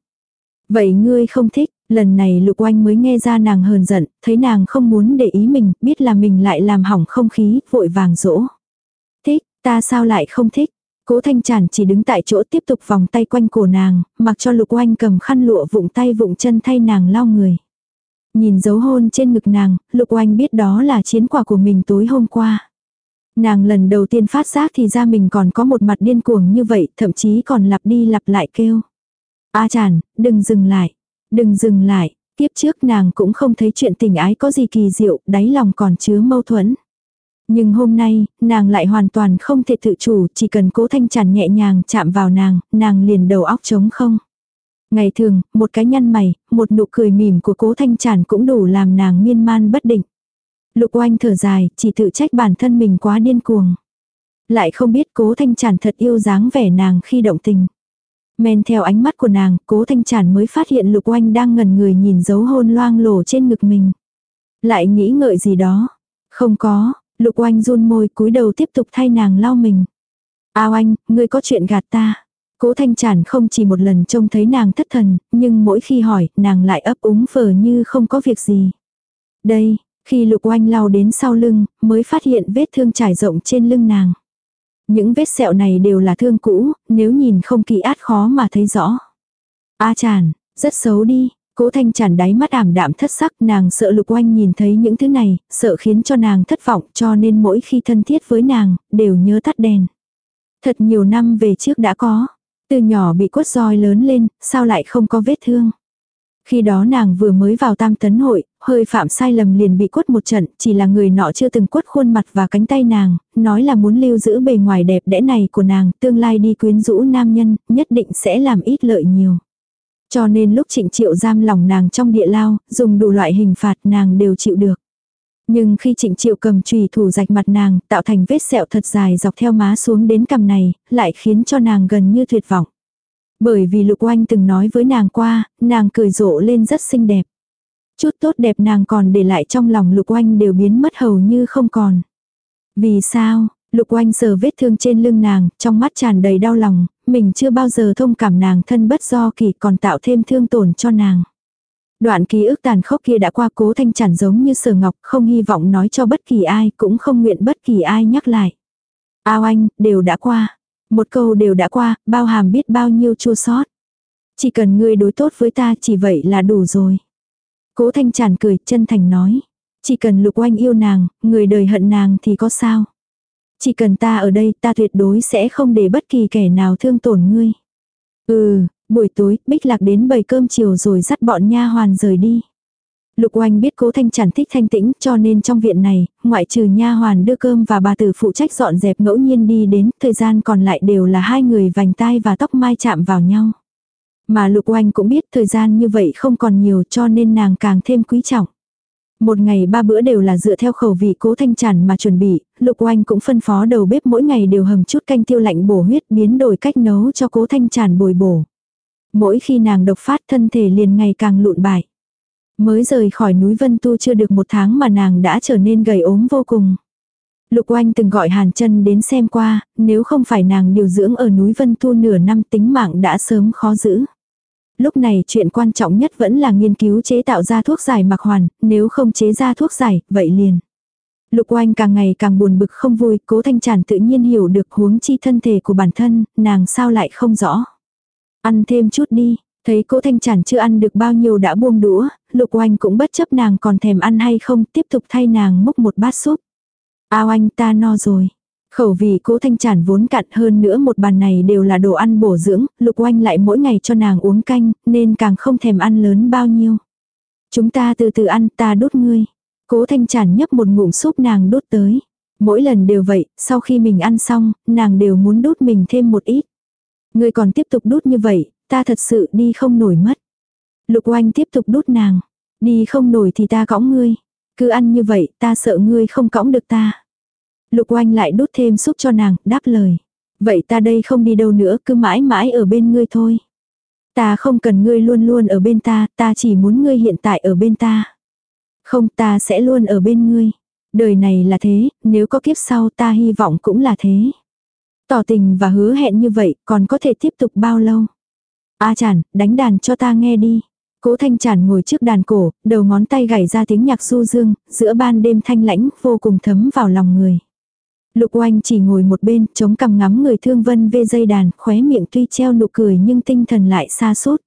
Vậy ngươi không thích, lần này lục oanh mới nghe ra nàng hờn giận, thấy nàng không muốn để ý mình, biết là mình lại làm hỏng không khí, vội vàng dỗ. Thích, ta sao lại không thích? Cố thanh tràn chỉ đứng tại chỗ tiếp tục vòng tay quanh cổ nàng, mặc cho lục oanh cầm khăn lụa vụng tay vụng chân thay nàng lau người. Nhìn dấu hôn trên ngực nàng, lục oanh biết đó là chiến quả của mình tối hôm qua. Nàng lần đầu tiên phát giác thì ra mình còn có một mặt điên cuồng như vậy, thậm chí còn lặp đi lặp lại kêu. A chản, đừng dừng lại, đừng dừng lại, tiếp trước nàng cũng không thấy chuyện tình ái có gì kỳ diệu, đáy lòng còn chứa mâu thuẫn. Nhưng hôm nay, nàng lại hoàn toàn không thể tự chủ, chỉ cần cố thanh tràn nhẹ nhàng chạm vào nàng, nàng liền đầu óc trống không. Ngày thường, một cái nhăn mày, một nụ cười mỉm của cố thanh tràn cũng đủ làm nàng miên man bất định. Lục oanh thở dài, chỉ tự trách bản thân mình quá điên cuồng. Lại không biết cố thanh tràn thật yêu dáng vẻ nàng khi động tình. Men theo ánh mắt của nàng, cố thanh Chản mới phát hiện lục oanh đang ngần người nhìn dấu hôn loang lổ trên ngực mình. Lại nghĩ ngợi gì đó. Không có, Lục oanh run môi cúi đầu tiếp tục thay nàng lau mình. Ao anh, ngươi có chuyện gạt ta. Cố thanh chản không chỉ một lần trông thấy nàng thất thần, nhưng mỗi khi hỏi, nàng lại ấp úng phở như không có việc gì. Đây, khi lục oanh lau đến sau lưng, mới phát hiện vết thương trải rộng trên lưng nàng. Những vết sẹo này đều là thương cũ, nếu nhìn không kỹ át khó mà thấy rõ. A chàn, rất xấu đi, Cố thanh chàn đáy mắt ảm đạm thất sắc nàng sợ lục oanh nhìn thấy những thứ này, sợ khiến cho nàng thất vọng cho nên mỗi khi thân thiết với nàng, đều nhớ tắt đèn. Thật nhiều năm về trước đã có. Từ nhỏ bị quất roi lớn lên, sao lại không có vết thương. Khi đó nàng vừa mới vào tam tấn hội, hơi phạm sai lầm liền bị quất một trận, chỉ là người nọ chưa từng quất khuôn mặt và cánh tay nàng, nói là muốn lưu giữ bề ngoài đẹp đẽ này của nàng, tương lai đi quyến rũ nam nhân, nhất định sẽ làm ít lợi nhiều. Cho nên lúc trịnh triệu giam lòng nàng trong địa lao, dùng đủ loại hình phạt nàng đều chịu được. Nhưng khi trịnh triệu cầm chùy thủ rạch mặt nàng, tạo thành vết sẹo thật dài dọc theo má xuống đến cằm này, lại khiến cho nàng gần như tuyệt vọng. Bởi vì lục oanh từng nói với nàng qua, nàng cười rộ lên rất xinh đẹp. Chút tốt đẹp nàng còn để lại trong lòng lục oanh đều biến mất hầu như không còn. Vì sao, lục oanh sờ vết thương trên lưng nàng, trong mắt tràn đầy đau lòng, mình chưa bao giờ thông cảm nàng thân bất do kỳ còn tạo thêm thương tổn cho nàng. Đoạn ký ức tàn khốc kia đã qua cố thanh chản giống như sở ngọc, không hy vọng nói cho bất kỳ ai, cũng không nguyện bất kỳ ai nhắc lại. Ao anh, đều đã qua. Một câu đều đã qua, bao hàm biết bao nhiêu chua sót. Chỉ cần ngươi đối tốt với ta chỉ vậy là đủ rồi. Cố thanh chản cười, chân thành nói. Chỉ cần lục oanh yêu nàng, người đời hận nàng thì có sao. Chỉ cần ta ở đây ta tuyệt đối sẽ không để bất kỳ kẻ nào thương tổn ngươi. Ừ, buổi tối, Bích Lạc đến bầy cơm chiều rồi dắt bọn nha hoàn rời đi. Lục Oanh biết Cố Thanh Trần thích thanh tĩnh, cho nên trong viện này, ngoại trừ nha hoàn đưa cơm và bà tử phụ trách dọn dẹp ngẫu nhiên đi đến, thời gian còn lại đều là hai người vành tai và tóc mai chạm vào nhau. Mà Lục Oanh cũng biết thời gian như vậy không còn nhiều cho nên nàng càng thêm quý trọng. Một ngày ba bữa đều là dựa theo khẩu vị cố thanh tràn mà chuẩn bị, lục oanh cũng phân phó đầu bếp mỗi ngày đều hầm chút canh tiêu lạnh bổ huyết biến đổi cách nấu cho cố thanh tràn bồi bổ. Mỗi khi nàng độc phát thân thể liền ngày càng lụn bại. Mới rời khỏi núi Vân Tu chưa được một tháng mà nàng đã trở nên gầy ốm vô cùng. Lục oanh từng gọi Hàn Trân đến xem qua, nếu không phải nàng điều dưỡng ở núi Vân Tu nửa năm tính mạng đã sớm khó giữ. Lúc này chuyện quan trọng nhất vẫn là nghiên cứu chế tạo ra thuốc giải mặc hoàn, nếu không chế ra thuốc giải, vậy liền. Lục oanh càng ngày càng buồn bực không vui, cố thanh tràn tự nhiên hiểu được huống chi thân thể của bản thân, nàng sao lại không rõ. Ăn thêm chút đi, thấy cố thanh chản chưa ăn được bao nhiêu đã buông đũa, lục oanh cũng bất chấp nàng còn thèm ăn hay không, tiếp tục thay nàng múc một bát súp. Ao anh ta no rồi. Khẩu vị cố thanh chản vốn cạn hơn nữa một bàn này đều là đồ ăn bổ dưỡng, lục oanh lại mỗi ngày cho nàng uống canh, nên càng không thèm ăn lớn bao nhiêu. Chúng ta từ từ ăn ta đốt ngươi. Cố thanh chản nhấp một ngụm súp nàng đốt tới. Mỗi lần đều vậy, sau khi mình ăn xong, nàng đều muốn đốt mình thêm một ít. Ngươi còn tiếp tục đốt như vậy, ta thật sự đi không nổi mất. Lục oanh tiếp tục đút nàng. Đi không nổi thì ta cõng ngươi. Cứ ăn như vậy, ta sợ ngươi không cõng được ta. Lục oanh lại đút thêm xúc cho nàng, đáp lời. Vậy ta đây không đi đâu nữa, cứ mãi mãi ở bên ngươi thôi. Ta không cần ngươi luôn luôn ở bên ta, ta chỉ muốn ngươi hiện tại ở bên ta. Không ta sẽ luôn ở bên ngươi. Đời này là thế, nếu có kiếp sau ta hy vọng cũng là thế. Tỏ tình và hứa hẹn như vậy còn có thể tiếp tục bao lâu? A chản, đánh đàn cho ta nghe đi. Cố thanh chản ngồi trước đàn cổ, đầu ngón tay gảy ra tiếng nhạc du dương, giữa ban đêm thanh lãnh vô cùng thấm vào lòng người. Lục oanh chỉ ngồi một bên, chống cằm ngắm người thương vân vê dây đàn, khóe miệng tuy treo nụ cười nhưng tinh thần lại xa sút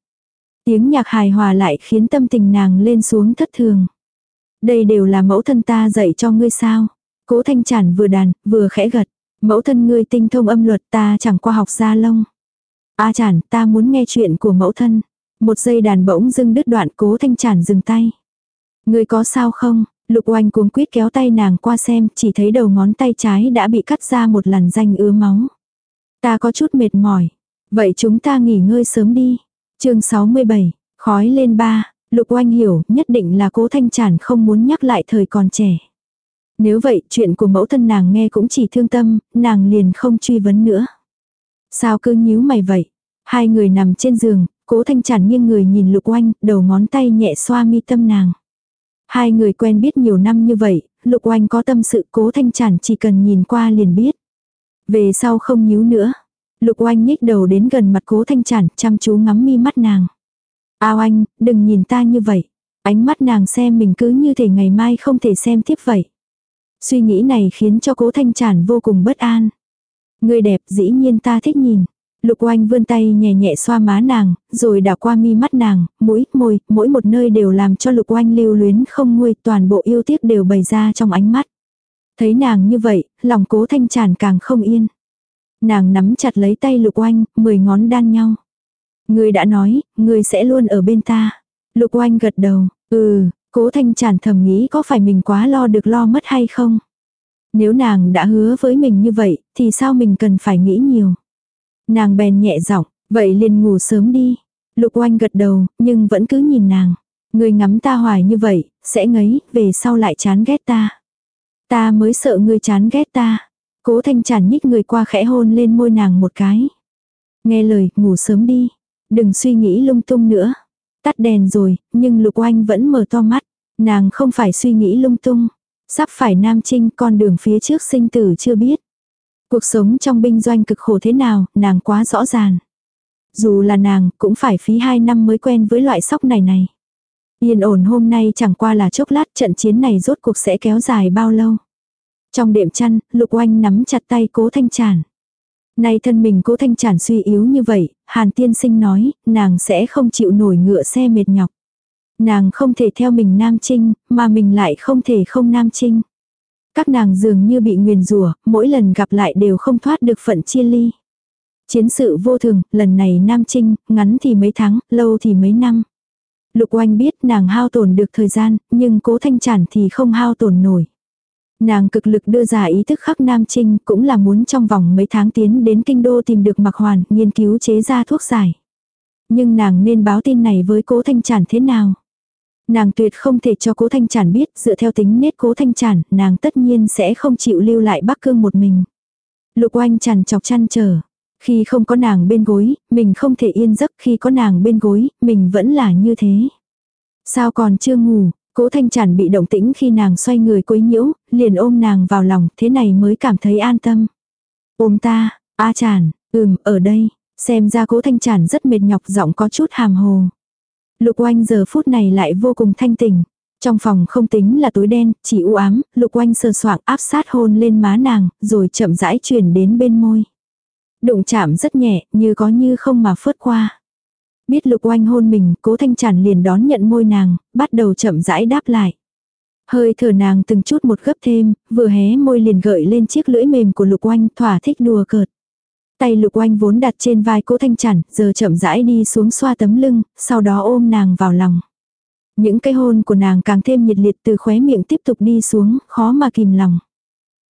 Tiếng nhạc hài hòa lại khiến tâm tình nàng lên xuống thất thường. Đây đều là mẫu thân ta dạy cho ngươi sao. Cố thanh chản vừa đàn, vừa khẽ gật. Mẫu thân ngươi tinh thông âm luật ta chẳng qua học gia lông. A chản, ta muốn nghe chuyện của mẫu thân. Một giây đàn bỗng dưng đứt đoạn cố thanh chản dừng tay. Ngươi có sao không? Lục oanh cuống quýt kéo tay nàng qua xem, chỉ thấy đầu ngón tay trái đã bị cắt ra một làn danh ứa máu. Ta có chút mệt mỏi. Vậy chúng ta nghỉ ngơi sớm đi. chương 67, khói lên ba, lục oanh hiểu nhất định là cố thanh chản không muốn nhắc lại thời còn trẻ. Nếu vậy chuyện của mẫu thân nàng nghe cũng chỉ thương tâm, nàng liền không truy vấn nữa. Sao cứ nhíu mày vậy? Hai người nằm trên giường, cố thanh chản nghiêng người nhìn lục oanh, đầu ngón tay nhẹ xoa mi tâm nàng. Hai người quen biết nhiều năm như vậy, Lục Oanh có tâm sự cố thanh chản chỉ cần nhìn qua liền biết. Về sau không nhíu nữa. Lục Oanh nhích đầu đến gần mặt cố thanh chản chăm chú ngắm mi mắt nàng. Ao anh, đừng nhìn ta như vậy. Ánh mắt nàng xem mình cứ như thể ngày mai không thể xem tiếp vậy. Suy nghĩ này khiến cho cố thanh chản vô cùng bất an. Người đẹp dĩ nhiên ta thích nhìn. Lục oanh vươn tay nhẹ nhẹ xoa má nàng, rồi đảo qua mi mắt nàng, mũi, môi, mỗi một nơi đều làm cho lục oanh lưu luyến không nguôi, toàn bộ yêu tiếc đều bày ra trong ánh mắt. Thấy nàng như vậy, lòng cố thanh tràn càng không yên. Nàng nắm chặt lấy tay lục oanh, mười ngón đan nhau. Người đã nói, người sẽ luôn ở bên ta. Lục oanh gật đầu, ừ, cố thanh tràn thầm nghĩ có phải mình quá lo được lo mất hay không. Nếu nàng đã hứa với mình như vậy, thì sao mình cần phải nghĩ nhiều. Nàng bèn nhẹ giọng, vậy liền ngủ sớm đi. Lục oanh gật đầu, nhưng vẫn cứ nhìn nàng. Người ngắm ta hoài như vậy, sẽ ngấy, về sau lại chán ghét ta. Ta mới sợ ngươi chán ghét ta. Cố thanh chản nhích người qua khẽ hôn lên môi nàng một cái. Nghe lời, ngủ sớm đi. Đừng suy nghĩ lung tung nữa. Tắt đèn rồi, nhưng lục oanh vẫn mở to mắt. Nàng không phải suy nghĩ lung tung. Sắp phải nam trinh con đường phía trước sinh tử chưa biết. Cuộc sống trong binh doanh cực khổ thế nào, nàng quá rõ ràng. Dù là nàng, cũng phải phí 2 năm mới quen với loại sóc này này. Yên ổn hôm nay chẳng qua là chốc lát trận chiến này rốt cuộc sẽ kéo dài bao lâu. Trong đệm chăn, Lục Oanh nắm chặt tay cố thanh tràn. Nay thân mình cố thanh tràn suy yếu như vậy, Hàn tiên sinh nói, nàng sẽ không chịu nổi ngựa xe mệt nhọc. Nàng không thể theo mình nam trinh, mà mình lại không thể không nam trinh. Các nàng dường như bị nguyền rủa mỗi lần gặp lại đều không thoát được phận chia ly. Chiến sự vô thường, lần này Nam Trinh, ngắn thì mấy tháng, lâu thì mấy năm. Lục oanh biết nàng hao tổn được thời gian, nhưng cố thanh chản thì không hao tổn nổi. Nàng cực lực đưa ra ý thức khắc Nam Trinh cũng là muốn trong vòng mấy tháng tiến đến kinh đô tìm được mặc hoàn, nghiên cứu chế ra thuốc giải. Nhưng nàng nên báo tin này với cố thanh chản thế nào? Nàng tuyệt không thể cho cố thanh chản biết, dựa theo tính nết cố thanh chản nàng tất nhiên sẽ không chịu lưu lại Bắc Cương một mình. Lục oanh chản chọc chăn trở. Khi không có nàng bên gối, mình không thể yên giấc khi có nàng bên gối, mình vẫn là như thế. Sao còn chưa ngủ, cố thanh chản bị động tĩnh khi nàng xoay người quấy nhiễu, liền ôm nàng vào lòng, thế này mới cảm thấy an tâm. Ôm ta, a chản ừm, ở đây, xem ra cố thanh chản rất mệt nhọc giọng có chút hàm hồ. Lục oanh giờ phút này lại vô cùng thanh tỉnh. Trong phòng không tính là tối đen, chỉ u ám, lục oanh sờ soạng áp sát hôn lên má nàng, rồi chậm rãi chuyển đến bên môi. Đụng chạm rất nhẹ, như có như không mà phớt qua. Biết lục oanh hôn mình, cố thanh chản liền đón nhận môi nàng, bắt đầu chậm rãi đáp lại. Hơi thở nàng từng chút một gấp thêm, vừa hé môi liền gợi lên chiếc lưỡi mềm của lục oanh thỏa thích đùa cợt. Tay lục oanh vốn đặt trên vai cố thanh chản, giờ chậm rãi đi xuống xoa tấm lưng, sau đó ôm nàng vào lòng. Những cái hôn của nàng càng thêm nhiệt liệt từ khóe miệng tiếp tục đi xuống, khó mà kìm lòng.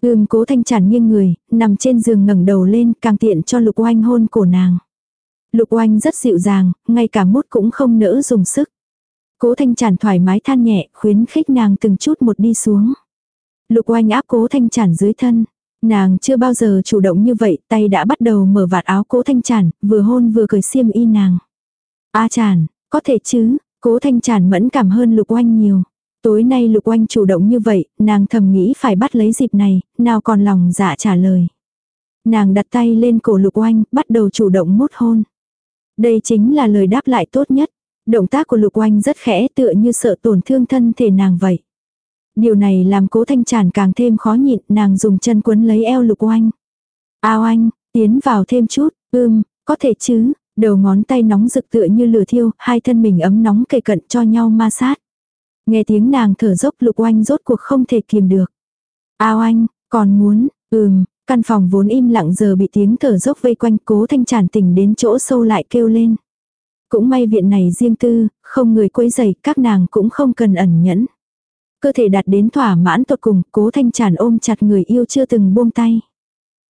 Ưm cố thanh chản nghiêng người, nằm trên giường ngẩng đầu lên, càng tiện cho lục oanh hôn cổ nàng. Lục oanh rất dịu dàng, ngay cả mút cũng không nỡ dùng sức. Cố thanh chản thoải mái than nhẹ, khuyến khích nàng từng chút một đi xuống. Lục oanh áp cố thanh chản dưới thân. Nàng chưa bao giờ chủ động như vậy, tay đã bắt đầu mở vạt áo cố thanh chản, vừa hôn vừa cười xiêm y nàng. A chản, có thể chứ, cố thanh chản mẫn cảm hơn lục oanh nhiều. Tối nay lục oanh chủ động như vậy, nàng thầm nghĩ phải bắt lấy dịp này, nào còn lòng dạ trả lời. Nàng đặt tay lên cổ lục oanh, bắt đầu chủ động mút hôn. Đây chính là lời đáp lại tốt nhất. Động tác của lục oanh rất khẽ tựa như sợ tổn thương thân thể nàng vậy. Điều này làm cố thanh tràn càng thêm khó nhịn, nàng dùng chân quấn lấy eo lục oanh. Ao anh, tiến vào thêm chút, ưm, có thể chứ, đầu ngón tay nóng rực tựa như lửa thiêu, hai thân mình ấm nóng kề cận cho nhau ma sát. Nghe tiếng nàng thở dốc lục oanh rốt cuộc không thể kiềm được. Ao anh, còn muốn, ừm, căn phòng vốn im lặng giờ bị tiếng thở dốc vây quanh cố thanh tràn tỉnh đến chỗ sâu lại kêu lên. Cũng may viện này riêng tư, không người quấy rầy, các nàng cũng không cần ẩn nhẫn. Cơ thể đạt đến thỏa mãn tột cùng, cố thanh tràn ôm chặt người yêu chưa từng buông tay.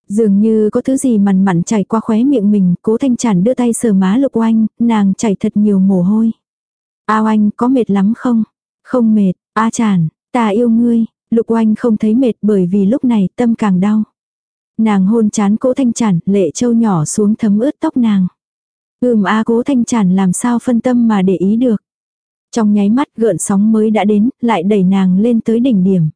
Dường như có thứ gì mằn mặn chảy qua khóe miệng mình, cố thanh tràn đưa tay sờ má lục oanh, nàng chảy thật nhiều mồ hôi. Ao anh có mệt lắm không? Không mệt, A à ta yêu ngươi, lục oanh không thấy mệt bởi vì lúc này tâm càng đau. Nàng hôn chán cố thanh tràn lệ trâu nhỏ xuống thấm ướt tóc nàng. Ừm a cố thanh tràn làm sao phân tâm mà để ý được. Trong nháy mắt gợn sóng mới đã đến, lại đẩy nàng lên tới đỉnh điểm.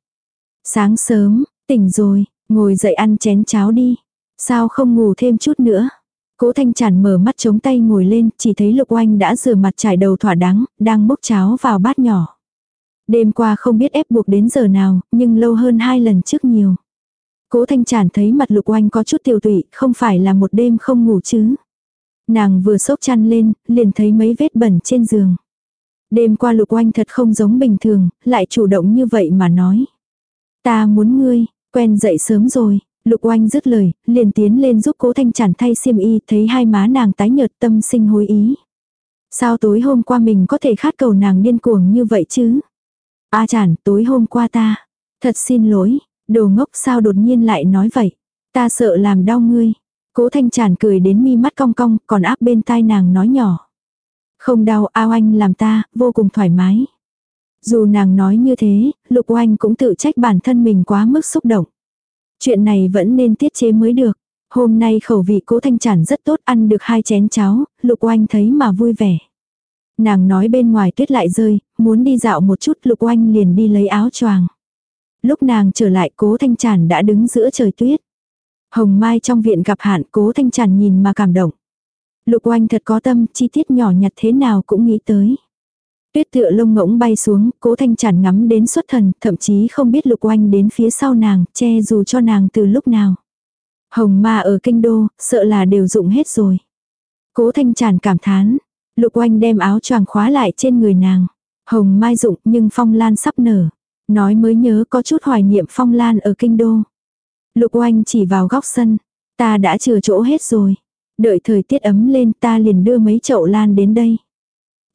Sáng sớm, tỉnh rồi, ngồi dậy ăn chén cháo đi. Sao không ngủ thêm chút nữa? Cố Thanh Tràn mở mắt chống tay ngồi lên, chỉ thấy Lục Oanh đã rửa mặt trải đầu thỏa đáng, đang bốc cháo vào bát nhỏ. Đêm qua không biết ép buộc đến giờ nào, nhưng lâu hơn hai lần trước nhiều. Cố Thanh Tràn thấy mặt Lục Oanh có chút tiêu tụy, không phải là một đêm không ngủ chứ. Nàng vừa sốc chăn lên, liền thấy mấy vết bẩn trên giường. Đêm qua Lục Oanh thật không giống bình thường, lại chủ động như vậy mà nói. Ta muốn ngươi, quen dậy sớm rồi. Lục oanh dứt lời, liền tiến lên giúp cố thanh chản thay xiêm y, thấy hai má nàng tái nhợt tâm sinh hối ý. Sao tối hôm qua mình có thể khát cầu nàng điên cuồng như vậy chứ? A à chản, tối hôm qua ta. Thật xin lỗi, đồ ngốc sao đột nhiên lại nói vậy. Ta sợ làm đau ngươi. Cố thanh chản cười đến mi mắt cong cong, còn áp bên tai nàng nói nhỏ. Không đau ao anh làm ta, vô cùng thoải mái. Dù nàng nói như thế, lục oanh cũng tự trách bản thân mình quá mức xúc động. Chuyện này vẫn nên tiết chế mới được. Hôm nay khẩu vị cố thanh chản rất tốt ăn được hai chén cháo, lục oanh thấy mà vui vẻ. Nàng nói bên ngoài tuyết lại rơi, muốn đi dạo một chút lục oanh liền đi lấy áo choàng. Lúc nàng trở lại cố thanh chản đã đứng giữa trời tuyết. Hồng Mai trong viện gặp hạn cố thanh chản nhìn mà cảm động. Lục oanh thật có tâm, chi tiết nhỏ nhặt thế nào cũng nghĩ tới. Tuyết tựa lông ngỗng bay xuống, cố thanh Chản ngắm đến xuất thần, thậm chí không biết lục oanh đến phía sau nàng, che dù cho nàng từ lúc nào. Hồng ma ở kinh đô, sợ là đều dụng hết rồi. Cố thanh Chản cảm thán, Lục oanh đem áo choàng khóa lại trên người nàng. Hồng mai dụng nhưng phong lan sắp nở. Nói mới nhớ có chút hoài niệm phong lan ở kinh đô. Lục oanh chỉ vào góc sân. Ta đã chừa chỗ hết rồi. Đợi thời tiết ấm lên ta liền đưa mấy chậu lan đến đây.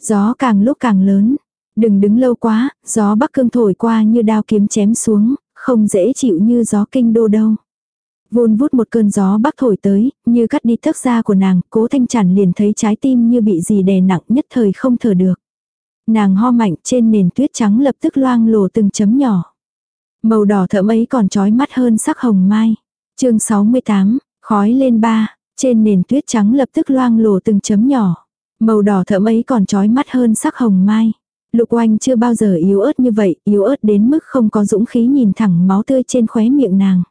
Gió càng lúc càng lớn. Đừng đứng lâu quá, gió bắc cương thổi qua như đao kiếm chém xuống, không dễ chịu như gió kinh đô đâu. Vun vút một cơn gió bắc thổi tới, như cắt đi thước da của nàng, cố thanh chản liền thấy trái tim như bị gì đè nặng nhất thời không thở được. Nàng ho mạnh trên nền tuyết trắng lập tức loang lổ từng chấm nhỏ. Màu đỏ thẫm ấy còn trói mắt hơn sắc hồng mai. chương 68, khói lên ba, trên nền tuyết trắng lập tức loang lổ từng chấm nhỏ. Màu đỏ thẫm ấy còn trói mắt hơn sắc hồng mai. Lục oanh chưa bao giờ yếu ớt như vậy, yếu ớt đến mức không có dũng khí nhìn thẳng máu tươi trên khóe miệng nàng.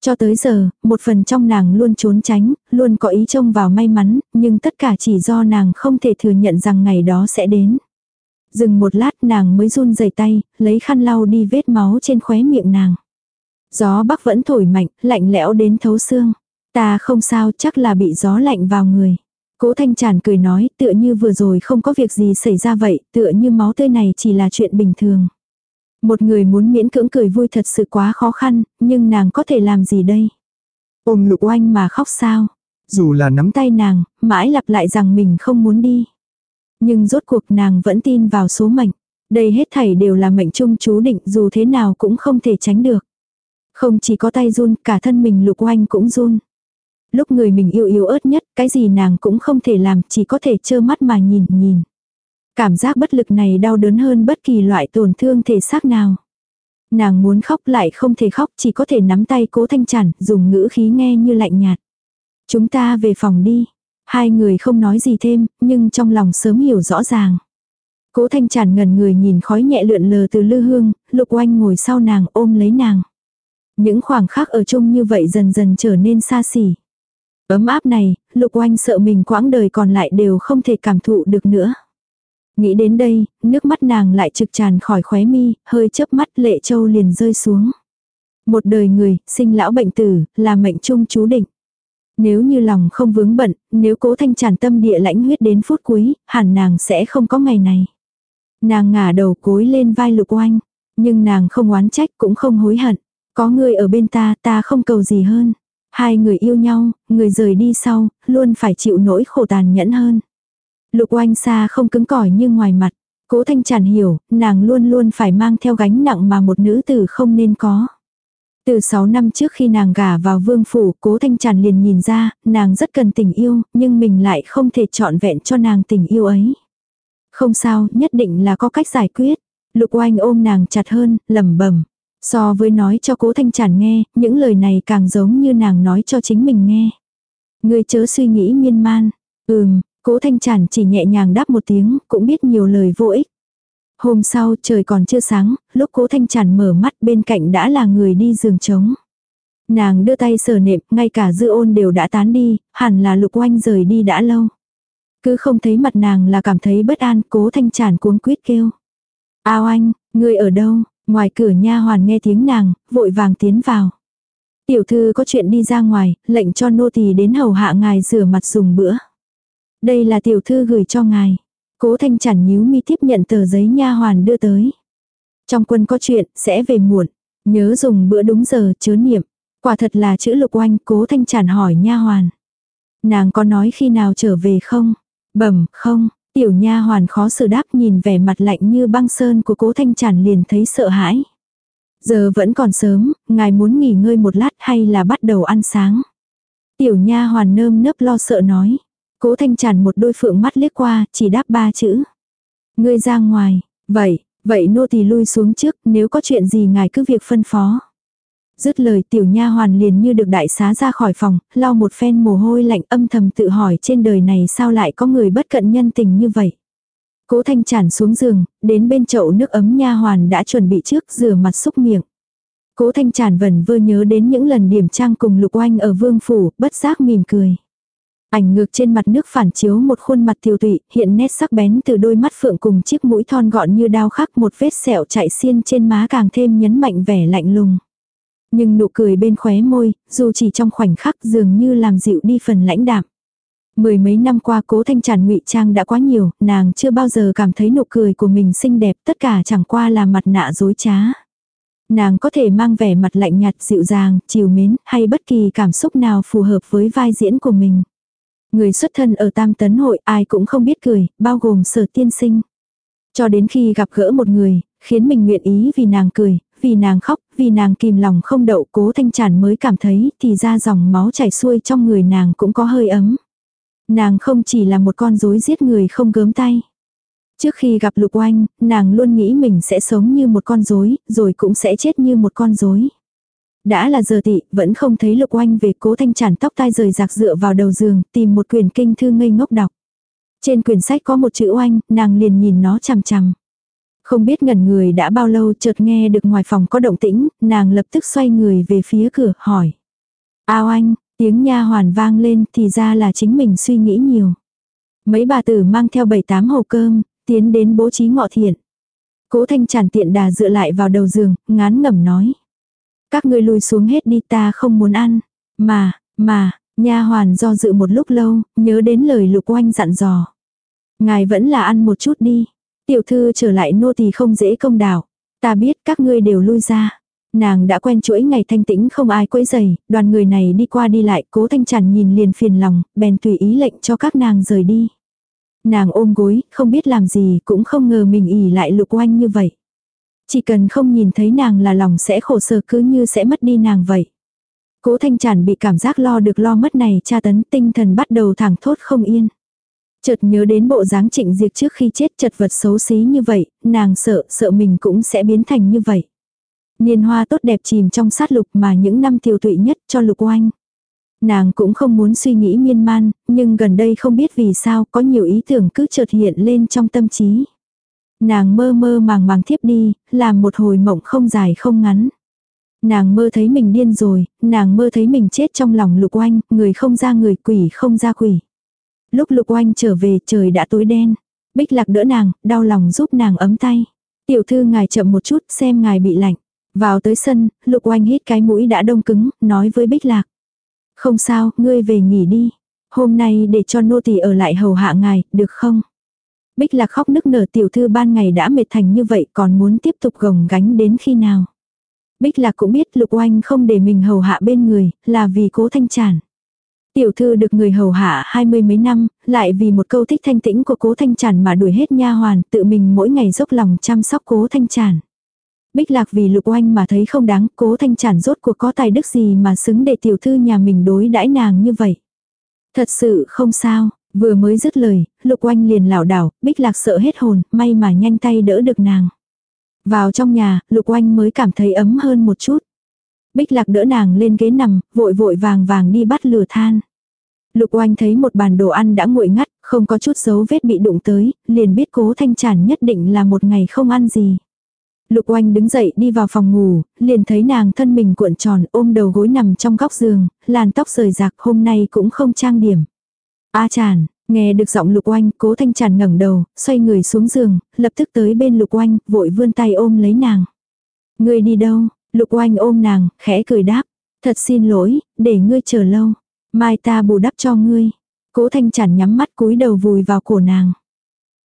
Cho tới giờ, một phần trong nàng luôn trốn tránh, luôn có ý trông vào may mắn, nhưng tất cả chỉ do nàng không thể thừa nhận rằng ngày đó sẽ đến. Dừng một lát nàng mới run rẩy tay, lấy khăn lau đi vết máu trên khóe miệng nàng. Gió bắc vẫn thổi mạnh, lạnh lẽo đến thấu xương. Ta không sao chắc là bị gió lạnh vào người. Cố Thanh Tràn cười nói tựa như vừa rồi không có việc gì xảy ra vậy, tựa như máu tươi này chỉ là chuyện bình thường. Một người muốn miễn cưỡng cười vui thật sự quá khó khăn, nhưng nàng có thể làm gì đây? Ôm lục oanh mà khóc sao? Dù là nắm tay nàng, mãi lặp lại rằng mình không muốn đi. Nhưng rốt cuộc nàng vẫn tin vào số mệnh. Đây hết thảy đều là mệnh chung chú định dù thế nào cũng không thể tránh được. Không chỉ có tay run, cả thân mình lục oanh cũng run. Lúc người mình yêu yếu ớt nhất, cái gì nàng cũng không thể làm, chỉ có thể trơ mắt mà nhìn nhìn. Cảm giác bất lực này đau đớn hơn bất kỳ loại tổn thương thể xác nào. Nàng muốn khóc lại không thể khóc, chỉ có thể nắm tay cố thanh chản, dùng ngữ khí nghe như lạnh nhạt. Chúng ta về phòng đi. Hai người không nói gì thêm, nhưng trong lòng sớm hiểu rõ ràng. Cố thanh chản ngần người nhìn khói nhẹ lượn lờ từ lư hương, lục oanh ngồi sau nàng ôm lấy nàng. Những khoảng khắc ở chung như vậy dần dần trở nên xa xỉ. Ấm áp này, lục oanh sợ mình quãng đời còn lại đều không thể cảm thụ được nữa. Nghĩ đến đây, nước mắt nàng lại trực tràn khỏi khóe mi, hơi chớp mắt lệ châu liền rơi xuống. Một đời người, sinh lão bệnh tử, là mệnh chung chú định. Nếu như lòng không vướng bận, nếu cố thanh tràn tâm địa lãnh huyết đến phút cuối, hẳn nàng sẽ không có ngày này. Nàng ngả đầu cối lên vai lục oanh, nhưng nàng không oán trách cũng không hối hận. Có người ở bên ta, ta không cầu gì hơn. Hai người yêu nhau, người rời đi sau, luôn phải chịu nỗi khổ tàn nhẫn hơn. Lục oanh xa không cứng cỏi như ngoài mặt. Cố thanh tràn hiểu, nàng luôn luôn phải mang theo gánh nặng mà một nữ tử không nên có. Từ 6 năm trước khi nàng gả vào vương phủ, cố thanh tràn liền nhìn ra, nàng rất cần tình yêu, nhưng mình lại không thể chọn vẹn cho nàng tình yêu ấy. Không sao, nhất định là có cách giải quyết. Lục oanh ôm nàng chặt hơn, lẩm bẩm So với nói cho cố thanh chản nghe, những lời này càng giống như nàng nói cho chính mình nghe. Ngươi chớ suy nghĩ miên man. Ừm, cố thanh chản chỉ nhẹ nhàng đáp một tiếng, cũng biết nhiều lời vô ích. Hôm sau trời còn chưa sáng, lúc cố thanh chản mở mắt bên cạnh đã là người đi giường trống. Nàng đưa tay sờ nệm, ngay cả dư ôn đều đã tán đi, hẳn là lục oanh rời đi đã lâu. Cứ không thấy mặt nàng là cảm thấy bất an, cố thanh chản cuống quýt kêu. Ao anh, người ở đâu? Ngoài cửa nha hoàn nghe tiếng nàng, vội vàng tiến vào. Tiểu thư có chuyện đi ra ngoài, lệnh cho nô tỳ đến hầu hạ ngài rửa mặt dùng bữa. Đây là tiểu thư gửi cho ngài. Cố thanh chản nhíu mi tiếp nhận tờ giấy nha hoàn đưa tới. Trong quân có chuyện, sẽ về muộn. Nhớ dùng bữa đúng giờ, chớ niệm. Quả thật là chữ lục oanh, cố thanh chản hỏi nha hoàn. Nàng có nói khi nào trở về không? Bẩm, không, Tiểu nha hoàn khó xử đáp nhìn vẻ mặt lạnh như băng sơn của cố thanh tràn liền thấy sợ hãi. Giờ vẫn còn sớm, ngài muốn nghỉ ngơi một lát hay là bắt đầu ăn sáng. Tiểu nha hoàn nơm nớp lo sợ nói. Cố thanh tràn một đôi phượng mắt liếc qua, chỉ đáp ba chữ. Ngươi ra ngoài, vậy, vậy nô tỳ lui xuống trước, nếu có chuyện gì ngài cứ việc phân phó. Dứt lời tiểu nha hoàn liền như được đại xá ra khỏi phòng, lau một phen mồ hôi lạnh âm thầm tự hỏi trên đời này sao lại có người bất cận nhân tình như vậy. Cố thanh chản xuống giường, đến bên chậu nước ấm nha hoàn đã chuẩn bị trước rửa mặt xúc miệng. Cố thanh chản vần vơ nhớ đến những lần điểm trang cùng lục oanh ở vương phủ, bất giác mỉm cười. Ảnh ngược trên mặt nước phản chiếu một khuôn mặt tiêu tụy, hiện nét sắc bén từ đôi mắt phượng cùng chiếc mũi thon gọn như đao khắc một vết sẹo chạy xiên trên má càng thêm nhấn mạnh vẻ lạnh lùng. Nhưng nụ cười bên khóe môi, dù chỉ trong khoảnh khắc dường như làm dịu đi phần lãnh đạm. Mười mấy năm qua cố thanh tràn ngụy trang đã quá nhiều, nàng chưa bao giờ cảm thấy nụ cười của mình xinh đẹp, tất cả chẳng qua là mặt nạ dối trá. Nàng có thể mang vẻ mặt lạnh nhạt dịu dàng, chiều mến, hay bất kỳ cảm xúc nào phù hợp với vai diễn của mình. Người xuất thân ở tam tấn hội ai cũng không biết cười, bao gồm sở tiên sinh. Cho đến khi gặp gỡ một người, khiến mình nguyện ý vì nàng cười, vì nàng khóc, vì nàng kìm lòng không đậu cố thanh tràn mới cảm thấy thì ra dòng máu chảy xuôi trong người nàng cũng có hơi ấm. Nàng không chỉ là một con rối giết người không gớm tay. Trước khi gặp Lục Oanh, nàng luôn nghĩ mình sẽ sống như một con rối, rồi cũng sẽ chết như một con rối. Đã là giờ tị, vẫn không thấy Lục Oanh về cố thanh chản tóc tai rời rạc dựa vào đầu giường, tìm một quyển kinh thư ngây ngốc đọc. Trên quyển sách có một chữ oanh, nàng liền nhìn nó chằm chằm. Không biết ngẩn người đã bao lâu chợt nghe được ngoài phòng có động tĩnh, nàng lập tức xoay người về phía cửa, hỏi. Ao anh, tiếng nha hoàn vang lên thì ra là chính mình suy nghĩ nhiều. Mấy bà tử mang theo bảy tám hộp cơm, tiến đến bố trí ngọ thiện. Cố thanh tràn tiện đà dựa lại vào đầu giường, ngán ngẩm nói. Các ngươi lùi xuống hết đi ta không muốn ăn. Mà, mà, nha hoàn do dự một lúc lâu, nhớ đến lời lục oanh dặn dò. Ngài vẫn là ăn một chút đi. Tiểu thư trở lại nô tỳ không dễ công đảo. Ta biết các ngươi đều lui ra. Nàng đã quen chuỗi ngày thanh tĩnh không ai quấy rầy, đoàn người này đi qua đi lại, cố thanh tràn nhìn liền phiền lòng, bèn tùy ý lệnh cho các nàng rời đi. Nàng ôm gối, không biết làm gì, cũng không ngờ mình ỉ lại lục oanh như vậy. Chỉ cần không nhìn thấy nàng là lòng sẽ khổ sở cứ như sẽ mất đi nàng vậy. Cố thanh tràn bị cảm giác lo được lo mất này tra tấn tinh thần bắt đầu thẳng thốt không yên. Chợt nhớ đến bộ dáng trịnh diệt trước khi chết chật vật xấu xí như vậy, nàng sợ, sợ mình cũng sẽ biến thành như vậy. Niên hoa tốt đẹp chìm trong sát lục mà những năm tiêu tụy nhất cho lục oanh. Nàng cũng không muốn suy nghĩ miên man, nhưng gần đây không biết vì sao có nhiều ý tưởng cứ chợt hiện lên trong tâm trí. Nàng mơ mơ màng màng thiếp đi, làm một hồi mộng không dài không ngắn. Nàng mơ thấy mình điên rồi, nàng mơ thấy mình chết trong lòng lục oanh, người không ra người quỷ không ra quỷ. Lúc lục oanh trở về trời đã tối đen. Bích lạc đỡ nàng, đau lòng giúp nàng ấm tay. Tiểu thư ngài chậm một chút xem ngài bị lạnh. Vào tới sân, lục oanh hít cái mũi đã đông cứng, nói với bích lạc. Không sao, ngươi về nghỉ đi. Hôm nay để cho nô tỳ ở lại hầu hạ ngài, được không? Bích lạc khóc nức nở tiểu thư ban ngày đã mệt thành như vậy còn muốn tiếp tục gồng gánh đến khi nào. Bích lạc cũng biết lục oanh không để mình hầu hạ bên người, là vì cố thanh tràn. Tiểu thư được người hầu hạ hai mươi mấy năm, lại vì một câu thích thanh tĩnh của cố thanh tràn mà đuổi hết nha hoàn, tự mình mỗi ngày dốc lòng chăm sóc cố thanh tràn. Bích lạc vì lục oanh mà thấy không đáng, cố thanh tràn rốt cuộc có tài đức gì mà xứng để tiểu thư nhà mình đối đãi nàng như vậy. Thật sự không sao, vừa mới dứt lời, lục oanh liền lảo đảo, bích lạc sợ hết hồn, may mà nhanh tay đỡ được nàng. Vào trong nhà, lục oanh mới cảm thấy ấm hơn một chút. Bích lạc đỡ nàng lên ghế nằm, vội vội vàng vàng đi bắt lửa than. Lục oanh thấy một bàn đồ ăn đã nguội ngắt, không có chút dấu vết bị đụng tới, liền biết cố thanh tràn nhất định là một ngày không ăn gì. Lục oanh đứng dậy đi vào phòng ngủ, liền thấy nàng thân mình cuộn tròn ôm đầu gối nằm trong góc giường, làn tóc rời rạc hôm nay cũng không trang điểm. A tràn, nghe được giọng lục oanh, cố thanh tràn ngẩng đầu, xoay người xuống giường, lập tức tới bên lục oanh, vội vươn tay ôm lấy nàng. Ngươi đi đâu? Lục oanh ôm nàng, khẽ cười đáp. Thật xin lỗi, để ngươi chờ lâu. Mai ta bù đắp cho ngươi. Cố thanh chản nhắm mắt cúi đầu vùi vào cổ nàng.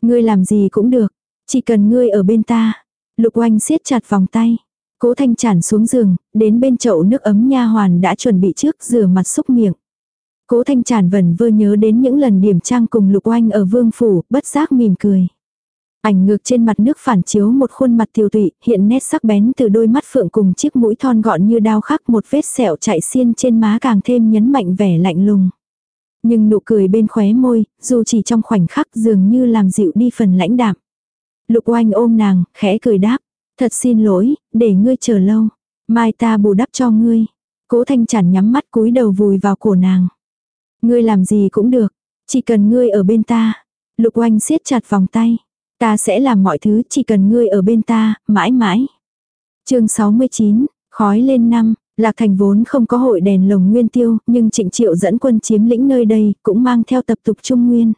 Ngươi làm gì cũng được. Chỉ cần ngươi ở bên ta. Lục oanh siết chặt vòng tay. Cố thanh chản xuống giường, đến bên chậu nước ấm nha hoàn đã chuẩn bị trước rửa mặt xúc miệng. Cố thanh chản vẩn vơ nhớ đến những lần điểm trang cùng lục oanh ở vương phủ, bất giác mỉm cười. Ảnh ngược trên mặt nước phản chiếu một khuôn mặt tiêu tụy, hiện nét sắc bén từ đôi mắt phượng cùng chiếc mũi thon gọn như đao khắc một vết sẹo chạy xiên trên má càng thêm nhấn mạnh vẻ lạnh lùng. Nhưng nụ cười bên khóe môi, dù chỉ trong khoảnh khắc dường như làm dịu đi phần lãnh đạm. Lục oanh ôm nàng, khẽ cười đáp. Thật xin lỗi, để ngươi chờ lâu. Mai ta bù đắp cho ngươi. Cố thanh chản nhắm mắt cúi đầu vùi vào cổ nàng. Ngươi làm gì cũng được. Chỉ cần ngươi ở bên ta. Lục oanh siết chặt vòng tay. Ta sẽ làm mọi thứ chỉ cần ngươi ở bên ta, mãi mãi. chương 69, khói lên năm, Lạc Thành vốn không có hội đèn lồng nguyên tiêu, nhưng trịnh triệu dẫn quân chiếm lĩnh nơi đây, cũng mang theo tập tục trung nguyên.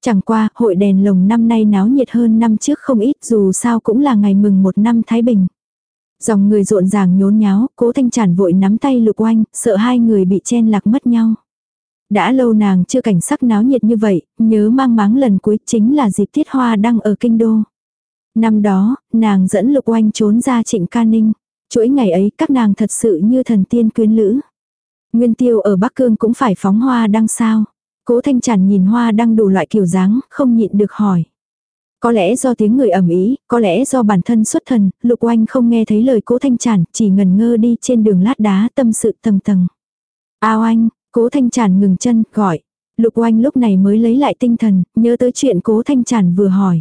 Chẳng qua, hội đèn lồng năm nay náo nhiệt hơn năm trước không ít dù sao cũng là ngày mừng một năm Thái Bình. Dòng người rộn ràng nhốn nháo, cố thanh chản vội nắm tay lục oanh, sợ hai người bị chen lạc mất nhau. Đã lâu nàng chưa cảnh sắc náo nhiệt như vậy, nhớ mang máng lần cuối chính là dịp tiết hoa đăng ở kinh đô. Năm đó, nàng dẫn lục oanh trốn ra trịnh ca ninh. Chuỗi ngày ấy các nàng thật sự như thần tiên quyến lữ. Nguyên tiêu ở Bắc Cương cũng phải phóng hoa đăng sao. Cố thanh tràn nhìn hoa đăng đủ loại kiểu dáng, không nhịn được hỏi. Có lẽ do tiếng người ẩm ý, có lẽ do bản thân xuất thần, lục oanh không nghe thấy lời cố thanh tràn, chỉ ngần ngơ đi trên đường lát đá tâm sự tầng tầng. Ao anh, Cố Thanh Tràn ngừng chân, gọi. Lục oanh lúc này mới lấy lại tinh thần, nhớ tới chuyện cố Thanh Tràn vừa hỏi.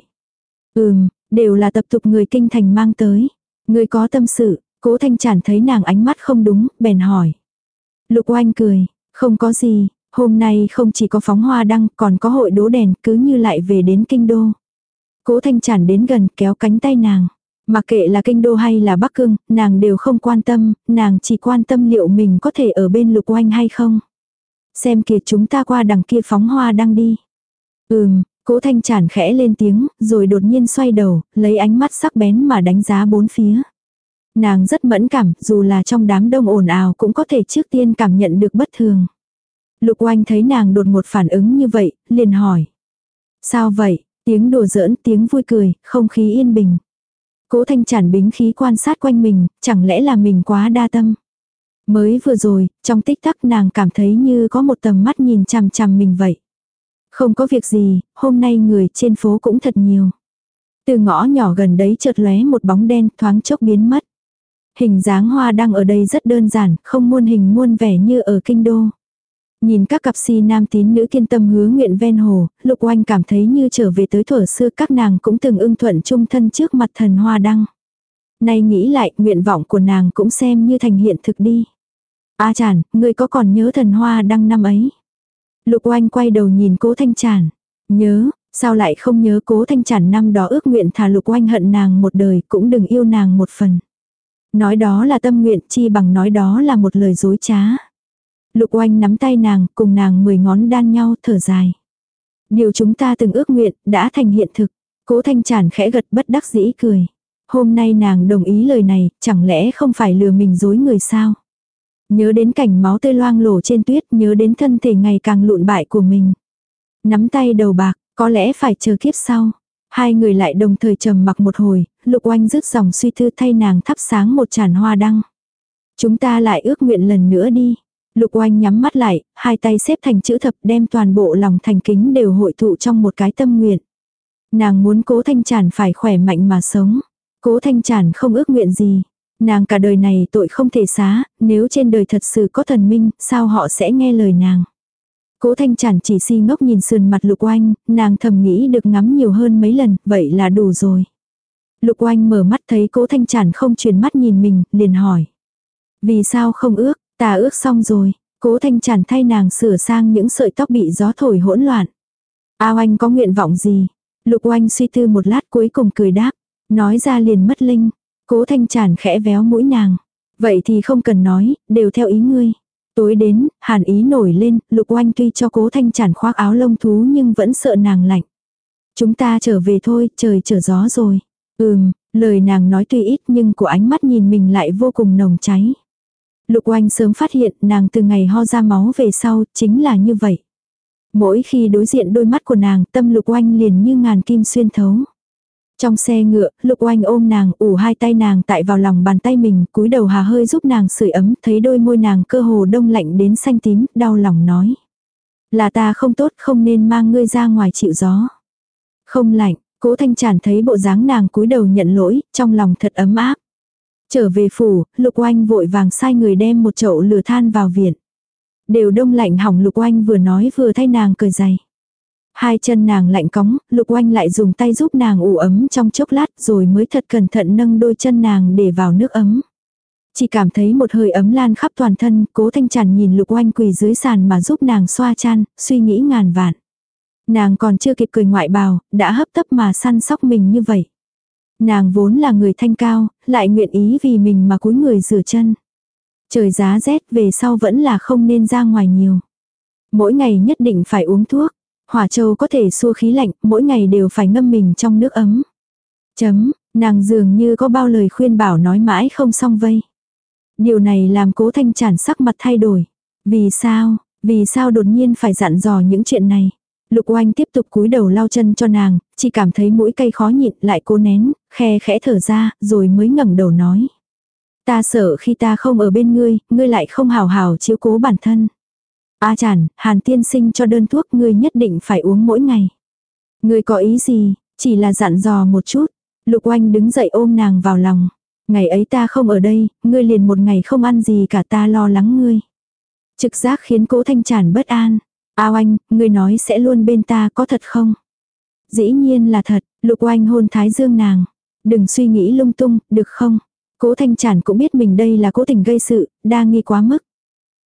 Ừm, đều là tập tục người kinh thành mang tới. Người có tâm sự, cố thanh Tràn thấy nàng ánh mắt không đúng, bèn hỏi. Lục oanh cười, không có gì, hôm nay không chỉ có phóng hoa đăng còn có hội đố đèn cứ như lại về đến kinh đô. Cố thanh Tràn đến gần kéo cánh tay nàng. Mặc kệ là kinh đô hay là Bắc Cương, nàng đều không quan tâm, nàng chỉ quan tâm liệu mình có thể ở bên lục oanh hay không. Xem kìa chúng ta qua đằng kia phóng hoa đăng đi. Ừm, cố thanh chản khẽ lên tiếng, rồi đột nhiên xoay đầu, lấy ánh mắt sắc bén mà đánh giá bốn phía. Nàng rất mẫn cảm, dù là trong đám đông ồn ào cũng có thể trước tiên cảm nhận được bất thường. Lục oanh thấy nàng đột ngột phản ứng như vậy, liền hỏi. Sao vậy? Tiếng đùa giỡn, tiếng vui cười, không khí yên bình. Cố thanh chản bính khí quan sát quanh mình, chẳng lẽ là mình quá đa tâm. Mới vừa rồi, trong tích tắc nàng cảm thấy như có một tầm mắt nhìn chằm chằm mình vậy. Không có việc gì, hôm nay người trên phố cũng thật nhiều. Từ ngõ nhỏ gần đấy chợt lóe một bóng đen thoáng chốc biến mất. Hình dáng hoa đăng ở đây rất đơn giản, không muôn hình muôn vẻ như ở kinh đô. Nhìn các cặp si nam tín nữ kiên tâm hứa nguyện ven hồ, lục oanh cảm thấy như trở về tới thuở xưa các nàng cũng từng ưng thuận chung thân trước mặt thần hoa đăng. Nay nghĩ lại, nguyện vọng của nàng cũng xem như thành hiện thực đi. A chản, ngươi có còn nhớ thần hoa đăng năm ấy? Lục oanh quay đầu nhìn cố thanh chản. Nhớ, sao lại không nhớ cố thanh chản năm đó ước nguyện thà lục oanh hận nàng một đời cũng đừng yêu nàng một phần. Nói đó là tâm nguyện chi bằng nói đó là một lời dối trá. Lục oanh nắm tay nàng, cùng nàng mười ngón đan nhau, thở dài. Điều chúng ta từng ước nguyện, đã thành hiện thực. Cố thanh chản khẽ gật bất đắc dĩ cười. Hôm nay nàng đồng ý lời này, chẳng lẽ không phải lừa mình dối người sao? Nhớ đến cảnh máu tươi loang lổ trên tuyết, nhớ đến thân thể ngày càng lụn bại của mình. Nắm tay đầu bạc, có lẽ phải chờ kiếp sau. Hai người lại đồng thời trầm mặc một hồi, lục oanh rứt dòng suy thư thay nàng thắp sáng một tràn hoa đăng. Chúng ta lại ước nguyện lần nữa đi. Lục oanh nhắm mắt lại, hai tay xếp thành chữ thập đem toàn bộ lòng thành kính đều hội tụ trong một cái tâm nguyện. Nàng muốn cố thanh tràn phải khỏe mạnh mà sống. Cố thanh tràn không ước nguyện gì. Nàng cả đời này tội không thể xá, nếu trên đời thật sự có thần minh, sao họ sẽ nghe lời nàng. Cố thanh chản chỉ si ngốc nhìn sườn mặt lục oanh, nàng thầm nghĩ được ngắm nhiều hơn mấy lần, vậy là đủ rồi. Lục oanh mở mắt thấy cố thanh chản không chuyển mắt nhìn mình, liền hỏi. Vì sao không ước, ta ước xong rồi, cố thanh chản thay nàng sửa sang những sợi tóc bị gió thổi hỗn loạn. A oanh có nguyện vọng gì? Lục oanh suy tư một lát cuối cùng cười đáp, nói ra liền mất linh. Cố thanh chản khẽ véo mũi nàng. Vậy thì không cần nói, đều theo ý ngươi. Tối đến, hàn ý nổi lên, lục oanh tuy cho cố thanh chản khoác áo lông thú nhưng vẫn sợ nàng lạnh. Chúng ta trở về thôi, trời trở gió rồi. Ừm, lời nàng nói tuy ít nhưng của ánh mắt nhìn mình lại vô cùng nồng cháy. Lục oanh sớm phát hiện nàng từ ngày ho ra máu về sau, chính là như vậy. Mỗi khi đối diện đôi mắt của nàng, tâm lục oanh liền như ngàn kim xuyên thấu. Trong xe ngựa, Lục Oanh ôm nàng, ủ hai tay nàng tại vào lòng bàn tay mình, cúi đầu hà hơi giúp nàng sưởi ấm, thấy đôi môi nàng cơ hồ đông lạnh đến xanh tím, đau lòng nói. Là ta không tốt, không nên mang ngươi ra ngoài chịu gió. Không lạnh, cố thanh tràn thấy bộ dáng nàng cúi đầu nhận lỗi, trong lòng thật ấm áp. Trở về phủ, Lục Oanh vội vàng sai người đem một chậu lửa than vào viện. Đều đông lạnh hỏng Lục Oanh vừa nói vừa thay nàng cười dày. Hai chân nàng lạnh cóng, lục oanh lại dùng tay giúp nàng ủ ấm trong chốc lát rồi mới thật cẩn thận nâng đôi chân nàng để vào nước ấm. Chỉ cảm thấy một hơi ấm lan khắp toàn thân, cố thanh tràn nhìn lục oanh quỳ dưới sàn mà giúp nàng xoa chan, suy nghĩ ngàn vạn. Nàng còn chưa kịp cười ngoại bào, đã hấp tấp mà săn sóc mình như vậy. Nàng vốn là người thanh cao, lại nguyện ý vì mình mà cúi người rửa chân. Trời giá rét về sau vẫn là không nên ra ngoài nhiều. Mỗi ngày nhất định phải uống thuốc. Hỏa châu có thể xua khí lạnh, mỗi ngày đều phải ngâm mình trong nước ấm. Chấm, nàng dường như có bao lời khuyên bảo nói mãi không xong vây. Điều này làm cố thanh tràn sắc mặt thay đổi. Vì sao, vì sao đột nhiên phải dặn dò những chuyện này. Lục oanh tiếp tục cúi đầu lau chân cho nàng, chỉ cảm thấy mũi cây khó nhịn lại cố nén, khe khẽ thở ra, rồi mới ngẩng đầu nói. Ta sợ khi ta không ở bên ngươi, ngươi lại không hào hào chiếu cố bản thân. A chản, hàn tiên sinh cho đơn thuốc ngươi nhất định phải uống mỗi ngày. Ngươi có ý gì, chỉ là dặn dò một chút. Lục oanh đứng dậy ôm nàng vào lòng. Ngày ấy ta không ở đây, ngươi liền một ngày không ăn gì cả ta lo lắng ngươi. Trực giác khiến cố thanh chản bất an. A oanh, ngươi nói sẽ luôn bên ta có thật không? Dĩ nhiên là thật, Lục oanh hôn thái dương nàng. Đừng suy nghĩ lung tung, được không? Cố thanh chản cũng biết mình đây là cố tình gây sự, đa nghi quá mức.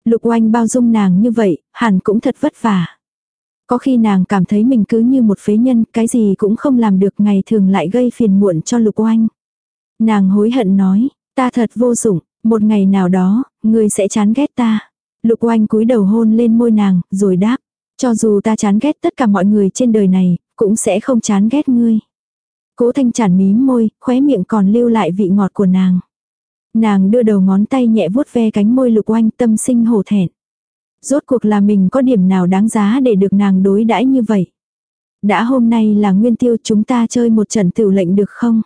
Lục oanh bao dung nàng như vậy, hẳn cũng thật vất vả. Có khi nàng cảm thấy mình cứ như một phế nhân, cái gì cũng không làm được ngày thường lại gây phiền muộn cho lục oanh. Nàng hối hận nói, ta thật vô dụng, một ngày nào đó, ngươi sẽ chán ghét ta. Lục oanh cúi đầu hôn lên môi nàng, rồi đáp, cho dù ta chán ghét tất cả mọi người trên đời này, cũng sẽ không chán ghét ngươi. Cố thanh chản mím môi, khóe miệng còn lưu lại vị ngọt của nàng. Nàng đưa đầu ngón tay nhẹ vuốt ve cánh môi lục oanh tâm sinh hổ thẹn. Rốt cuộc là mình có điểm nào đáng giá để được nàng đối đãi như vậy. Đã hôm nay là nguyên tiêu chúng ta chơi một trận tiểu lệnh được không?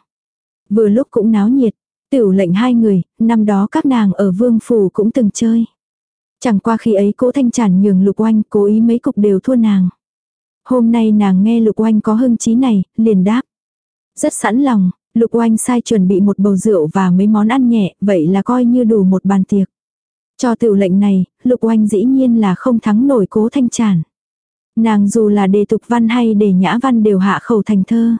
Vừa lúc cũng náo nhiệt. Tiểu lệnh hai người, năm đó các nàng ở vương phủ cũng từng chơi. Chẳng qua khi ấy cố thanh tràn nhường lục oanh cố ý mấy cục đều thua nàng. Hôm nay nàng nghe lục oanh có hưng trí này, liền đáp. Rất sẵn lòng, lục oanh sai chuẩn bị một bầu rượu và mấy món ăn nhẹ, vậy là coi như đủ một bàn tiệc. Cho tiểu lệnh này, lục oanh dĩ nhiên là không thắng nổi cố thanh tràn. Nàng dù là đề tục văn hay đề nhã văn đều hạ khẩu thành thơ.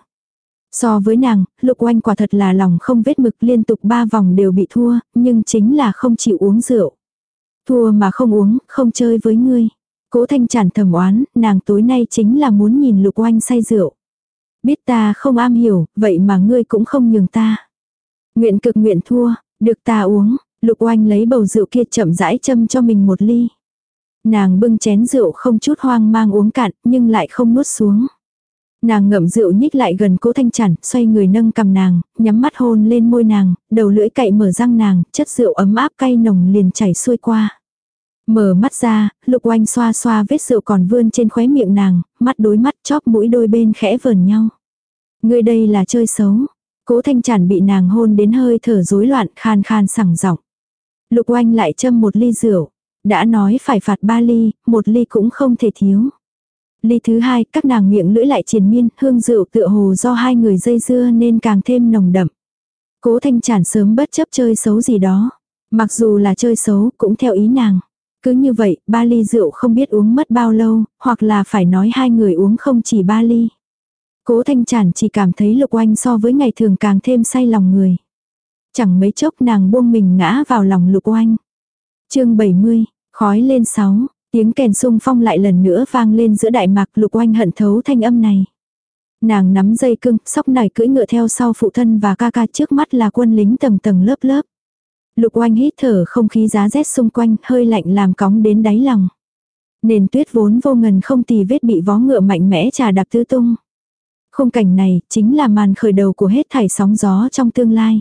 So với nàng, lục oanh quả thật là lòng không vết mực liên tục ba vòng đều bị thua, nhưng chính là không chịu uống rượu. Thua mà không uống, không chơi với ngươi. Cố thanh tràn thầm oán, nàng tối nay chính là muốn nhìn lục oanh say rượu. Biết ta không am hiểu, vậy mà ngươi cũng không nhường ta. Nguyện cực nguyện thua, được ta uống, lục oanh lấy bầu rượu kia chậm rãi châm cho mình một ly. Nàng bưng chén rượu không chút hoang mang uống cạn, nhưng lại không nuốt xuống. Nàng ngậm rượu nhích lại gần cố thanh chản, xoay người nâng cầm nàng, nhắm mắt hôn lên môi nàng, đầu lưỡi cậy mở răng nàng, chất rượu ấm áp cay nồng liền chảy xuôi qua. Mở mắt ra, lục oanh xoa xoa vết rượu còn vươn trên khóe miệng nàng, mắt đối mắt chóp mũi đôi bên khẽ vờn nhau. Người đây là chơi xấu. Cố thanh chản bị nàng hôn đến hơi thở rối loạn khan khan sẳng giọng. Lục oanh lại châm một ly rượu. Đã nói phải phạt ba ly, một ly cũng không thể thiếu. Ly thứ hai, các nàng miệng lưỡi lại triền miên, hương rượu tựa hồ do hai người dây dưa nên càng thêm nồng đậm. Cố thanh chản sớm bất chấp chơi xấu gì đó. Mặc dù là chơi xấu, cũng theo ý nàng. Cứ như vậy, ba ly rượu không biết uống mất bao lâu, hoặc là phải nói hai người uống không chỉ ba ly. Cố thanh chản chỉ cảm thấy lục oanh so với ngày thường càng thêm say lòng người. Chẳng mấy chốc nàng buông mình ngã vào lòng lục oanh. chương 70, khói lên 6, tiếng kèn sung phong lại lần nữa vang lên giữa đại mạc lục oanh hận thấu thanh âm này. Nàng nắm dây cưng, sóc nải cưỡi ngựa theo sau phụ thân và ca ca trước mắt là quân lính tầng tầng lớp lớp. Lục oanh hít thở không khí giá rét xung quanh, hơi lạnh làm cóng đến đáy lòng. Nền tuyết vốn vô ngần không tì vết bị vó ngựa mạnh mẽ trà đạp tứ tung. Khung cảnh này chính là màn khởi đầu của hết thảy sóng gió trong tương lai.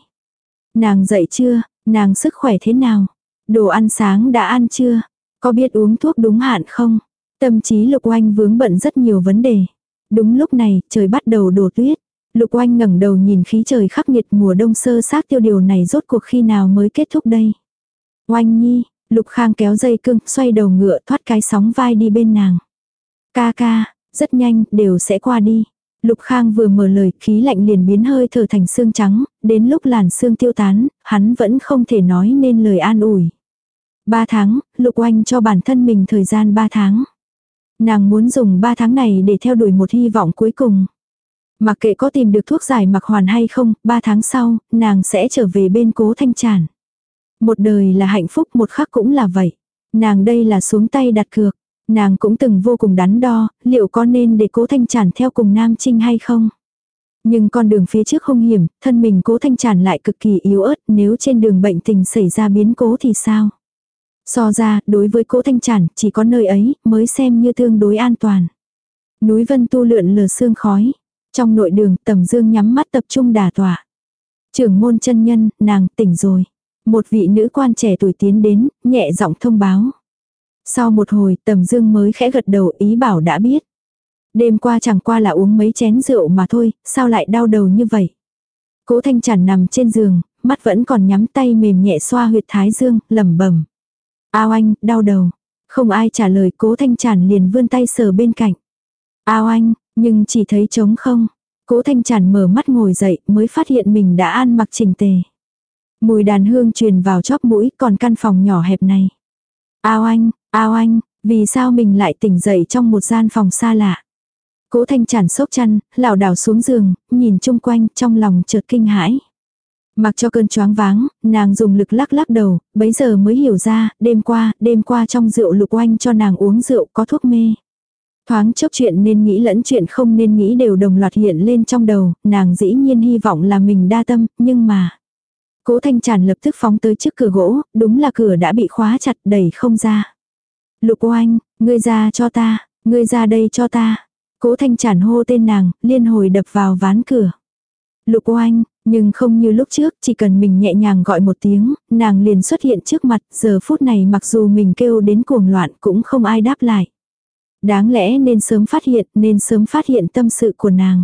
Nàng dậy chưa, nàng sức khỏe thế nào? Đồ ăn sáng đã ăn chưa? Có biết uống thuốc đúng hạn không? Tâm trí lục oanh vướng bận rất nhiều vấn đề. Đúng lúc này, trời bắt đầu đổ tuyết. Lục oanh ngẩng đầu nhìn khí trời khắc nghiệt mùa đông sơ sát tiêu điều này rốt cuộc khi nào mới kết thúc đây. Oanh nhi, lục khang kéo dây cưng, xoay đầu ngựa thoát cái sóng vai đi bên nàng. Ca ca, rất nhanh, đều sẽ qua đi. Lục khang vừa mở lời, khí lạnh liền biến hơi thở thành xương trắng, đến lúc làn xương tiêu tán, hắn vẫn không thể nói nên lời an ủi. Ba tháng, lục oanh cho bản thân mình thời gian ba tháng. Nàng muốn dùng ba tháng này để theo đuổi một hy vọng cuối cùng. Mặc kệ có tìm được thuốc giải mặc hoàn hay không, ba tháng sau, nàng sẽ trở về bên cố thanh tràn. Một đời là hạnh phúc một khắc cũng là vậy. Nàng đây là xuống tay đặt cược. Nàng cũng từng vô cùng đắn đo, liệu có nên để cố thanh tràn theo cùng Nam Trinh hay không? Nhưng con đường phía trước không hiểm, thân mình cố thanh tràn lại cực kỳ yếu ớt nếu trên đường bệnh tình xảy ra biến cố thì sao? So ra, đối với cố thanh tràn, chỉ có nơi ấy mới xem như tương đối an toàn. Núi vân tu lượn lờ sương khói, trong nội đường tầm dương nhắm mắt tập trung đà tỏa. Trưởng môn chân nhân, nàng tỉnh rồi. Một vị nữ quan trẻ tuổi tiến đến, nhẹ giọng thông báo. Sau một hồi tầm dương mới khẽ gật đầu ý bảo đã biết. Đêm qua chẳng qua là uống mấy chén rượu mà thôi, sao lại đau đầu như vậy. Cố thanh chản nằm trên giường, mắt vẫn còn nhắm tay mềm nhẹ xoa huyệt thái dương, lẩm bẩm. Ao anh, đau đầu. Không ai trả lời cố thanh chản liền vươn tay sờ bên cạnh. Ao anh, nhưng chỉ thấy trống không. Cố thanh chản mở mắt ngồi dậy mới phát hiện mình đã ăn mặc chỉnh tề. Mùi đàn hương truyền vào chóp mũi còn căn phòng nhỏ hẹp này. Ao anh, ao anh, vì sao mình lại tỉnh dậy trong một gian phòng xa lạ. Cố thanh chản sốc chăn, lảo đảo xuống giường, nhìn chung quanh trong lòng chợt kinh hãi. Mặc cho cơn choáng váng, nàng dùng lực lắc lắc đầu, bấy giờ mới hiểu ra, đêm qua, đêm qua trong rượu lục oanh cho nàng uống rượu có thuốc mê. Thoáng chốc chuyện nên nghĩ lẫn chuyện không nên nghĩ đều đồng loạt hiện lên trong đầu, nàng dĩ nhiên hy vọng là mình đa tâm, nhưng mà. Cố thanh tràn lập tức phóng tới trước cửa gỗ, đúng là cửa đã bị khóa chặt đẩy không ra. Lục oanh, ngươi ra cho ta, ngươi ra đây cho ta. Cố thanh tràn hô tên nàng, liên hồi đập vào ván cửa. Lục oanh, nhưng không như lúc trước, chỉ cần mình nhẹ nhàng gọi một tiếng, nàng liền xuất hiện trước mặt, giờ phút này mặc dù mình kêu đến cuồng loạn cũng không ai đáp lại. Đáng lẽ nên sớm phát hiện, nên sớm phát hiện tâm sự của nàng.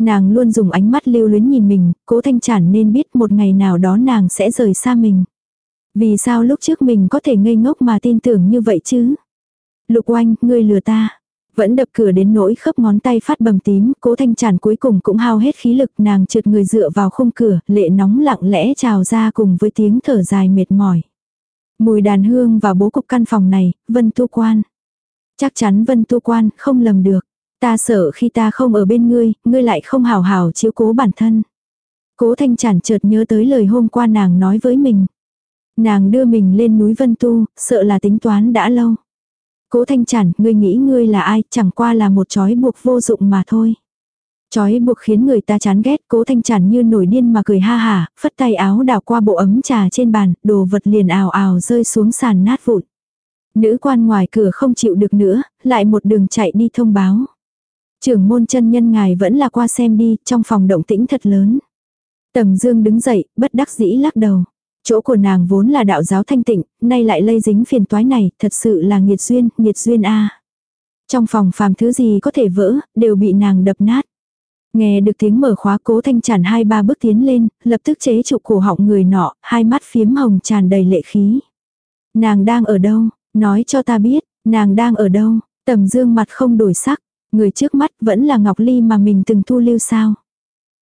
Nàng luôn dùng ánh mắt lưu luyến nhìn mình, cố thanh chản nên biết một ngày nào đó nàng sẽ rời xa mình. Vì sao lúc trước mình có thể ngây ngốc mà tin tưởng như vậy chứ? Lục oanh, ngươi lừa ta. Vẫn đập cửa đến nỗi khớp ngón tay phát bầm tím, cố thanh chản cuối cùng cũng hao hết khí lực nàng trượt người dựa vào khung cửa, lệ nóng lặng lẽ trào ra cùng với tiếng thở dài mệt mỏi. Mùi đàn hương và bố cục căn phòng này, Vân Tu Quan. Chắc chắn Vân Tu Quan không lầm được. Ta sợ khi ta không ở bên ngươi, ngươi lại không hào hào chiếu cố bản thân. Cố thanh chản chợt nhớ tới lời hôm qua nàng nói với mình. Nàng đưa mình lên núi Vân Tu, sợ là tính toán đã lâu. Cố thanh chản, ngươi nghĩ ngươi là ai, chẳng qua là một chói buộc vô dụng mà thôi. Chói buộc khiến người ta chán ghét, cố thanh chản như nổi điên mà cười ha hả, phất tay áo đào qua bộ ấm trà trên bàn, đồ vật liền ào ào rơi xuống sàn nát vụn. Nữ quan ngoài cửa không chịu được nữa, lại một đường chạy đi thông báo. Trưởng môn chân nhân ngài vẫn là qua xem đi, trong phòng động tĩnh thật lớn. Tầm dương đứng dậy, bất đắc dĩ lắc đầu. Chỗ của nàng vốn là đạo giáo thanh tịnh, nay lại lây dính phiền toái này, thật sự là nghiệt duyên, nghiệt duyên a. Trong phòng phàm thứ gì có thể vỡ, đều bị nàng đập nát. Nghe được tiếng mở khóa cố thanh tràn hai ba bước tiến lên, lập tức chế trụ cổ họng người nọ, hai mắt phiếm hồng tràn đầy lệ khí. Nàng đang ở đâu? Nói cho ta biết, nàng đang ở đâu? Tầm dương mặt không đổi sắc, người trước mắt vẫn là Ngọc Ly mà mình từng thu lưu sao.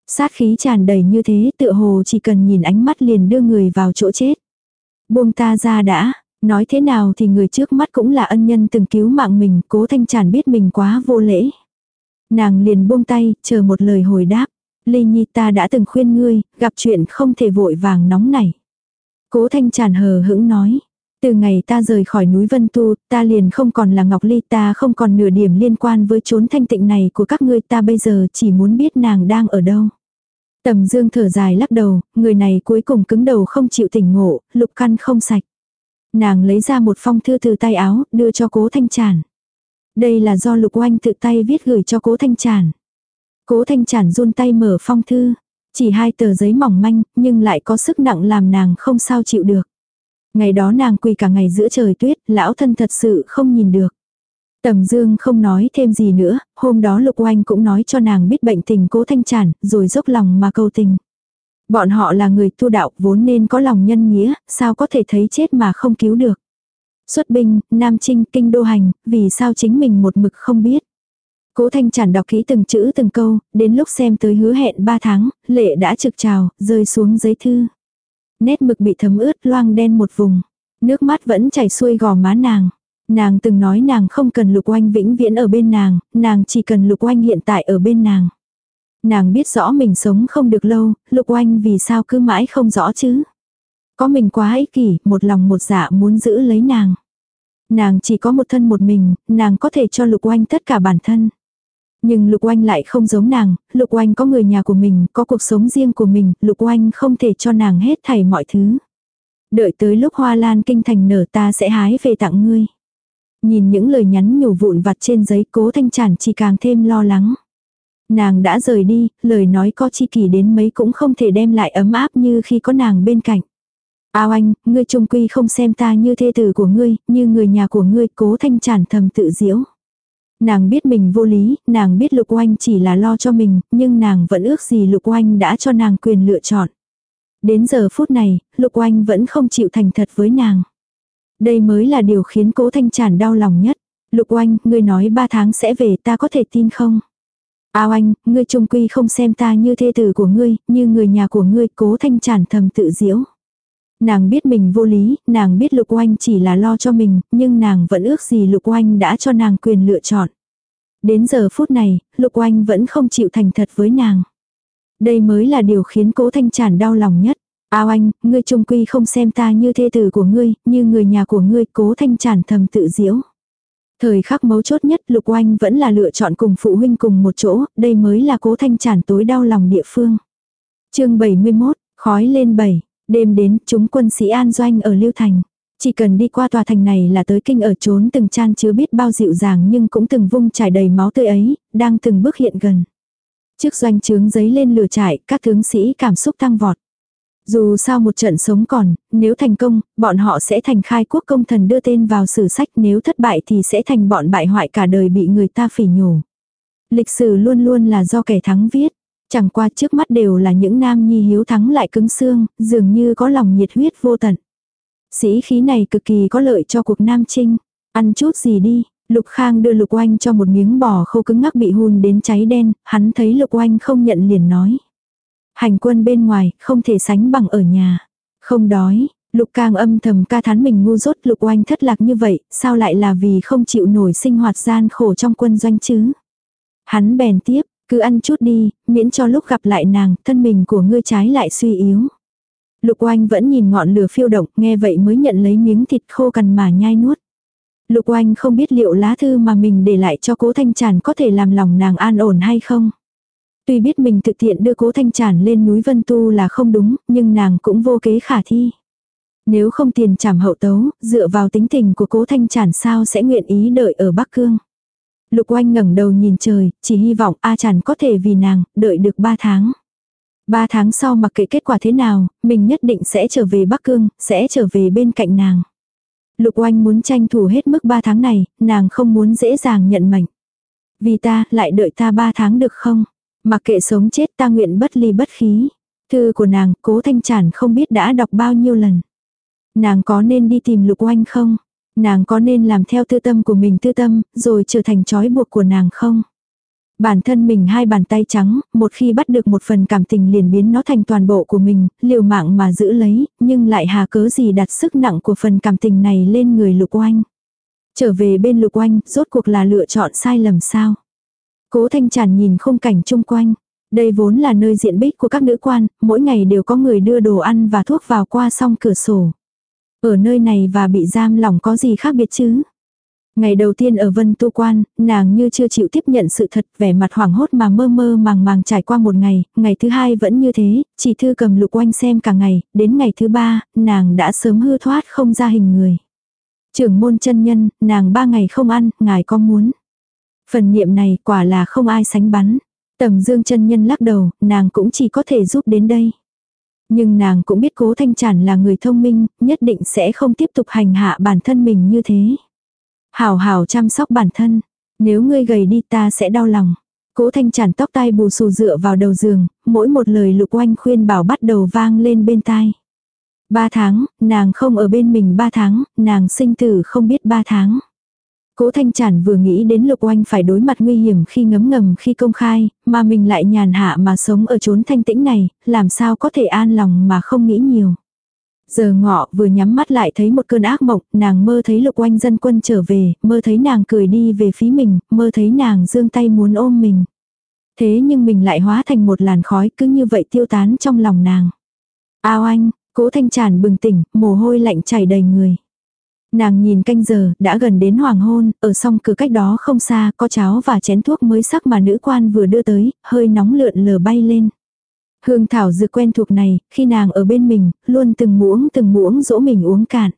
Sát khí tràn đầy như thế tựa hồ chỉ cần nhìn ánh mắt liền đưa người vào chỗ chết. Buông ta ra đã, nói thế nào thì người trước mắt cũng là ân nhân từng cứu mạng mình, cố thanh tràn biết mình quá vô lễ. Nàng liền buông tay, chờ một lời hồi đáp. Ly Nhi ta đã từng khuyên ngươi, gặp chuyện không thể vội vàng nóng nảy. Cố thanh tràn hờ hững nói. Từ ngày ta rời khỏi núi Vân Tu, ta liền không còn là Ngọc Ly ta không còn nửa điểm liên quan với chốn thanh tịnh này của các ngươi ta bây giờ chỉ muốn biết nàng đang ở đâu. Tầm dương thở dài lắc đầu, người này cuối cùng cứng đầu không chịu tỉnh ngộ, lục căn không sạch. Nàng lấy ra một phong thư từ tay áo, đưa cho cố thanh tràn. Đây là do lục oanh tự tay viết gửi cho cố thanh tràn. Cố thanh tràn run tay mở phong thư. Chỉ hai tờ giấy mỏng manh, nhưng lại có sức nặng làm nàng không sao chịu được. Ngày đó nàng quỳ cả ngày giữa trời tuyết, lão thân thật sự không nhìn được. Tầm Dương không nói thêm gì nữa, hôm đó Lục Oanh cũng nói cho nàng biết bệnh tình cố thanh tràn, rồi dốc lòng mà cầu tình. Bọn họ là người tu đạo vốn nên có lòng nhân nghĩa, sao có thể thấy chết mà không cứu được. Xuất binh, Nam Trinh, Kinh Đô Hành, vì sao chính mình một mực không biết. Cố Thanh Tràn đọc kỹ từng chữ từng câu, đến lúc xem tới hứa hẹn ba tháng, lệ đã trực trào, rơi xuống giấy thư. Nét mực bị thấm ướt loang đen một vùng. Nước mắt vẫn chảy xuôi gò má nàng. Nàng từng nói nàng không cần lục oanh vĩnh viễn ở bên nàng, nàng chỉ cần lục oanh hiện tại ở bên nàng. Nàng biết rõ mình sống không được lâu, lục oanh vì sao cứ mãi không rõ chứ. Có mình quá ích kỷ, một lòng một dạ muốn giữ lấy nàng. Nàng chỉ có một thân một mình, nàng có thể cho lục oanh tất cả bản thân. Nhưng Lục Oanh lại không giống nàng, Lục Oanh có người nhà của mình, có cuộc sống riêng của mình, Lục Oanh không thể cho nàng hết thảy mọi thứ. Đợi tới lúc hoa lan kinh thành nở ta sẽ hái về tặng ngươi. Nhìn những lời nhắn nhủ vụn vặt trên giấy cố thanh chản chỉ càng thêm lo lắng. Nàng đã rời đi, lời nói có chi kỳ đến mấy cũng không thể đem lại ấm áp như khi có nàng bên cạnh. Ao anh, ngươi trung quy không xem ta như thê tử của ngươi, như người nhà của ngươi, cố thanh chản thầm tự diễu. Nàng biết mình vô lý, nàng biết lục oanh chỉ là lo cho mình, nhưng nàng vẫn ước gì lục oanh đã cho nàng quyền lựa chọn. Đến giờ phút này, lục oanh vẫn không chịu thành thật với nàng. Đây mới là điều khiến cố thanh tràn đau lòng nhất. Lục oanh, ngươi nói ba tháng sẽ về ta có thể tin không? Ao anh, ngươi trung quy không xem ta như thê tử của ngươi, như người nhà của ngươi, cố thanh tràn thầm tự diễu. Nàng biết mình vô lý, nàng biết lục oanh chỉ là lo cho mình, nhưng nàng vẫn ước gì lục oanh đã cho nàng quyền lựa chọn. Đến giờ phút này, Lục Oanh vẫn không chịu thành thật với nàng. Đây mới là điều khiến cố thanh tràn đau lòng nhất. Ao anh, ngươi trung quy không xem ta như thê tử của ngươi, như người nhà của ngươi, cố thanh tràn thầm tự diễu. Thời khắc mấu chốt nhất Lục Oanh vẫn là lựa chọn cùng phụ huynh cùng một chỗ, đây mới là cố thanh tràn tối đau lòng địa phương. chương 71, khói lên 7, đêm đến chúng quân sĩ an doanh ở Lưu Thành. Chỉ cần đi qua tòa thành này là tới kinh ở trốn từng chan chứa biết bao dịu dàng nhưng cũng từng vung trải đầy máu tươi ấy, đang từng bước hiện gần. Trước doanh trướng giấy lên lửa trại, các tướng sĩ cảm xúc tăng vọt. Dù sao một trận sống còn, nếu thành công, bọn họ sẽ thành khai quốc công thần đưa tên vào sử sách nếu thất bại thì sẽ thành bọn bại hoại cả đời bị người ta phỉ nhổ. Lịch sử luôn luôn là do kẻ thắng viết. Chẳng qua trước mắt đều là những nam nhi hiếu thắng lại cứng xương, dường như có lòng nhiệt huyết vô tận. Sĩ khí này cực kỳ có lợi cho cuộc nam trinh. Ăn chút gì đi, Lục Khang đưa Lục Oanh cho một miếng bò khô cứng ngắc bị hun đến cháy đen, hắn thấy Lục Oanh không nhận liền nói. Hành quân bên ngoài, không thể sánh bằng ở nhà. Không đói, Lục Càng âm thầm ca thán mình ngu dốt Lục Oanh thất lạc như vậy, sao lại là vì không chịu nổi sinh hoạt gian khổ trong quân doanh chứ? Hắn bèn tiếp, cứ ăn chút đi, miễn cho lúc gặp lại nàng, thân mình của ngươi trái lại suy yếu. Lục oanh vẫn nhìn ngọn lửa phiêu động, nghe vậy mới nhận lấy miếng thịt khô cằn mà nhai nuốt. Lục oanh không biết liệu lá thư mà mình để lại cho cố thanh tràn có thể làm lòng nàng an ổn hay không. Tuy biết mình thực thiện đưa cố thanh tràn lên núi Vân Tu là không đúng, nhưng nàng cũng vô kế khả thi. Nếu không tiền trảm hậu tấu, dựa vào tính tình của cố thanh tràn sao sẽ nguyện ý đợi ở Bắc Cương. Lục oanh ngẩng đầu nhìn trời, chỉ hy vọng A tràn có thể vì nàng, đợi được ba tháng. Ba tháng sau mặc kệ kết quả thế nào, mình nhất định sẽ trở về Bắc Cương, sẽ trở về bên cạnh nàng. Lục oanh muốn tranh thủ hết mức ba tháng này, nàng không muốn dễ dàng nhận mệnh. Vì ta, lại đợi ta ba tháng được không? Mặc kệ sống chết ta nguyện bất ly bất khí. Thư của nàng, cố thanh tràn không biết đã đọc bao nhiêu lần. Nàng có nên đi tìm lục oanh không? Nàng có nên làm theo tư tâm của mình tư tâm, rồi trở thành trói buộc của nàng không? Bản thân mình hai bàn tay trắng, một khi bắt được một phần cảm tình liền biến nó thành toàn bộ của mình, liều mạng mà giữ lấy, nhưng lại hà cớ gì đặt sức nặng của phần cảm tình này lên người lục oanh. Trở về bên lục oanh, rốt cuộc là lựa chọn sai lầm sao. Cố thanh tràn nhìn khung cảnh chung quanh. Đây vốn là nơi diện bích của các nữ quan, mỗi ngày đều có người đưa đồ ăn và thuốc vào qua song cửa sổ. Ở nơi này và bị giam lỏng có gì khác biệt chứ? Ngày đầu tiên ở Vân Tu Quan, nàng như chưa chịu tiếp nhận sự thật, vẻ mặt hoảng hốt mà mơ mơ màng màng trải qua một ngày, ngày thứ hai vẫn như thế, chỉ thư cầm lục oanh xem cả ngày, đến ngày thứ ba, nàng đã sớm hư thoát không ra hình người. Trưởng môn chân nhân, nàng ba ngày không ăn, ngài có muốn. Phần niệm này quả là không ai sánh bắn. Tầm dương chân nhân lắc đầu, nàng cũng chỉ có thể giúp đến đây. Nhưng nàng cũng biết cố thanh Chản là người thông minh, nhất định sẽ không tiếp tục hành hạ bản thân mình như thế. Hảo hảo chăm sóc bản thân. Nếu ngươi gầy đi ta sẽ đau lòng. Cố thanh Chản tóc tai bù xù dựa vào đầu giường, mỗi một lời lục oanh khuyên bảo bắt đầu vang lên bên tai. Ba tháng, nàng không ở bên mình ba tháng, nàng sinh tử không biết ba tháng. Cố Thanh Trản vừa nghĩ đến Lục Oanh phải đối mặt nguy hiểm khi ngấm ngầm khi công khai, mà mình lại nhàn hạ mà sống ở chốn thanh tĩnh này, làm sao có thể an lòng mà không nghĩ nhiều. Giờ ngọ vừa nhắm mắt lại thấy một cơn ác mộng, nàng mơ thấy lục oanh dân quân trở về, mơ thấy nàng cười đi về phía mình, mơ thấy nàng dương tay muốn ôm mình. Thế nhưng mình lại hóa thành một làn khói cứ như vậy tiêu tán trong lòng nàng. Ao anh, cố thanh tràn bừng tỉnh, mồ hôi lạnh chảy đầy người. Nàng nhìn canh giờ, đã gần đến hoàng hôn, ở song cửa cách đó không xa, có cháo và chén thuốc mới sắc mà nữ quan vừa đưa tới, hơi nóng lượn lờ bay lên. Hương thảo dược quen thuộc này, khi nàng ở bên mình, luôn từng muỗng từng muỗng dỗ mình uống cạn.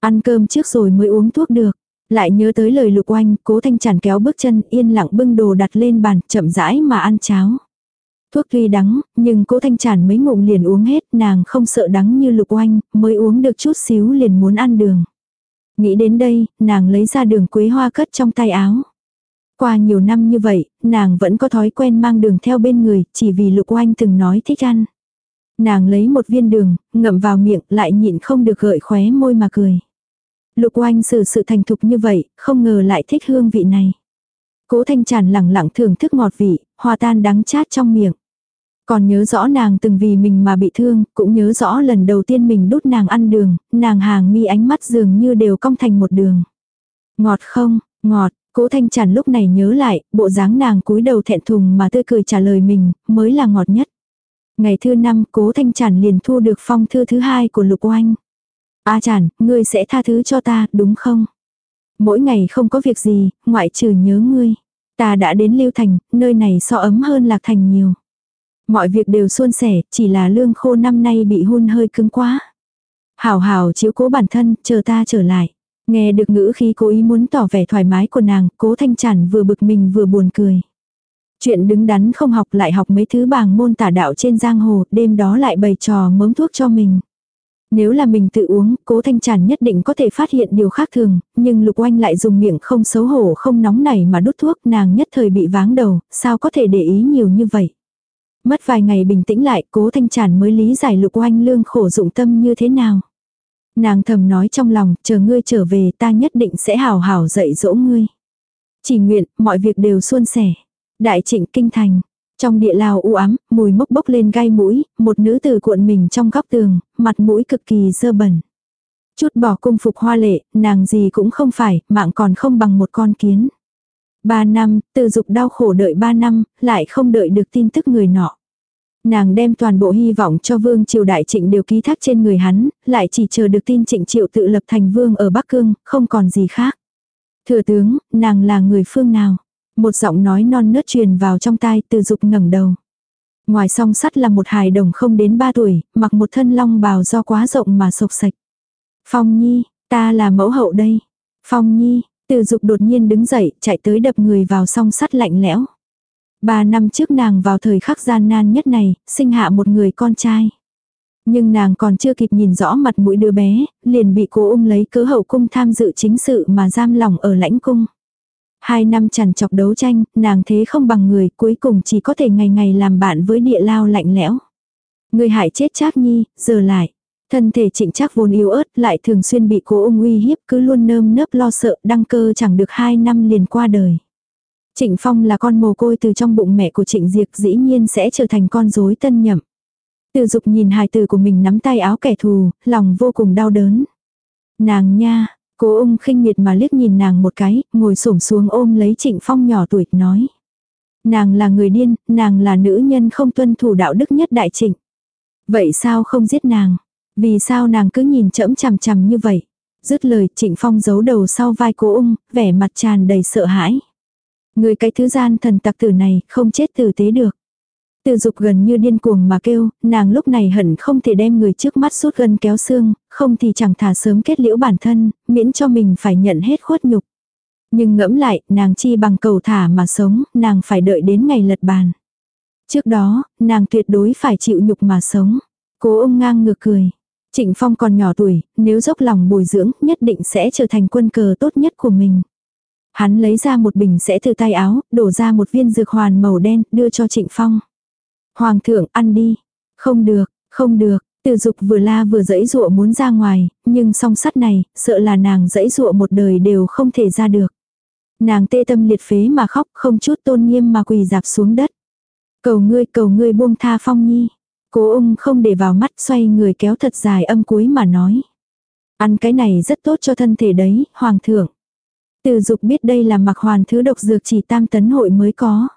Ăn cơm trước rồi mới uống thuốc được. Lại nhớ tới lời lục oanh, cố thanh chản kéo bước chân yên lặng bưng đồ đặt lên bàn, chậm rãi mà ăn cháo. Thuốc tuy đắng, nhưng cố thanh chản mấy ngụm liền uống hết, nàng không sợ đắng như lục oanh, mới uống được chút xíu liền muốn ăn đường. Nghĩ đến đây, nàng lấy ra đường quế hoa cất trong tay áo. Qua nhiều năm như vậy, nàng vẫn có thói quen mang đường theo bên người, chỉ vì lục oanh từng nói thích ăn. Nàng lấy một viên đường, ngậm vào miệng, lại nhịn không được gợi khóe môi mà cười. Lục oanh xử sự thành thục như vậy, không ngờ lại thích hương vị này. Cố thanh tràn lẳng lặng thưởng thức ngọt vị, hòa tan đắng chát trong miệng. Còn nhớ rõ nàng từng vì mình mà bị thương, cũng nhớ rõ lần đầu tiên mình đút nàng ăn đường, nàng hàng mi ánh mắt dường như đều cong thành một đường. Ngọt không, ngọt, Cố Thanh Tràn lúc này nhớ lại, bộ dáng nàng cúi đầu thẹn thùng mà tươi cười trả lời mình, mới là ngọt nhất. Ngày thứ năm, Cố Thanh Tràn liền thu được phong thư thứ hai của Lục Oanh. A Tràn, ngươi sẽ tha thứ cho ta, đúng không? Mỗi ngày không có việc gì, ngoại trừ nhớ ngươi. Ta đã đến Lưu Thành, nơi này so ấm hơn Lạc Thành nhiều. Mọi việc đều suôn sẻ, chỉ là lương khô năm nay bị hun hơi cứng quá. Hảo hảo chiếu cố bản thân, chờ ta trở lại. Nghe được ngữ khí cố ý muốn tỏ vẻ thoải mái của nàng, cố thanh chản vừa bực mình vừa buồn cười. Chuyện đứng đắn không học lại học mấy thứ bảng môn tả đạo trên giang hồ, đêm đó lại bày trò mớm thuốc cho mình. Nếu là mình tự uống, cố thanh tràn nhất định có thể phát hiện điều khác thường, nhưng lục oanh lại dùng miệng không xấu hổ không nóng này mà đút thuốc nàng nhất thời bị váng đầu, sao có thể để ý nhiều như vậy. Mất vài ngày bình tĩnh lại, cố thanh tràn mới lý giải lục oanh lương khổ dụng tâm như thế nào. Nàng thầm nói trong lòng, chờ ngươi trở về ta nhất định sẽ hào hào dạy dỗ ngươi. Chỉ nguyện, mọi việc đều suôn sẻ. Đại trịnh kinh thành. Trong địa lao u ám, mùi mốc bốc lên gai mũi, một nữ tử cuộn mình trong góc tường, mặt mũi cực kỳ dơ bẩn. Chút bỏ cung phục hoa lệ, nàng gì cũng không phải, mạng còn không bằng một con kiến. Ba năm, từ dục đau khổ đợi ba năm, lại không đợi được tin tức người nọ. Nàng đem toàn bộ hy vọng cho vương triều đại trịnh đều ký thác trên người hắn, lại chỉ chờ được tin trịnh triệu tự lập thành vương ở Bắc Cương, không còn gì khác. Thừa tướng, nàng là người phương nào? Một giọng nói non nớt truyền vào trong tai từ dục ngẩng đầu. Ngoài song sắt là một hài đồng không đến ba tuổi, mặc một thân long bào do quá rộng mà sộc sạch. Phong Nhi, ta là mẫu hậu đây. Phong Nhi, từ dục đột nhiên đứng dậy, chạy tới đập người vào song sắt lạnh lẽo. Ba năm trước nàng vào thời khắc gian nan nhất này, sinh hạ một người con trai. Nhưng nàng còn chưa kịp nhìn rõ mặt mũi đứa bé, liền bị cố ung lấy cớ hậu cung tham dự chính sự mà giam lòng ở lãnh cung. Hai năm chằn chọc đấu tranh, nàng thế không bằng người, cuối cùng chỉ có thể ngày ngày làm bạn với địa lao lạnh lẽo. Người hại chết Trác Nhi, giờ lại. Thân thể trịnh chắc vốn yếu ớt, lại thường xuyên bị cố ung uy hiếp, cứ luôn nơm nớp lo sợ, đăng cơ chẳng được hai năm liền qua đời. Trịnh Phong là con mồ côi từ trong bụng mẹ của Trịnh Diệp dĩ nhiên sẽ trở thành con rối tân nhậm. Từ dục nhìn hài tử của mình nắm tay áo kẻ thù, lòng vô cùng đau đớn. Nàng nha, cố ung khinh miệt mà liếc nhìn nàng một cái, ngồi xổm xuống ôm lấy Trịnh Phong nhỏ tuổi, nói. Nàng là người điên, nàng là nữ nhân không tuân thủ đạo đức nhất đại trịnh. Vậy sao không giết nàng? Vì sao nàng cứ nhìn chẫm chằm chằm như vậy? Dứt lời trịnh phong giấu đầu sau vai cố ung, vẻ mặt tràn đầy sợ hãi. Người cái thứ gian thần tặc tử này không chết tử tế được. Từ dục gần như điên cuồng mà kêu, nàng lúc này hận không thể đem người trước mắt sút gân kéo xương, không thì chẳng thả sớm kết liễu bản thân, miễn cho mình phải nhận hết khuất nhục. Nhưng ngẫm lại, nàng chi bằng cầu thả mà sống, nàng phải đợi đến ngày lật bàn. Trước đó, nàng tuyệt đối phải chịu nhục mà sống. Cố ông ngang ngược cười. Trịnh Phong còn nhỏ tuổi, nếu dốc lòng bồi dưỡng, nhất định sẽ trở thành quân cờ tốt nhất của mình. Hắn lấy ra một bình sẽ từ tay áo, đổ ra một viên dược hoàn màu đen, đưa cho Trịnh Phong. Hoàng thượng, ăn đi. Không được, không được. Từ dục vừa la vừa dẫy dụa muốn ra ngoài, nhưng song sắt này, sợ là nàng dẫy dụa một đời đều không thể ra được. Nàng tê tâm liệt phế mà khóc, không chút tôn nghiêm mà quỳ dạp xuống đất. Cầu ngươi, cầu ngươi buông tha phong nhi. Cố ung không để vào mắt xoay người kéo thật dài âm cuối mà nói. Ăn cái này rất tốt cho thân thể đấy, hoàng thượng. Từ dục biết đây là mặc hoàn thứ độc dược chỉ tam tấn hội mới có.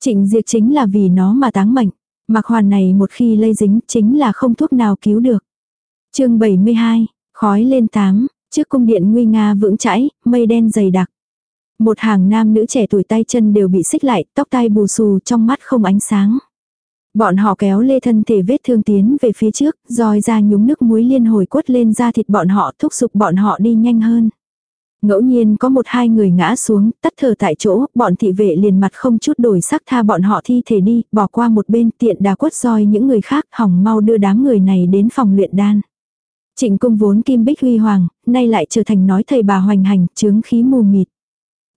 Trịnh diệt chính là vì nó mà táng mệnh. Mặc hoàn này một khi lây dính chính là không thuốc nào cứu được. chương 72, khói lên tám, trước cung điện nguy nga vững chãi, mây đen dày đặc. Một hàng nam nữ trẻ tuổi tay chân đều bị xích lại, tóc tai bù xù trong mắt không ánh sáng. Bọn họ kéo lê thân thể vết thương tiến về phía trước, roi ra nhúng nước muối liên hồi quất lên da thịt bọn họ thúc giục bọn họ đi nhanh hơn. Ngẫu nhiên có một hai người ngã xuống, tắt thở tại chỗ, bọn thị vệ liền mặt không chút đổi sắc tha bọn họ thi thể đi, bỏ qua một bên tiện đà quất roi những người khác, hỏng mau đưa đám người này đến phòng luyện đan. Trịnh cung vốn kim bích huy hoàng, nay lại trở thành nói thầy bà hoành hành, chướng khí mù mịt.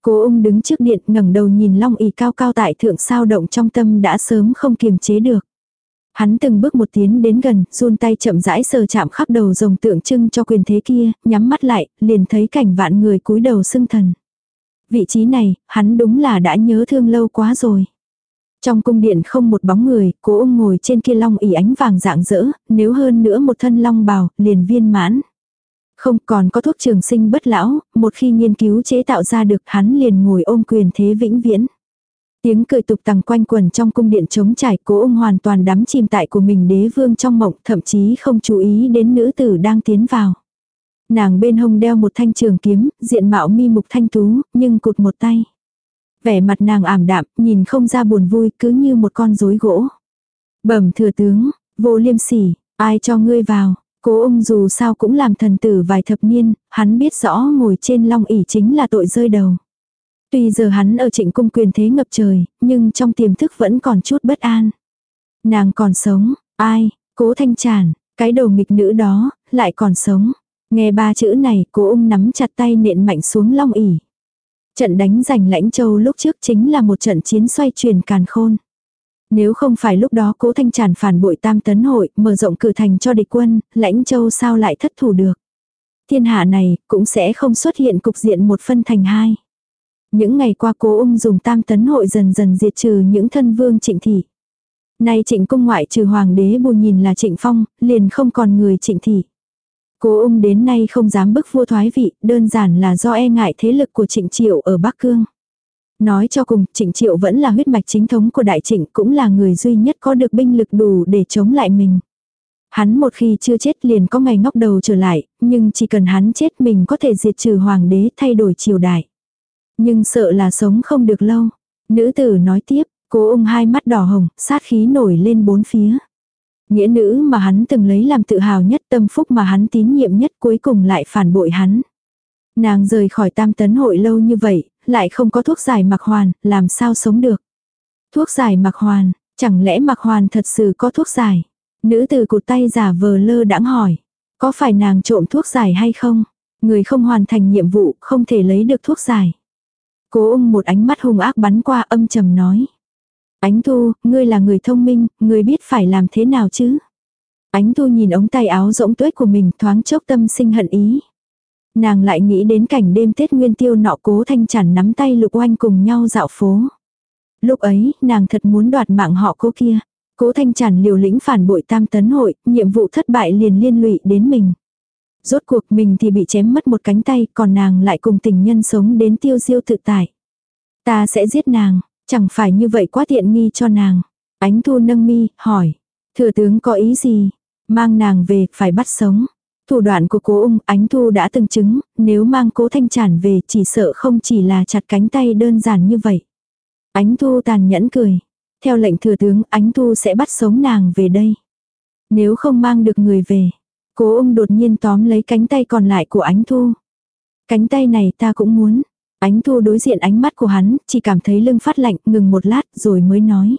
Cố ung đứng trước điện ngẩng đầu nhìn long ỉ cao cao tại thượng sao động trong tâm đã sớm không kiềm chế được. Hắn từng bước một tiến đến gần, run tay chậm rãi sờ chạm khắp đầu rồng tượng trưng cho quyền thế kia, nhắm mắt lại, liền thấy cảnh vạn người cúi đầu xưng thần. Vị trí này, hắn đúng là đã nhớ thương lâu quá rồi. Trong cung điện không một bóng người, cố Ung ngồi trên kia long ỉ ánh vàng dạng dỡ, nếu hơn nữa một thân long bào, liền viên mãn. Không còn có thuốc trường sinh bất lão, một khi nghiên cứu chế tạo ra được hắn liền ngồi ôm quyền thế vĩnh viễn. Tiếng cười tục tằng quanh quần trong cung điện trống trải cố ông hoàn toàn đắm chìm tại của mình đế vương trong mộng thậm chí không chú ý đến nữ tử đang tiến vào. Nàng bên hông đeo một thanh trường kiếm, diện mạo mi mục thanh tú, nhưng cụt một tay. Vẻ mặt nàng ảm đạm, nhìn không ra buồn vui cứ như một con rối gỗ. Bẩm thừa tướng, vô liêm sỉ, ai cho ngươi vào, cố ung dù sao cũng làm thần tử vài thập niên, hắn biết rõ ngồi trên long ỷ chính là tội rơi đầu. Tuy giờ hắn ở trịnh cung quyền thế ngập trời, nhưng trong tiềm thức vẫn còn chút bất an. Nàng còn sống, ai, cố thanh tràn, cái đầu nghịch nữ đó, lại còn sống. Nghe ba chữ này, cố ung nắm chặt tay nện mạnh xuống long ỉ. Trận đánh giành lãnh châu lúc trước chính là một trận chiến xoay chuyển càn khôn. Nếu không phải lúc đó cố thanh tràn phản bội tam tấn hội, mở rộng cử thành cho địch quân, lãnh châu sao lại thất thủ được. Thiên hạ này cũng sẽ không xuất hiện cục diện một phân thành hai. Những ngày qua cố ung dùng tam tấn hội dần dần diệt trừ những thân vương trịnh thị. Nay trịnh cung ngoại trừ hoàng đế bù nhìn là trịnh phong, liền không còn người trịnh thị. Cố ung đến nay không dám bức vua thoái vị, đơn giản là do e ngại thế lực của trịnh triệu ở Bắc Cương. Nói cho cùng, trịnh triệu vẫn là huyết mạch chính thống của đại trịnh, cũng là người duy nhất có được binh lực đủ để chống lại mình. Hắn một khi chưa chết liền có ngày ngóc đầu trở lại, nhưng chỉ cần hắn chết mình có thể diệt trừ hoàng đế thay đổi triều đại. Nhưng sợ là sống không được lâu. Nữ tử nói tiếp, cố ung hai mắt đỏ hồng, sát khí nổi lên bốn phía. Nghĩa nữ mà hắn từng lấy làm tự hào nhất tâm phúc mà hắn tín nhiệm nhất cuối cùng lại phản bội hắn. Nàng rời khỏi tam tấn hội lâu như vậy, lại không có thuốc giải mặc hoàn, làm sao sống được. Thuốc giải mặc hoàn, chẳng lẽ mặc hoàn thật sự có thuốc giải. Nữ từ cụt tay giả vờ lơ đãng hỏi. Có phải nàng trộm thuốc giải hay không? Người không hoàn thành nhiệm vụ không thể lấy được thuốc giải. Cố ung một ánh mắt hung ác bắn qua âm trầm nói. Ánh Thu, ngươi là người thông minh, ngươi biết phải làm thế nào chứ? Ánh Thu nhìn ống tay áo rỗng tuếch của mình thoáng chốc tâm sinh hận ý. Nàng lại nghĩ đến cảnh đêm Tết Nguyên Tiêu nọ cố thanh chản nắm tay lục oanh cùng nhau dạo phố. Lúc ấy, nàng thật muốn đoạt mạng họ cố kia. Cố thanh chản liều lĩnh phản bội tam tấn hội, nhiệm vụ thất bại liền liên lụy đến mình. Rốt cuộc mình thì bị chém mất một cánh tay, còn nàng lại cùng tình nhân sống đến tiêu diêu tự tại. Ta sẽ giết nàng, Chẳng phải như vậy quá tiện nghi cho nàng. Ánh thu nâng mi, hỏi. Thừa tướng có ý gì? Mang nàng về, phải bắt sống. Thủ đoạn của cố ung, ánh thu đã từng chứng, nếu mang cố thanh tràn về chỉ sợ không chỉ là chặt cánh tay đơn giản như vậy. Ánh thu tàn nhẫn cười. Theo lệnh thừa tướng, ánh thu sẽ bắt sống nàng về đây. Nếu không mang được người về. Cố ung đột nhiên tóm lấy cánh tay còn lại của ánh thu. Cánh tay này ta cũng muốn. Ánh thu đối diện ánh mắt của hắn, chỉ cảm thấy lưng phát lạnh, ngừng một lát rồi mới nói.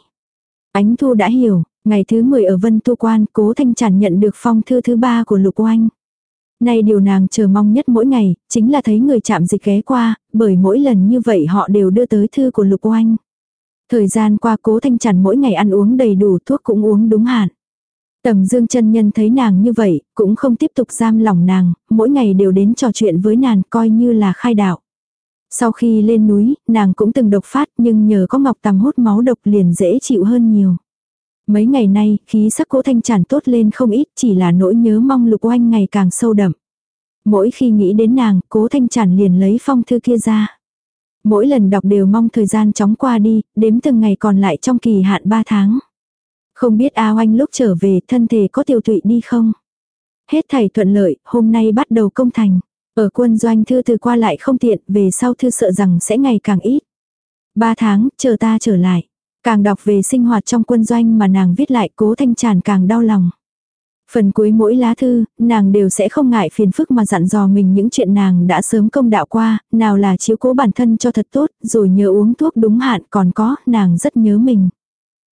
Ánh thu đã hiểu, ngày thứ 10 ở Vân Tu Quan, cố thanh Trản nhận được phong thư thứ ba của Lục Oanh. Nay điều nàng chờ mong nhất mỗi ngày, chính là thấy người chạm dịch ghé qua, bởi mỗi lần như vậy họ đều đưa tới thư của Lục Oanh. Thời gian qua cố thanh Trản mỗi ngày ăn uống đầy đủ thuốc cũng uống đúng hạn. Tầm dương chân nhân thấy nàng như vậy, cũng không tiếp tục giam lòng nàng, mỗi ngày đều đến trò chuyện với nàng coi như là khai đạo. Sau khi lên núi, nàng cũng từng độc phát nhưng nhờ có ngọc tầm hút máu độc liền dễ chịu hơn nhiều. Mấy ngày nay, khí sắc cố thanh tràn tốt lên không ít chỉ là nỗi nhớ mong lục oanh ngày càng sâu đậm. Mỗi khi nghĩ đến nàng, cố thanh tràn liền lấy phong thư kia ra. Mỗi lần đọc đều mong thời gian chóng qua đi, đếm từng ngày còn lại trong kỳ hạn 3 tháng. Không biết A Oanh lúc trở về thân thể có tiêu tụy đi không? Hết thảy thuận lợi, hôm nay bắt đầu công thành. Ở quân doanh thư từ qua lại không tiện, về sau thư sợ rằng sẽ ngày càng ít. Ba tháng, chờ ta trở lại. Càng đọc về sinh hoạt trong quân doanh mà nàng viết lại cố thanh tràn càng đau lòng. Phần cuối mỗi lá thư, nàng đều sẽ không ngại phiền phức mà dặn dò mình những chuyện nàng đã sớm công đạo qua, nào là chiếu cố bản thân cho thật tốt, rồi nhớ uống thuốc đúng hạn còn có, nàng rất nhớ mình.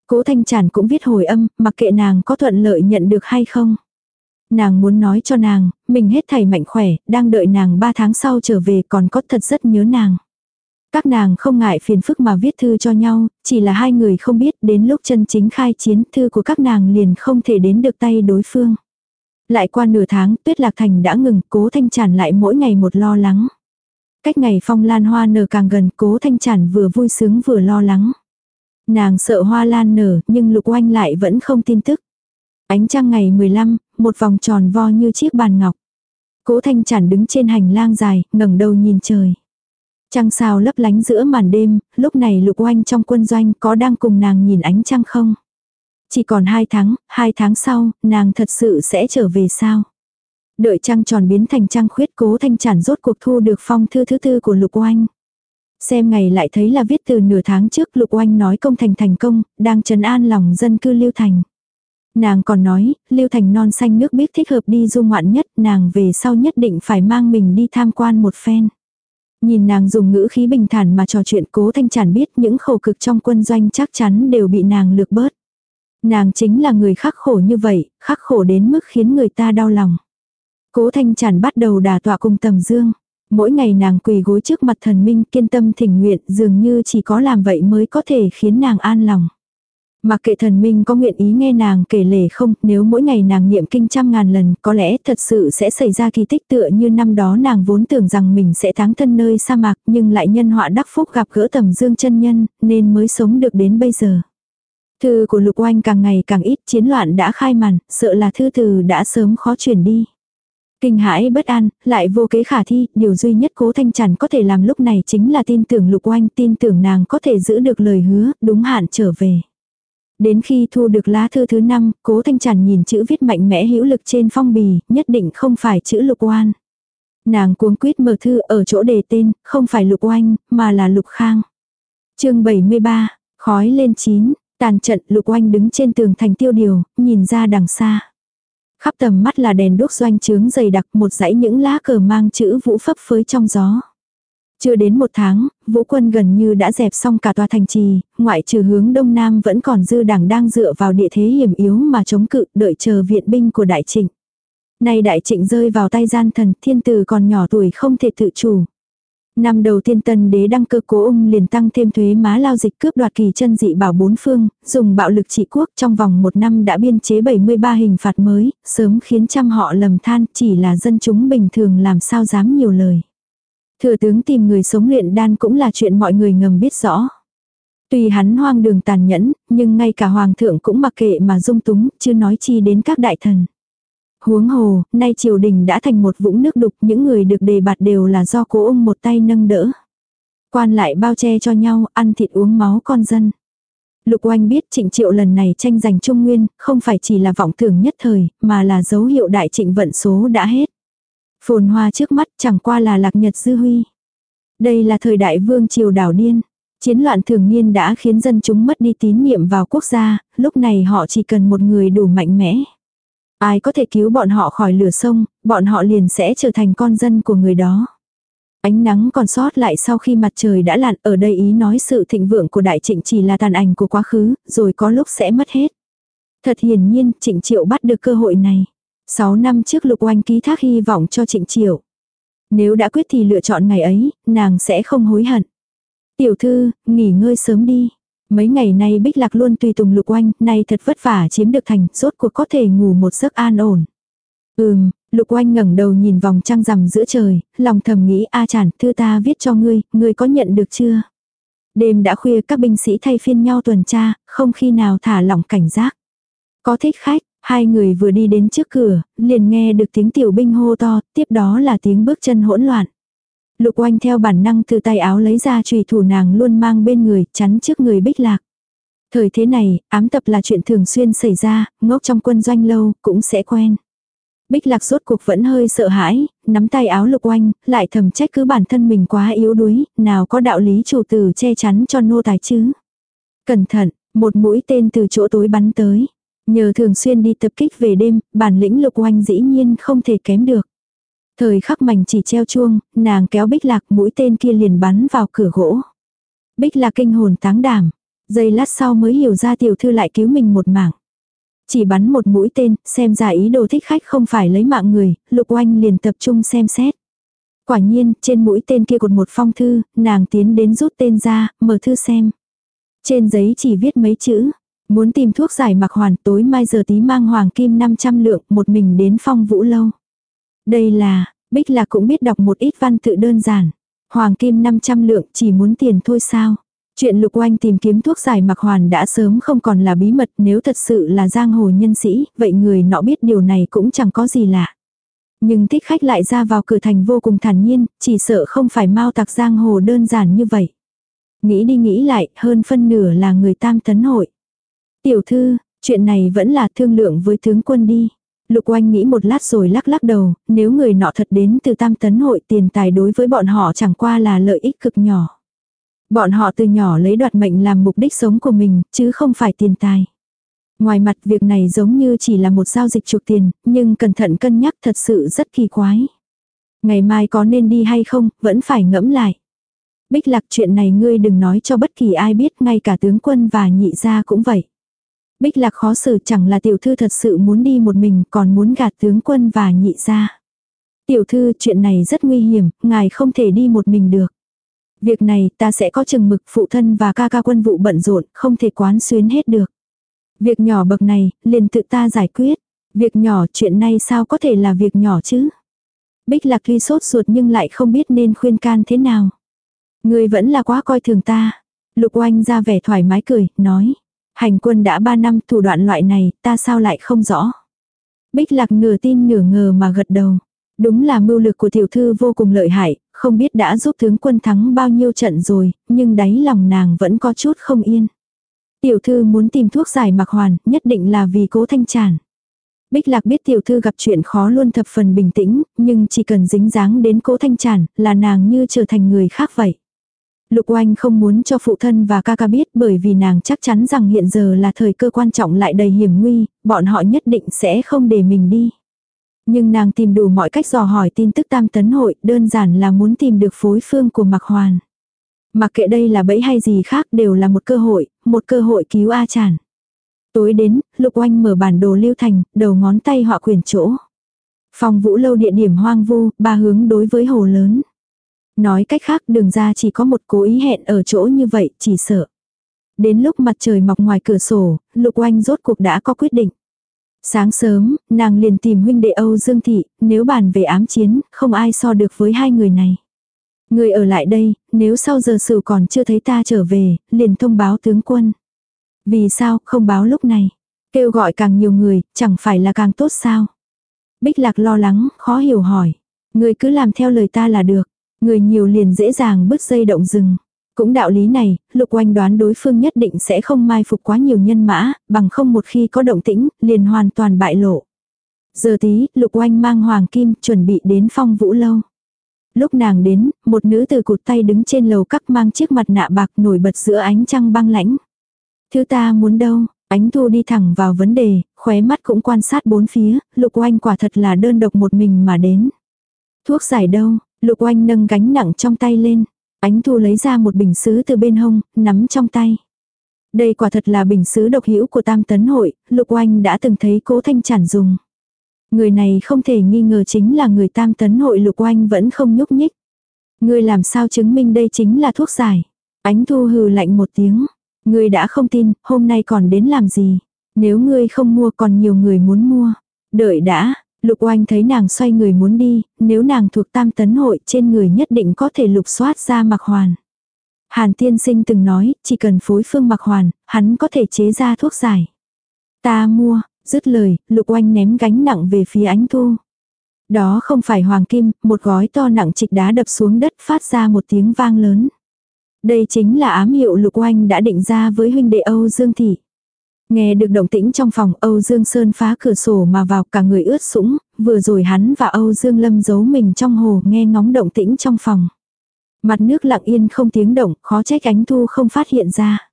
Cố thanh tràn cũng viết hồi âm, mặc kệ nàng có thuận lợi nhận được hay không. Nàng muốn nói cho nàng, mình hết thảy mạnh khỏe, đang đợi nàng 3 tháng sau trở về còn có thật rất nhớ nàng. Các nàng không ngại phiền phức mà viết thư cho nhau, chỉ là hai người không biết đến lúc chân chính khai chiến thư của các nàng liền không thể đến được tay đối phương. Lại qua nửa tháng, tuyết lạc thành đã ngừng, cố thanh tràn lại mỗi ngày một lo lắng. Cách ngày phong lan hoa nở càng gần, cố thanh tràn vừa vui sướng vừa lo lắng. Nàng sợ hoa lan nở, nhưng lục oanh lại vẫn không tin tức. Ánh trăng ngày 15, một vòng tròn vo như chiếc bàn ngọc. Cố Thanh Trản đứng trên hành lang dài, ngẩng đầu nhìn trời. Trăng sao lấp lánh giữa màn đêm, lúc này lục oanh trong quân doanh có đang cùng nàng nhìn ánh trăng không? Chỉ còn hai tháng, hai tháng sau, nàng thật sự sẽ trở về sao? Đợi trăng tròn biến thành trăng khuyết cố thanh chản rốt cuộc thu được phong thư thứ tư của lục oanh. Xem ngày lại thấy là viết từ nửa tháng trước lục oanh nói công thành thành công, đang trấn an lòng dân cư lưu thành. Nàng còn nói, lưu thành non xanh nước biết thích hợp đi du ngoạn nhất, nàng về sau nhất định phải mang mình đi tham quan một phen. Nhìn nàng dùng ngữ khí bình thản mà trò chuyện cố thanh tràn biết những khổ cực trong quân doanh chắc chắn đều bị nàng lược bớt. Nàng chính là người khắc khổ như vậy, khắc khổ đến mức khiến người ta đau lòng. Cố thanh tràn bắt đầu đà tọa cùng tầm dương. Mỗi ngày nàng quỳ gối trước mặt thần minh kiên tâm thỉnh nguyện dường như chỉ có làm vậy mới có thể khiến nàng an lòng. Mà kệ thần minh có nguyện ý nghe nàng kể lể không, nếu mỗi ngày nàng niệm kinh trăm ngàn lần, có lẽ thật sự sẽ xảy ra kỳ tích tựa như năm đó nàng vốn tưởng rằng mình sẽ thắng thân nơi sa mạc, nhưng lại nhân họa đắc phúc gặp gỡ tầm dương chân nhân, nên mới sống được đến bây giờ. Thư của lục oanh càng ngày càng ít, chiến loạn đã khai màn, sợ là thư từ đã sớm khó chuyển đi. Kinh hãi bất an, lại vô kế khả thi, điều duy nhất cố thanh trần có thể làm lúc này chính là tin tưởng lục oanh, tin tưởng nàng có thể giữ được lời hứa, đúng hạn trở về. Đến khi thu được lá thư thứ năm, cố thanh tràn nhìn chữ viết mạnh mẽ hữu lực trên phong bì, nhất định không phải chữ lục oan. Nàng cuống quýt mở thư ở chỗ đề tên, không phải lục oanh, mà là lục khang. chương 73, khói lên chín, tàn trận lục oanh đứng trên tường thành tiêu điều, nhìn ra đằng xa. Khắp tầm mắt là đèn đốt doanh trướng dày đặc một dãy những lá cờ mang chữ vũ phấp phới trong gió. Chưa đến một tháng, vũ quân gần như đã dẹp xong cả tòa thành trì, ngoại trừ hướng đông nam vẫn còn dư đảng đang dựa vào địa thế hiểm yếu mà chống cự đợi chờ viện binh của đại trịnh. Nay đại trịnh rơi vào tay gian thần thiên tử còn nhỏ tuổi không thể tự chủ. Năm đầu tiên tân đế đăng cơ cố ung liền tăng thêm thuế má lao dịch cướp đoạt kỳ chân dị bảo bốn phương, dùng bạo lực trị quốc trong vòng một năm đã biên chế 73 hình phạt mới, sớm khiến trăm họ lầm than chỉ là dân chúng bình thường làm sao dám nhiều lời. Thừa tướng tìm người sống luyện đan cũng là chuyện mọi người ngầm biết rõ. Tuy hắn hoang đường tàn nhẫn, nhưng ngay cả hoàng thượng cũng mặc kệ mà dung túng, chưa nói chi đến các đại thần. Huống hồ, nay triều đình đã thành một vũng nước đục, những người được đề bạt đều là do cố ông một tay nâng đỡ. Quan lại bao che cho nhau, ăn thịt uống máu con dân. Lục oanh biết trịnh triệu lần này tranh giành trung nguyên, không phải chỉ là vọng tưởng nhất thời, mà là dấu hiệu đại trịnh vận số đã hết. Phồn hoa trước mắt chẳng qua là lạc nhật dư huy. Đây là thời đại vương triều đảo điên. Chiến loạn thường niên đã khiến dân chúng mất đi tín nhiệm vào quốc gia, lúc này họ chỉ cần một người đủ mạnh mẽ. Ai có thể cứu bọn họ khỏi lửa sông, bọn họ liền sẽ trở thành con dân của người đó. Ánh nắng còn sót lại sau khi mặt trời đã lặn ở đây ý nói sự thịnh vượng của đại trịnh chỉ là tàn ảnh của quá khứ, rồi có lúc sẽ mất hết. Thật hiển nhiên trịnh triệu bắt được cơ hội này. 6 năm trước lục oanh ký thác hy vọng cho trịnh triệu. Nếu đã quyết thì lựa chọn ngày ấy, nàng sẽ không hối hận. Tiểu thư, nghỉ ngơi sớm đi. Mấy ngày nay Bích Lạc luôn tùy tùng Lục Oanh, nay thật vất vả chiếm được thành, rốt cuộc có thể ngủ một giấc an ổn. Ừm, Lục Oanh ngẩng đầu nhìn vòng trăng rằm giữa trời, lòng thầm nghĩ a chản, thư ta viết cho ngươi, ngươi có nhận được chưa? Đêm đã khuya các binh sĩ thay phiên nhau tuần tra, không khi nào thả lỏng cảnh giác. Có thích khách, hai người vừa đi đến trước cửa, liền nghe được tiếng tiểu binh hô to, tiếp đó là tiếng bước chân hỗn loạn. Lục oanh theo bản năng từ tay áo lấy ra trùy thủ nàng luôn mang bên người, chắn trước người bích lạc. Thời thế này, ám tập là chuyện thường xuyên xảy ra, ngốc trong quân doanh lâu, cũng sẽ quen. Bích lạc suốt cuộc vẫn hơi sợ hãi, nắm tay áo lục oanh, lại thầm trách cứ bản thân mình quá yếu đuối, nào có đạo lý chủ tử che chắn cho nô tài chứ. Cẩn thận, một mũi tên từ chỗ tối bắn tới. Nhờ thường xuyên đi tập kích về đêm, bản lĩnh lục oanh dĩ nhiên không thể kém được. Thời khắc mảnh chỉ treo chuông, nàng kéo bích lạc mũi tên kia liền bắn vào cửa gỗ. Bích lạc kinh hồn táng đảm. Giây lát sau mới hiểu ra tiểu thư lại cứu mình một mạng. Chỉ bắn một mũi tên, xem ra ý đồ thích khách không phải lấy mạng người, lục oanh liền tập trung xem xét. Quả nhiên, trên mũi tên kia cột một phong thư, nàng tiến đến rút tên ra, mở thư xem. Trên giấy chỉ viết mấy chữ. Muốn tìm thuốc giải mặc hoàn tối mai giờ tí mang hoàng kim 500 lượng một mình đến phong vũ lâu. Đây là, Bích Lạc cũng biết đọc một ít văn tự đơn giản. Hoàng kim 500 lượng chỉ muốn tiền thôi sao. Chuyện lục oanh tìm kiếm thuốc giải mặc hoàn đã sớm không còn là bí mật nếu thật sự là giang hồ nhân sĩ, vậy người nọ biết điều này cũng chẳng có gì lạ. Nhưng thích khách lại ra vào cửa thành vô cùng thản nhiên, chỉ sợ không phải mau tặc giang hồ đơn giản như vậy. Nghĩ đi nghĩ lại, hơn phân nửa là người tam tấn hội. Tiểu thư, chuyện này vẫn là thương lượng với tướng quân đi. Lục oanh nghĩ một lát rồi lắc lắc đầu, nếu người nọ thật đến từ tam tấn hội tiền tài đối với bọn họ chẳng qua là lợi ích cực nhỏ. Bọn họ từ nhỏ lấy đoạt mệnh làm mục đích sống của mình, chứ không phải tiền tài. Ngoài mặt việc này giống như chỉ là một giao dịch chuộc tiền, nhưng cẩn thận cân nhắc thật sự rất kỳ quái. Ngày mai có nên đi hay không, vẫn phải ngẫm lại. Bích lạc chuyện này ngươi đừng nói cho bất kỳ ai biết, ngay cả tướng quân và nhị gia cũng vậy. Bích lạc khó xử chẳng là tiểu thư thật sự muốn đi một mình còn muốn gạt tướng quân và nhị gia. Tiểu thư chuyện này rất nguy hiểm, ngài không thể đi một mình được. Việc này ta sẽ có chừng mực phụ thân và ca ca quân vụ bận rộn, không thể quán xuyến hết được. Việc nhỏ bậc này, liền tự ta giải quyết. Việc nhỏ chuyện này sao có thể là việc nhỏ chứ? Bích lạc tuy sốt ruột nhưng lại không biết nên khuyên can thế nào. Người vẫn là quá coi thường ta. Lục oanh ra vẻ thoải mái cười, nói. Hành quân đã ba năm thủ đoạn loại này, ta sao lại không rõ. Bích lạc nửa tin nửa ngờ mà gật đầu. Đúng là mưu lực của tiểu thư vô cùng lợi hại, không biết đã giúp tướng quân thắng bao nhiêu trận rồi, nhưng đáy lòng nàng vẫn có chút không yên. Tiểu thư muốn tìm thuốc giải mặc hoàn, nhất định là vì cố thanh tràn. Bích Lạc biết tiểu thư gặp chuyện khó luôn thập phần bình tĩnh, nhưng chỉ cần dính dáng đến cố thanh tràn, là nàng như trở thành người khác vậy. Lục oanh không muốn cho phụ thân và ca ca biết bởi vì nàng chắc chắn rằng hiện giờ là thời cơ quan trọng lại đầy hiểm nguy, bọn họ nhất định sẽ không để mình đi. Nhưng nàng tìm đủ mọi cách dò hỏi tin tức tam tấn hội, đơn giản là muốn tìm được phối phương của Mạc Hoàn. Mặc kệ đây là bẫy hay gì khác đều là một cơ hội, một cơ hội cứu A Chản. Tối đến, Lục Oanh mở bản đồ lưu thành, đầu ngón tay họa quyền chỗ. Phòng vũ lâu địa điểm hoang vu, ba hướng đối với hồ lớn. Nói cách khác đường ra chỉ có một cố ý hẹn ở chỗ như vậy, chỉ sợ. Đến lúc mặt trời mọc ngoài cửa sổ, Lục Oanh rốt cuộc đã có quyết định. Sáng sớm, nàng liền tìm huynh đệ Âu Dương Thị, nếu bàn về ám chiến, không ai so được với hai người này. Người ở lại đây, nếu sau giờ sự còn chưa thấy ta trở về, liền thông báo tướng quân. Vì sao không báo lúc này? Kêu gọi càng nhiều người, chẳng phải là càng tốt sao? Bích lạc lo lắng, khó hiểu hỏi. Người cứ làm theo lời ta là được. Người nhiều liền dễ dàng bứt dây động rừng. Cũng đạo lý này, lục oanh đoán đối phương nhất định sẽ không mai phục quá nhiều nhân mã, bằng không một khi có động tĩnh, liền hoàn toàn bại lộ. Giờ tí, lục oanh mang hoàng kim, chuẩn bị đến phong vũ lâu. Lúc nàng đến, một nữ từ cụt tay đứng trên lầu cắt mang chiếc mặt nạ bạc nổi bật giữa ánh trăng băng lãnh. Thứ ta muốn đâu, ánh thu đi thẳng vào vấn đề, khóe mắt cũng quan sát bốn phía, lục oanh quả thật là đơn độc một mình mà đến. Thuốc giải đâu, lục oanh nâng gánh nặng trong tay lên. Ánh thu lấy ra một bình sứ từ bên hông, nắm trong tay. Đây quả thật là bình sứ độc hữu của tam tấn hội, lục oanh đã từng thấy cố thanh chản dùng. Người này không thể nghi ngờ chính là người tam tấn hội lục oanh vẫn không nhúc nhích. Người làm sao chứng minh đây chính là thuốc giải. Ánh thu hừ lạnh một tiếng. Người đã không tin, hôm nay còn đến làm gì. Nếu ngươi không mua còn nhiều người muốn mua. Đợi đã, lục oanh thấy nàng xoay người muốn đi, nếu nàng thuộc tam tấn hội trên người nhất định có thể lục soát ra mặc hoàn. Hàn tiên sinh từng nói, chỉ cần phối phương mặc hoàn, hắn có thể chế ra thuốc giải. Ta mua, Dứt lời, lục oanh ném gánh nặng về phía ánh thu. Đó không phải hoàng kim, một gói to nặng trịch đá đập xuống đất phát ra một tiếng vang lớn. Đây chính là ám hiệu lục oanh đã định ra với huynh đệ Âu Dương Thị. Nghe được động tĩnh trong phòng Âu Dương Sơn phá cửa sổ mà vào cả người ướt sũng, vừa rồi hắn và Âu Dương Lâm giấu mình trong hồ nghe ngóng động tĩnh trong phòng. Mặt nước lặng yên không tiếng động, khó trách ánh thu không phát hiện ra.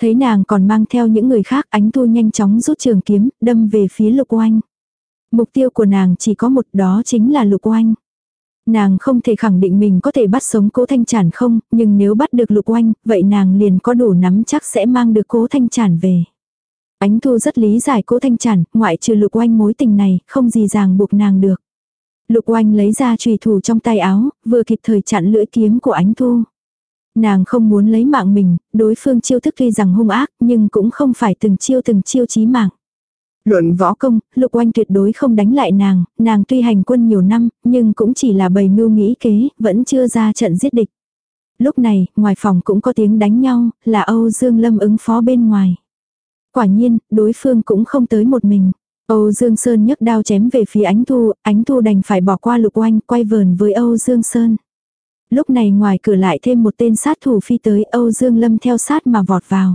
Thấy nàng còn mang theo những người khác ánh thu nhanh chóng rút trường kiếm, đâm về phía lục oanh. Mục tiêu của nàng chỉ có một đó chính là lục oanh. Nàng không thể khẳng định mình có thể bắt sống cố thanh tràn không, nhưng nếu bắt được lục oanh, vậy nàng liền có đủ nắm chắc sẽ mang được cố thanh tràn về. Ánh thu rất lý giải cố thanh Chản ngoại trừ lục oanh mối tình này, không gì ràng buộc nàng được. Lục oanh lấy ra trùy thủ trong tay áo, vừa kịp thời chặn lưỡi kiếm của ánh thu. Nàng không muốn lấy mạng mình, đối phương chiêu thức tuy rằng hung ác nhưng cũng không phải từng chiêu từng chiêu chí mạng. Luận võ công, lục oanh tuyệt đối không đánh lại nàng, nàng tuy hành quân nhiều năm, nhưng cũng chỉ là bầy mưu nghĩ kế, vẫn chưa ra trận giết địch. Lúc này, ngoài phòng cũng có tiếng đánh nhau, là Âu Dương Lâm ứng phó bên ngoài. Quả nhiên, đối phương cũng không tới một mình. Âu Dương Sơn nhấc đao chém về phía ánh thu, ánh thu đành phải bỏ qua lục oanh quay vờn với Âu Dương Sơn. Lúc này ngoài cửa lại thêm một tên sát thủ phi tới Âu Dương Lâm theo sát mà vọt vào.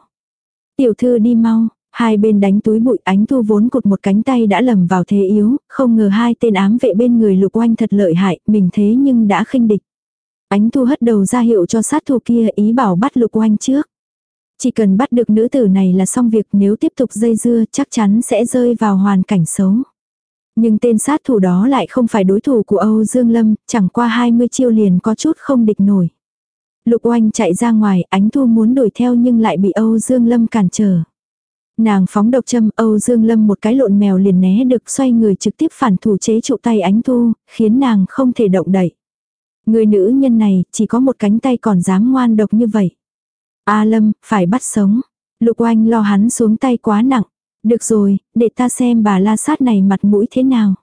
Tiểu thư đi mau, hai bên đánh túi bụi ánh thu vốn cụt một cánh tay đã lầm vào thế yếu, không ngờ hai tên ám vệ bên người lục oanh thật lợi hại, mình thế nhưng đã khinh địch. Ánh thu hất đầu ra hiệu cho sát thủ kia ý bảo bắt lục oanh trước. Chỉ cần bắt được nữ tử này là xong việc nếu tiếp tục dây dưa chắc chắn sẽ rơi vào hoàn cảnh xấu. Nhưng tên sát thủ đó lại không phải đối thủ của Âu Dương Lâm, chẳng qua 20 chiêu liền có chút không địch nổi. Lục oanh chạy ra ngoài, ánh thu muốn đuổi theo nhưng lại bị Âu Dương Lâm cản trở. Nàng phóng độc châm Âu Dương Lâm một cái lộn mèo liền né được xoay người trực tiếp phản thủ chế trụ tay ánh thu, khiến nàng không thể động đậy. Người nữ nhân này chỉ có một cánh tay còn dám ngoan độc như vậy. A Lâm, phải bắt sống. Lục oanh lo hắn xuống tay quá nặng. Được rồi, để ta xem bà la sát này mặt mũi thế nào.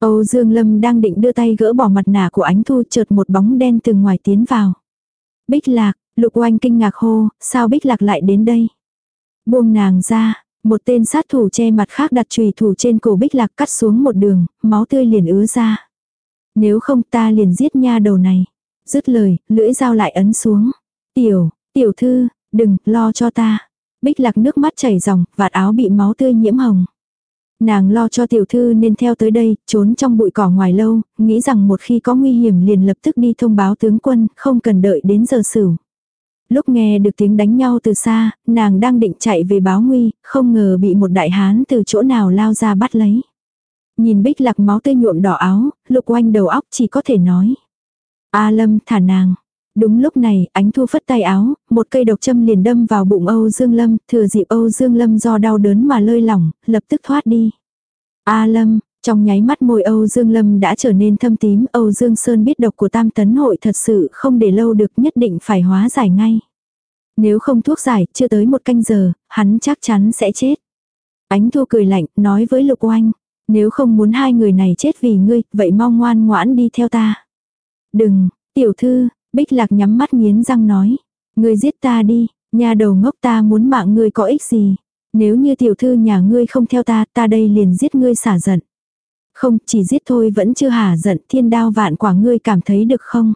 Âu Dương Lâm đang định đưa tay gỡ bỏ mặt nạ của ánh thu chợt một bóng đen từ ngoài tiến vào. Bích lạc, lục oanh kinh ngạc hô, sao bích lạc lại đến đây? Buông nàng ra, một tên sát thủ che mặt khác đặt chùy thủ trên cổ bích lạc cắt xuống một đường, máu tươi liền ứa ra. Nếu không ta liền giết nha đầu này. Dứt lời, lưỡi dao lại ấn xuống. Tiểu, tiểu thư, đừng, lo cho ta. Bích lạc nước mắt chảy ròng, vạt áo bị máu tươi nhiễm hồng. Nàng lo cho tiểu thư nên theo tới đây, trốn trong bụi cỏ ngoài lâu, nghĩ rằng một khi có nguy hiểm liền lập tức đi thông báo tướng quân, không cần đợi đến giờ xử. Lúc nghe được tiếng đánh nhau từ xa, nàng đang định chạy về báo nguy, không ngờ bị một đại hán từ chỗ nào lao ra bắt lấy. Nhìn bích lạc máu tươi nhuộm đỏ áo, lục oanh đầu óc chỉ có thể nói. A lâm thả nàng. Đúng lúc này, ánh thu phất tay áo, một cây độc châm liền đâm vào bụng Âu Dương Lâm, thừa dịp Âu Dương Lâm do đau đớn mà lơi lỏng, lập tức thoát đi. A Lâm, trong nháy mắt môi Âu Dương Lâm đã trở nên thâm tím, Âu Dương Sơn biết độc của tam tấn hội thật sự không để lâu được nhất định phải hóa giải ngay. Nếu không thuốc giải, chưa tới một canh giờ, hắn chắc chắn sẽ chết. Ánh thu cười lạnh, nói với Lục Oanh, nếu không muốn hai người này chết vì ngươi, vậy mau ngoan ngoãn đi theo ta. Đừng, tiểu thư, Bích Lạc nhắm mắt nghiến răng nói, ngươi giết ta đi, nhà đầu ngốc ta muốn mạng ngươi có ích gì. Nếu như tiểu thư nhà ngươi không theo ta, ta đây liền giết ngươi xả giận. Không, chỉ giết thôi vẫn chưa hả giận, thiên đao vạn quả ngươi cảm thấy được không?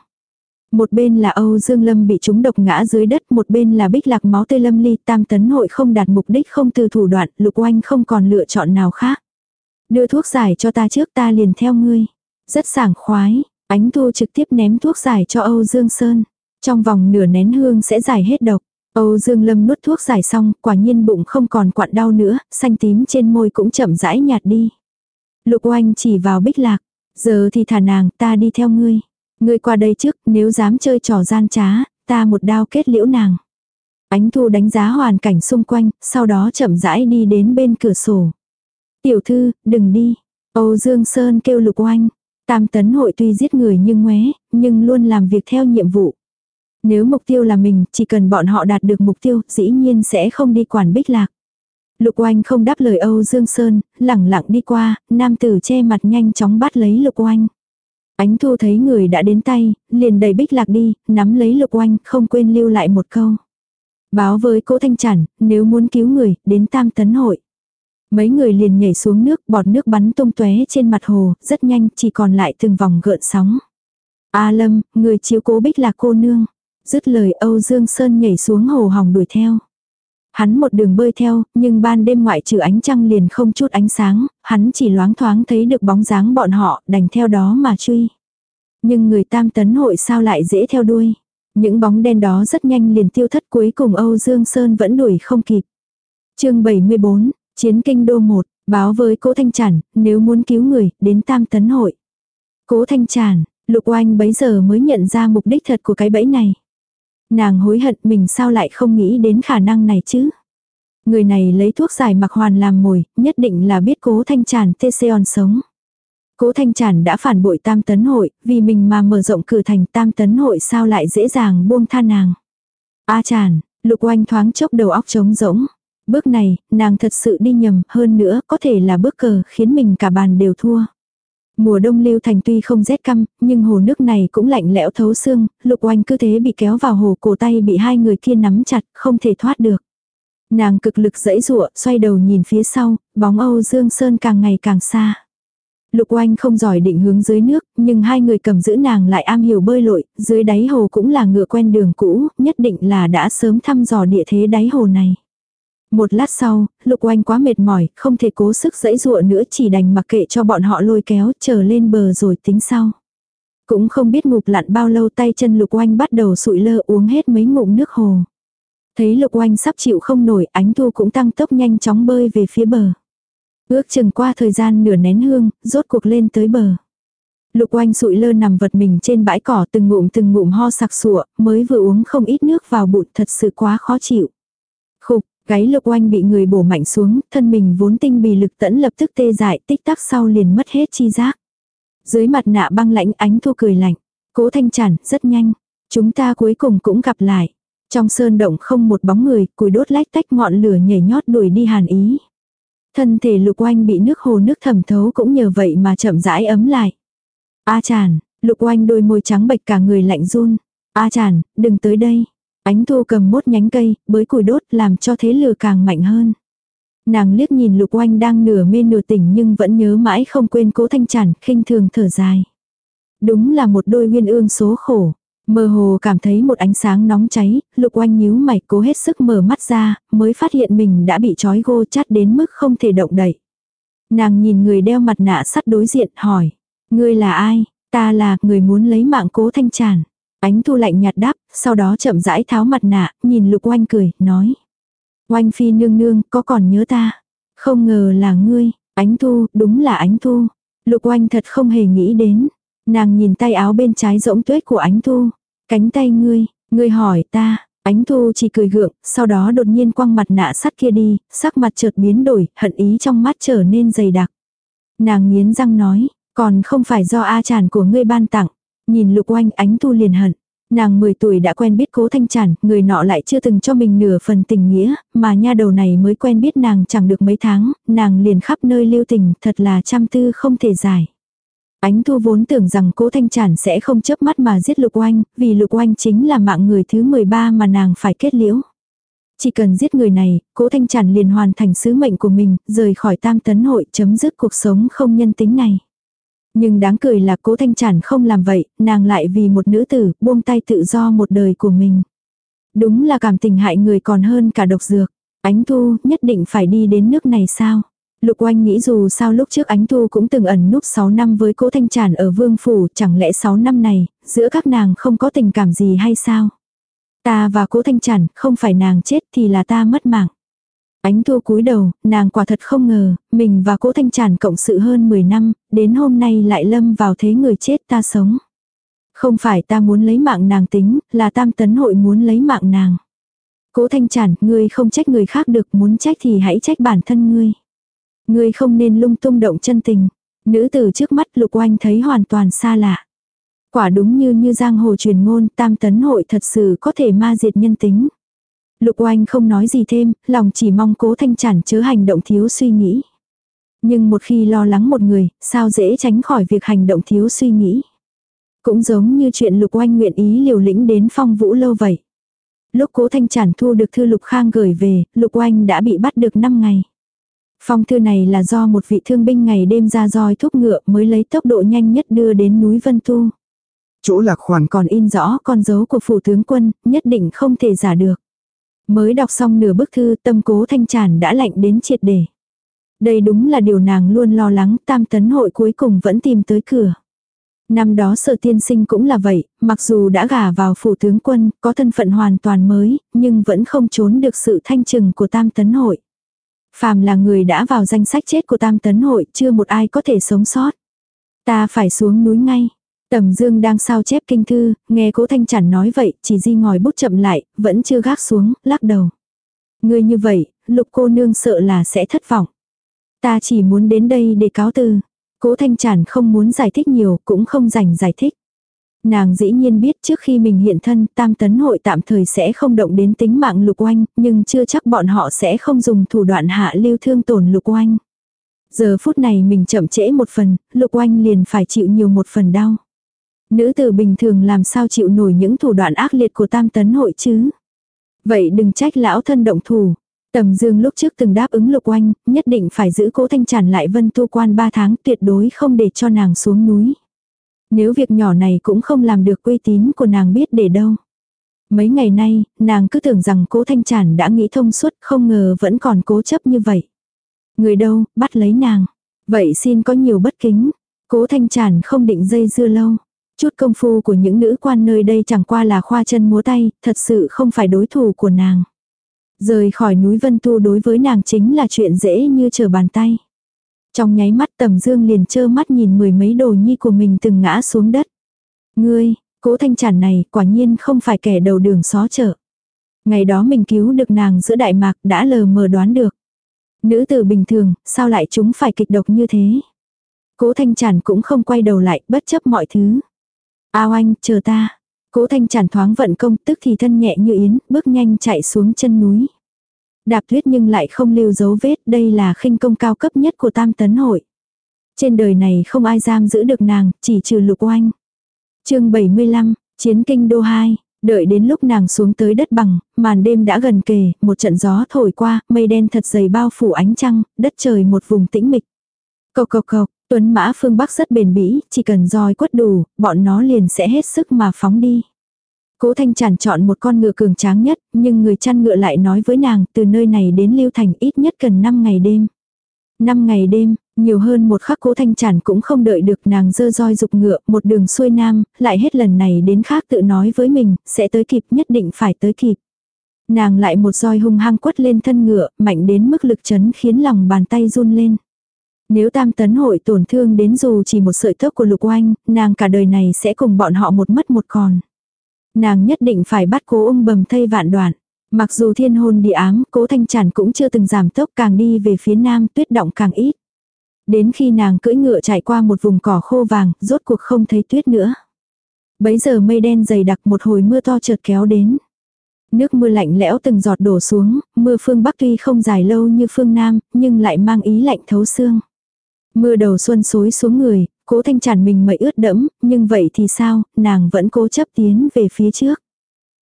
Một bên là Âu Dương Lâm bị trúng độc ngã dưới đất, một bên là bích lạc máu tê lâm ly tam tấn hội không đạt mục đích không từ thủ đoạn, lục oanh không còn lựa chọn nào khác. Đưa thuốc giải cho ta trước ta liền theo ngươi. Rất sảng khoái, ánh thu trực tiếp ném thuốc giải cho Âu Dương Sơn. Trong vòng nửa nén hương sẽ giải hết độc. Âu Dương Lâm nuốt thuốc giải xong, quả nhiên bụng không còn quặn đau nữa, xanh tím trên môi cũng chậm rãi nhạt đi. Lục oanh chỉ vào bích lạc. Giờ thì thả nàng, ta đi theo ngươi. Ngươi qua đây trước, nếu dám chơi trò gian trá, ta một đao kết liễu nàng. Ánh thu đánh giá hoàn cảnh xung quanh, sau đó chậm rãi đi đến bên cửa sổ. Tiểu thư, đừng đi. Âu Dương Sơn kêu lục oanh. Tam tấn hội tuy giết người nhưng ngoé, nhưng luôn làm việc theo nhiệm vụ. Nếu mục tiêu là mình, chỉ cần bọn họ đạt được mục tiêu, dĩ nhiên sẽ không đi quản bích lạc. Lục oanh không đáp lời Âu Dương Sơn, lẳng lặng đi qua, nam tử che mặt nhanh chóng bắt lấy lục oanh. Ánh thu thấy người đã đến tay, liền đẩy bích lạc đi, nắm lấy lục oanh, không quên lưu lại một câu. Báo với cố thanh chản, nếu muốn cứu người, đến tam tấn hội. Mấy người liền nhảy xuống nước, bọt nước bắn tung tóe trên mặt hồ, rất nhanh, chỉ còn lại từng vòng gợn sóng. A Lâm, người chiếu cố bích là cô nương. Dứt lời Âu Dương Sơn nhảy xuống hồ hòng đuổi theo. Hắn một đường bơi theo, nhưng ban đêm ngoại trừ ánh trăng liền không chút ánh sáng, hắn chỉ loáng thoáng thấy được bóng dáng bọn họ, đành theo đó mà truy. Nhưng người tam tấn hội sao lại dễ theo đuôi. Những bóng đen đó rất nhanh liền tiêu thất cuối cùng Âu Dương Sơn vẫn đuổi không kịp. chương 74, Chiến kinh đô 1, báo với cố Thanh Trản, nếu muốn cứu người, đến tam tấn hội. Cố Thanh Trản, Lục Oanh bấy giờ mới nhận ra mục đích thật của cái bẫy này. Nàng hối hận mình sao lại không nghĩ đến khả năng này chứ. Người này lấy thuốc giải mặc hoàn làm mồi, nhất định là biết cố thanh tràn Theseon sống. Cố thanh Trản đã phản bội tam tấn hội, vì mình mà mở rộng cử thành tam tấn hội sao lại dễ dàng buông tha nàng. A Trản, lục oanh thoáng chốc đầu óc trống rỗng. Bước này, nàng thật sự đi nhầm, hơn nữa có thể là bước cờ khiến mình cả bàn đều thua. Mùa đông lưu thành tuy không rét căm, nhưng hồ nước này cũng lạnh lẽo thấu xương, lục oanh cứ thế bị kéo vào hồ cổ tay bị hai người kia nắm chặt, không thể thoát được. Nàng cực lực dẫy dụa, xoay đầu nhìn phía sau, bóng Âu Dương Sơn càng ngày càng xa. Lục oanh không giỏi định hướng dưới nước, nhưng hai người cầm giữ nàng lại am hiểu bơi lội, dưới đáy hồ cũng là ngựa quen đường cũ, nhất định là đã sớm thăm dò địa thế đáy hồ này. Một lát sau, lục oanh quá mệt mỏi, không thể cố sức dẫy dụa nữa chỉ đành mặc kệ cho bọn họ lôi kéo, trở lên bờ rồi tính sau. Cũng không biết ngục lặn bao lâu tay chân lục oanh bắt đầu sụi lơ uống hết mấy ngụm nước hồ. Thấy lục oanh sắp chịu không nổi, ánh thu cũng tăng tốc nhanh chóng bơi về phía bờ. Ước chừng qua thời gian nửa nén hương, rốt cuộc lên tới bờ. Lục oanh sụi lơ nằm vật mình trên bãi cỏ từng ngụm từng ngụm ho sặc sụa, mới vừa uống không ít nước vào bụng thật sự quá khó chịu. Gáy lục oanh bị người bổ mạnh xuống, thân mình vốn tinh bì lực tẫn lập tức tê dại tích tắc sau liền mất hết chi giác. Dưới mặt nạ băng lãnh ánh thu cười lạnh. Cố thanh chản, rất nhanh. Chúng ta cuối cùng cũng gặp lại. Trong sơn động không một bóng người, cùi đốt lách tách ngọn lửa nhảy nhót đuổi đi hàn ý. Thân thể lục oanh bị nước hồ nước thẩm thấu cũng nhờ vậy mà chậm rãi ấm lại. A chản, lục oanh đôi môi trắng bệch cả người lạnh run. A chản, đừng tới đây. Ánh thu cầm mốt nhánh cây, bới củi đốt làm cho thế lửa càng mạnh hơn. Nàng liếc nhìn lục oanh đang nửa mê nửa tỉnh nhưng vẫn nhớ mãi không quên cố thanh chản, khinh thường thở dài. Đúng là một đôi nguyên ương số khổ. Mơ hồ cảm thấy một ánh sáng nóng cháy, lục oanh nhíu mày cố hết sức mở mắt ra, mới phát hiện mình đã bị trói gô chát đến mức không thể động đậy. Nàng nhìn người đeo mặt nạ sắt đối diện hỏi. Ngươi là ai? Ta là người muốn lấy mạng cố thanh tràn. Ánh thu lạnh nhạt đáp, sau đó chậm rãi tháo mặt nạ, nhìn lục oanh cười, nói. Oanh phi nương nương, có còn nhớ ta? Không ngờ là ngươi, ánh thu, đúng là ánh thu. Lục oanh thật không hề nghĩ đến. Nàng nhìn tay áo bên trái rỗng tuyết của ánh thu. Cánh tay ngươi, ngươi hỏi ta, ánh thu chỉ cười gượng, sau đó đột nhiên quăng mặt nạ sắt kia đi, sắc mặt chợt biến đổi, hận ý trong mắt trở nên dày đặc. Nàng nghiến răng nói, còn không phải do A tràn của ngươi ban tặng. Nhìn lục oanh ánh thu liền hận. Nàng 10 tuổi đã quen biết cố thanh chản người nọ lại chưa từng cho mình nửa phần tình nghĩa, mà nha đầu này mới quen biết nàng chẳng được mấy tháng, nàng liền khắp nơi lưu tình, thật là trăm tư không thể giải. Ánh thu vốn tưởng rằng cố thanh chản sẽ không chớp mắt mà giết lục oanh, vì lục oanh chính là mạng người thứ 13 mà nàng phải kết liễu. Chỉ cần giết người này, cố thanh chản liền hoàn thành sứ mệnh của mình, rời khỏi tam tấn hội chấm dứt cuộc sống không nhân tính này. Nhưng đáng cười là cố thanh chản không làm vậy, nàng lại vì một nữ tử, buông tay tự do một đời của mình. Đúng là cảm tình hại người còn hơn cả độc dược. Ánh thu nhất định phải đi đến nước này sao? Lục oanh nghĩ dù sao lúc trước ánh thu cũng từng ẩn núp 6 năm với cố thanh tràn ở vương phủ, chẳng lẽ 6 năm này, giữa các nàng không có tình cảm gì hay sao? Ta và cố thanh tràn, không phải nàng chết thì là ta mất mạng. Ánh thu cúi đầu, nàng quả thật không ngờ, mình và cố thanh tràn cộng sự hơn 10 năm, đến hôm nay lại lâm vào thế người chết ta sống. Không phải ta muốn lấy mạng nàng tính, là tam tấn hội muốn lấy mạng nàng. Cố thanh tràn, ngươi không trách người khác được, muốn trách thì hãy trách bản thân ngươi. Ngươi không nên lung tung động chân tình. Nữ tử trước mắt lục oanh thấy hoàn toàn xa lạ. Quả đúng như như giang hồ truyền ngôn tam tấn hội thật sự có thể ma diệt nhân tính. Lục oanh không nói gì thêm, lòng chỉ mong cố thanh chản chớ hành động thiếu suy nghĩ. Nhưng một khi lo lắng một người, sao dễ tránh khỏi việc hành động thiếu suy nghĩ. Cũng giống như chuyện lục oanh nguyện ý liều lĩnh đến phong vũ lâu vậy. Lúc cố thanh chản thu được thư lục khang gửi về, lục oanh đã bị bắt được 5 ngày. Phong thư này là do một vị thương binh ngày đêm ra roi thúc ngựa mới lấy tốc độ nhanh nhất đưa đến núi Vân Tu. Chỗ lạc khoản còn in rõ con dấu của phủ tướng quân, nhất định không thể giả được. Mới đọc xong nửa bức thư tâm cố thanh tràn đã lạnh đến triệt để. Đây đúng là điều nàng luôn lo lắng tam tấn hội cuối cùng vẫn tìm tới cửa. Năm đó sở tiên sinh cũng là vậy, mặc dù đã gả vào phủ tướng quân, có thân phận hoàn toàn mới, nhưng vẫn không trốn được sự thanh trừng của tam tấn hội. Phàm là người đã vào danh sách chết của tam tấn hội, chưa một ai có thể sống sót. Ta phải xuống núi ngay. Tầm Dương đang sao chép kinh thư, nghe cố thanh chản nói vậy, chỉ di ngòi bút chậm lại, vẫn chưa gác xuống, lắc đầu. Người như vậy, lục cô nương sợ là sẽ thất vọng. Ta chỉ muốn đến đây để cáo từ. Cố thanh chản không muốn giải thích nhiều, cũng không dành giải thích. Nàng dĩ nhiên biết trước khi mình hiện thân tam tấn hội tạm thời sẽ không động đến tính mạng lục oanh, nhưng chưa chắc bọn họ sẽ không dùng thủ đoạn hạ lưu thương tổn lục oanh. Giờ phút này mình chậm trễ một phần, lục oanh liền phải chịu nhiều một phần đau. Nữ tử bình thường làm sao chịu nổi những thủ đoạn ác liệt của tam tấn hội chứ. Vậy đừng trách lão thân động thủ. Tầm Dương lúc trước từng đáp ứng Lục Oanh, nhất định phải giữ cố thanh tràn lại vân tu quan 3 tháng tuyệt đối không để cho nàng xuống núi. Nếu việc nhỏ này cũng không làm được uy tín của nàng biết để đâu. Mấy ngày nay, nàng cứ tưởng rằng cố thanh tràn đã nghĩ thông suốt không ngờ vẫn còn cố chấp như vậy. Người đâu, bắt lấy nàng. Vậy xin có nhiều bất kính. Cố thanh tràn không định dây dưa lâu. Chút công phu của những nữ quan nơi đây chẳng qua là khoa chân múa tay, thật sự không phải đối thủ của nàng. Rời khỏi núi Vân Tu đối với nàng chính là chuyện dễ như trở bàn tay. Trong nháy mắt tầm dương liền trơ mắt nhìn mười mấy đồ nhi của mình từng ngã xuống đất. Ngươi, cố thanh chản này quả nhiên không phải kẻ đầu đường xó chợ. Ngày đó mình cứu được nàng giữa đại mạc đã lờ mờ đoán được. Nữ tử bình thường, sao lại chúng phải kịch độc như thế? Cố thanh chản cũng không quay đầu lại, bất chấp mọi thứ. Ao anh, chờ ta. Cố thanh chản thoáng vận công tức thì thân nhẹ như yến, bước nhanh chạy xuống chân núi. Đạp tuyết nhưng lại không lưu dấu vết, đây là khinh công cao cấp nhất của tam tấn hội. Trên đời này không ai giam giữ được nàng, chỉ trừ lục oanh. chương 75, Chiến kinh đô 2, đợi đến lúc nàng xuống tới đất bằng, màn đêm đã gần kề, một trận gió thổi qua, mây đen thật dày bao phủ ánh trăng, đất trời một vùng tĩnh mịch. Cộc cộc cộc, tuấn mã phương Bắc rất bền bỉ, chỉ cần roi quất đủ, bọn nó liền sẽ hết sức mà phóng đi. Cố Thanh Tràn chọn một con ngựa cường tráng nhất, nhưng người chăn ngựa lại nói với nàng, từ nơi này đến Lưu Thành ít nhất cần 5 ngày đêm. 5 ngày đêm, nhiều hơn một khắc Cố Thanh Tràn cũng không đợi được nàng dơ roi dục ngựa, một đường xuôi nam, lại hết lần này đến khác tự nói với mình, sẽ tới kịp, nhất định phải tới kịp. Nàng lại một roi hung hăng quất lên thân ngựa, mạnh đến mức lực chấn khiến lòng bàn tay run lên. Nếu tam tấn hội tổn thương đến dù chỉ một sợi tóc của lục oanh, nàng cả đời này sẽ cùng bọn họ một mất một còn. Nàng nhất định phải bắt cố ung bầm thây vạn đoạn. Mặc dù thiên hôn địa ám, cố thanh tràn cũng chưa từng giảm tốc càng đi về phía nam tuyết động càng ít. Đến khi nàng cưỡi ngựa chạy qua một vùng cỏ khô vàng, rốt cuộc không thấy tuyết nữa. Bấy giờ mây đen dày đặc một hồi mưa to chợt kéo đến. Nước mưa lạnh lẽo từng giọt đổ xuống, mưa phương Bắc tuy không dài lâu như phương Nam, nhưng lại mang ý lạnh thấu xương. Mưa đầu xuân xối xuống người, cố thanh tràn mình mẩy ướt đẫm, nhưng vậy thì sao, nàng vẫn cố chấp tiến về phía trước.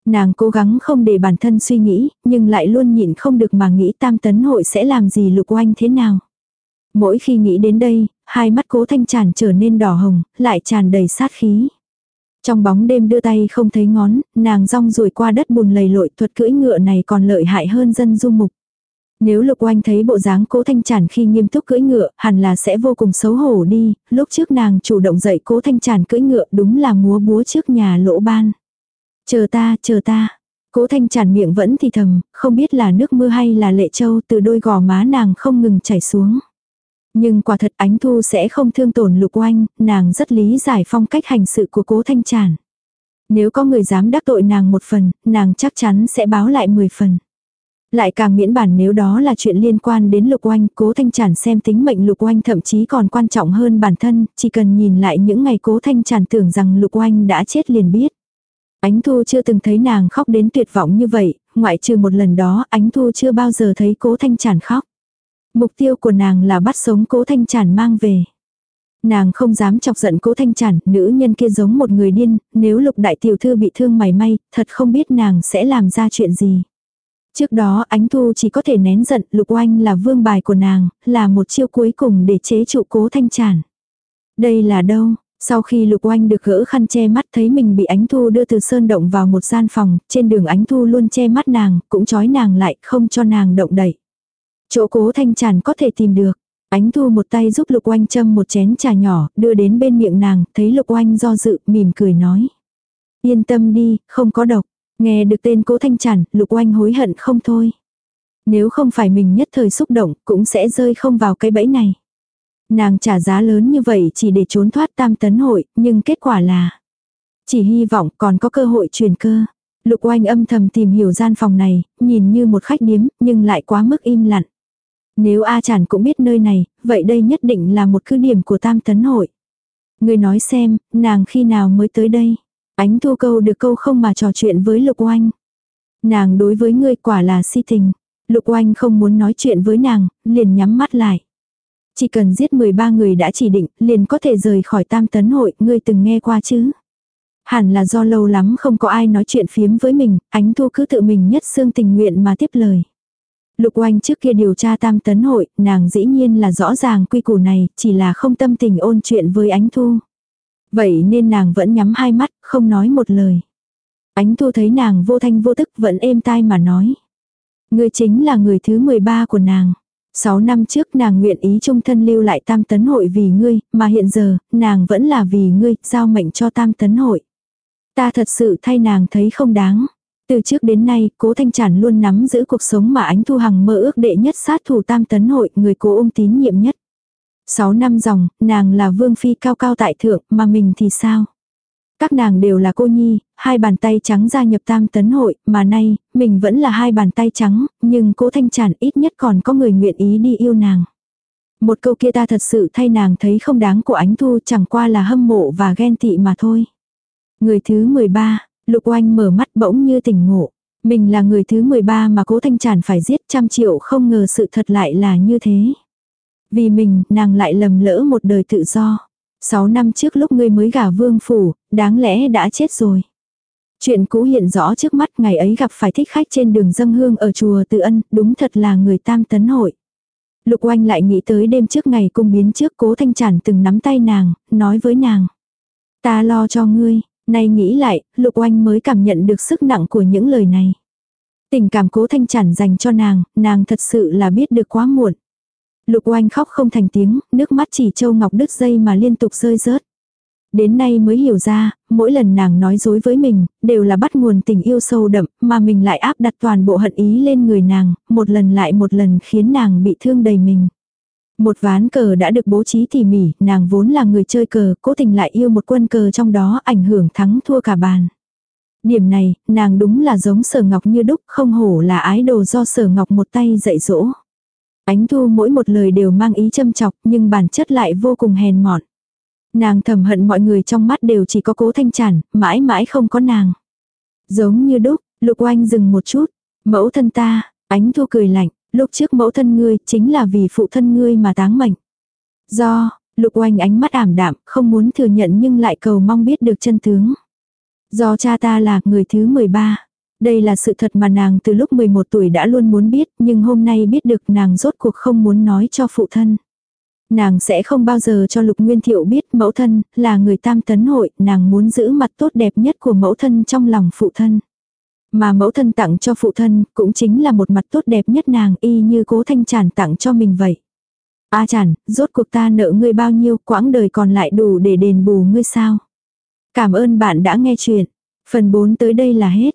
Nàng cố gắng không để bản thân suy nghĩ, nhưng lại luôn nhịn không được mà nghĩ tam tấn hội sẽ làm gì lục oanh thế nào. Mỗi khi nghĩ đến đây, hai mắt cố thanh tràn trở nên đỏ hồng, lại tràn đầy sát khí. Trong bóng đêm đưa tay không thấy ngón, nàng rong ruổi qua đất bùn lầy lội thuật cưỡi ngựa này còn lợi hại hơn dân du mục. Nếu Lục Oanh thấy bộ dáng cố thanh tràn khi nghiêm túc cưỡi ngựa, hẳn là sẽ vô cùng xấu hổ đi, lúc trước nàng chủ động dạy cố thanh tràn cưỡi ngựa đúng là múa búa trước nhà lỗ ban. Chờ ta, chờ ta. Cố thanh tràn miệng vẫn thì thầm, không biết là nước mưa hay là lệ châu từ đôi gò má nàng không ngừng chảy xuống. Nhưng quả thật ánh thu sẽ không thương tổn lục oanh, nàng rất lý giải phong cách hành sự của cố thanh tràn. Nếu có người dám đắc tội nàng một phần, nàng chắc chắn sẽ báo lại 10 phần. Lại càng miễn bản nếu đó là chuyện liên quan đến lục oanh, cố thanh tràn xem tính mệnh lục oanh thậm chí còn quan trọng hơn bản thân, chỉ cần nhìn lại những ngày cố thanh tràn tưởng rằng lục oanh đã chết liền biết. Ánh Thu chưa từng thấy nàng khóc đến tuyệt vọng như vậy, ngoại trừ một lần đó Ánh Thu chưa bao giờ thấy cố thanh tràn khóc. Mục tiêu của nàng là bắt sống cố thanh tràn mang về. Nàng không dám chọc giận cố thanh tràn, nữ nhân kia giống một người điên, nếu lục đại tiểu thư bị thương mày may, thật không biết nàng sẽ làm ra chuyện gì. Trước đó ánh thu chỉ có thể nén giận lục oanh là vương bài của nàng, là một chiêu cuối cùng để chế trụ cố thanh tràn. Đây là đâu? Sau khi lục oanh được gỡ khăn che mắt thấy mình bị ánh thu đưa từ sơn động vào một gian phòng, trên đường ánh thu luôn che mắt nàng, cũng trói nàng lại, không cho nàng động đậy. Chỗ cố thanh tràn có thể tìm được. Ánh thu một tay giúp lục oanh châm một chén trà nhỏ, đưa đến bên miệng nàng, thấy lục oanh do dự, mỉm cười nói. Yên tâm đi, không có độc. Nghe được tên cố thanh Chản, lục oanh hối hận không thôi. Nếu không phải mình nhất thời xúc động, cũng sẽ rơi không vào cái bẫy này. Nàng trả giá lớn như vậy chỉ để trốn thoát tam tấn hội, nhưng kết quả là chỉ hy vọng còn có cơ hội truyền cơ. Lục oanh âm thầm tìm hiểu gian phòng này, nhìn như một khách điếm, nhưng lại quá mức im lặng. Nếu A Chản cũng biết nơi này, vậy đây nhất định là một cứ điểm của tam tấn hội. Người nói xem, nàng khi nào mới tới đây. Ánh thu câu được câu không mà trò chuyện với Lục Oanh. Nàng đối với ngươi quả là si tình. Lục Oanh không muốn nói chuyện với nàng, liền nhắm mắt lại. Chỉ cần giết 13 người đã chỉ định, liền có thể rời khỏi tam tấn hội, ngươi từng nghe qua chứ. Hẳn là do lâu lắm không có ai nói chuyện phiếm với mình, ánh thu cứ tự mình nhất xương tình nguyện mà tiếp lời. Lục oanh trước kia điều tra tam tấn hội, nàng dĩ nhiên là rõ ràng quy củ này, chỉ là không tâm tình ôn chuyện với ánh thu. Vậy nên nàng vẫn nhắm hai mắt, không nói một lời. Ánh thu thấy nàng vô thanh vô tức vẫn êm tai mà nói. Người chính là người thứ 13 của nàng. Sáu năm trước nàng nguyện ý trung thân lưu lại tam tấn hội vì ngươi, mà hiện giờ, nàng vẫn là vì ngươi, giao mệnh cho tam tấn hội. Ta thật sự thay nàng thấy không đáng. Từ trước đến nay, cố thanh tràn luôn nắm giữ cuộc sống mà ánh thu hằng mơ ước đệ nhất sát thủ tam tấn hội, người cố ôm tín nhiệm nhất. Sáu năm dòng, nàng là vương phi cao cao tại thượng, mà mình thì sao? Các nàng đều là cô nhi, hai bàn tay trắng gia nhập tam tấn hội, mà nay, mình vẫn là hai bàn tay trắng, nhưng cố thanh tràn ít nhất còn có người nguyện ý đi yêu nàng. Một câu kia ta thật sự thay nàng thấy không đáng của ánh thu chẳng qua là hâm mộ và ghen tị mà thôi. Người thứ 13, Lục Oanh mở mắt bỗng như tỉnh ngộ. Mình là người thứ 13 mà cố thanh tràn phải giết trăm triệu không ngờ sự thật lại là như thế. Vì mình, nàng lại lầm lỡ một đời tự do. Sáu năm trước lúc ngươi mới gả vương phủ, đáng lẽ đã chết rồi. Chuyện cũ hiện rõ trước mắt ngày ấy gặp phải thích khách trên đường dâng hương ở chùa Tự Ân, đúng thật là người tam tấn hội. Lục oanh lại nghĩ tới đêm trước ngày cung biến trước cố thanh tràn từng nắm tay nàng, nói với nàng. Ta lo cho ngươi, nay nghĩ lại, lục oanh mới cảm nhận được sức nặng của những lời này. Tình cảm cố thanh chản dành cho nàng, nàng thật sự là biết được quá muộn. Lục oanh khóc không thành tiếng, nước mắt chỉ châu ngọc đứt dây mà liên tục rơi rớt. Đến nay mới hiểu ra, mỗi lần nàng nói dối với mình, đều là bắt nguồn tình yêu sâu đậm, mà mình lại áp đặt toàn bộ hận ý lên người nàng, một lần lại một lần khiến nàng bị thương đầy mình. Một ván cờ đã được bố trí tỉ mỉ, nàng vốn là người chơi cờ, cố tình lại yêu một quân cờ trong đó ảnh hưởng thắng thua cả bàn. Điểm này, nàng đúng là giống sở ngọc như đúc, không hổ là ái đồ do sở ngọc một tay dạy dỗ. Ánh thu mỗi một lời đều mang ý châm chọc nhưng bản chất lại vô cùng hèn mọn. Nàng thầm hận mọi người trong mắt đều chỉ có cố thanh chản, mãi mãi không có nàng. Giống như đúc, lục oanh dừng một chút. Mẫu thân ta, ánh thu cười lạnh, lúc trước mẫu thân ngươi chính là vì phụ thân ngươi mà táng mệnh. Do, lục oanh ánh mắt ảm đạm, không muốn thừa nhận nhưng lại cầu mong biết được chân tướng. Do cha ta là người thứ 13. Đây là sự thật mà nàng từ lúc 11 tuổi đã luôn muốn biết, nhưng hôm nay biết được nàng rốt cuộc không muốn nói cho phụ thân. Nàng sẽ không bao giờ cho Lục Nguyên Thiệu biết mẫu thân là người tam tấn hội, nàng muốn giữ mặt tốt đẹp nhất của mẫu thân trong lòng phụ thân. Mà mẫu thân tặng cho phụ thân cũng chính là một mặt tốt đẹp nhất nàng y như cố thanh tràn tặng cho mình vậy. A à chản, rốt cuộc ta nợ ngươi bao nhiêu quãng đời còn lại đủ để đền bù ngươi sao. Cảm ơn bạn đã nghe chuyện. Phần 4 tới đây là hết.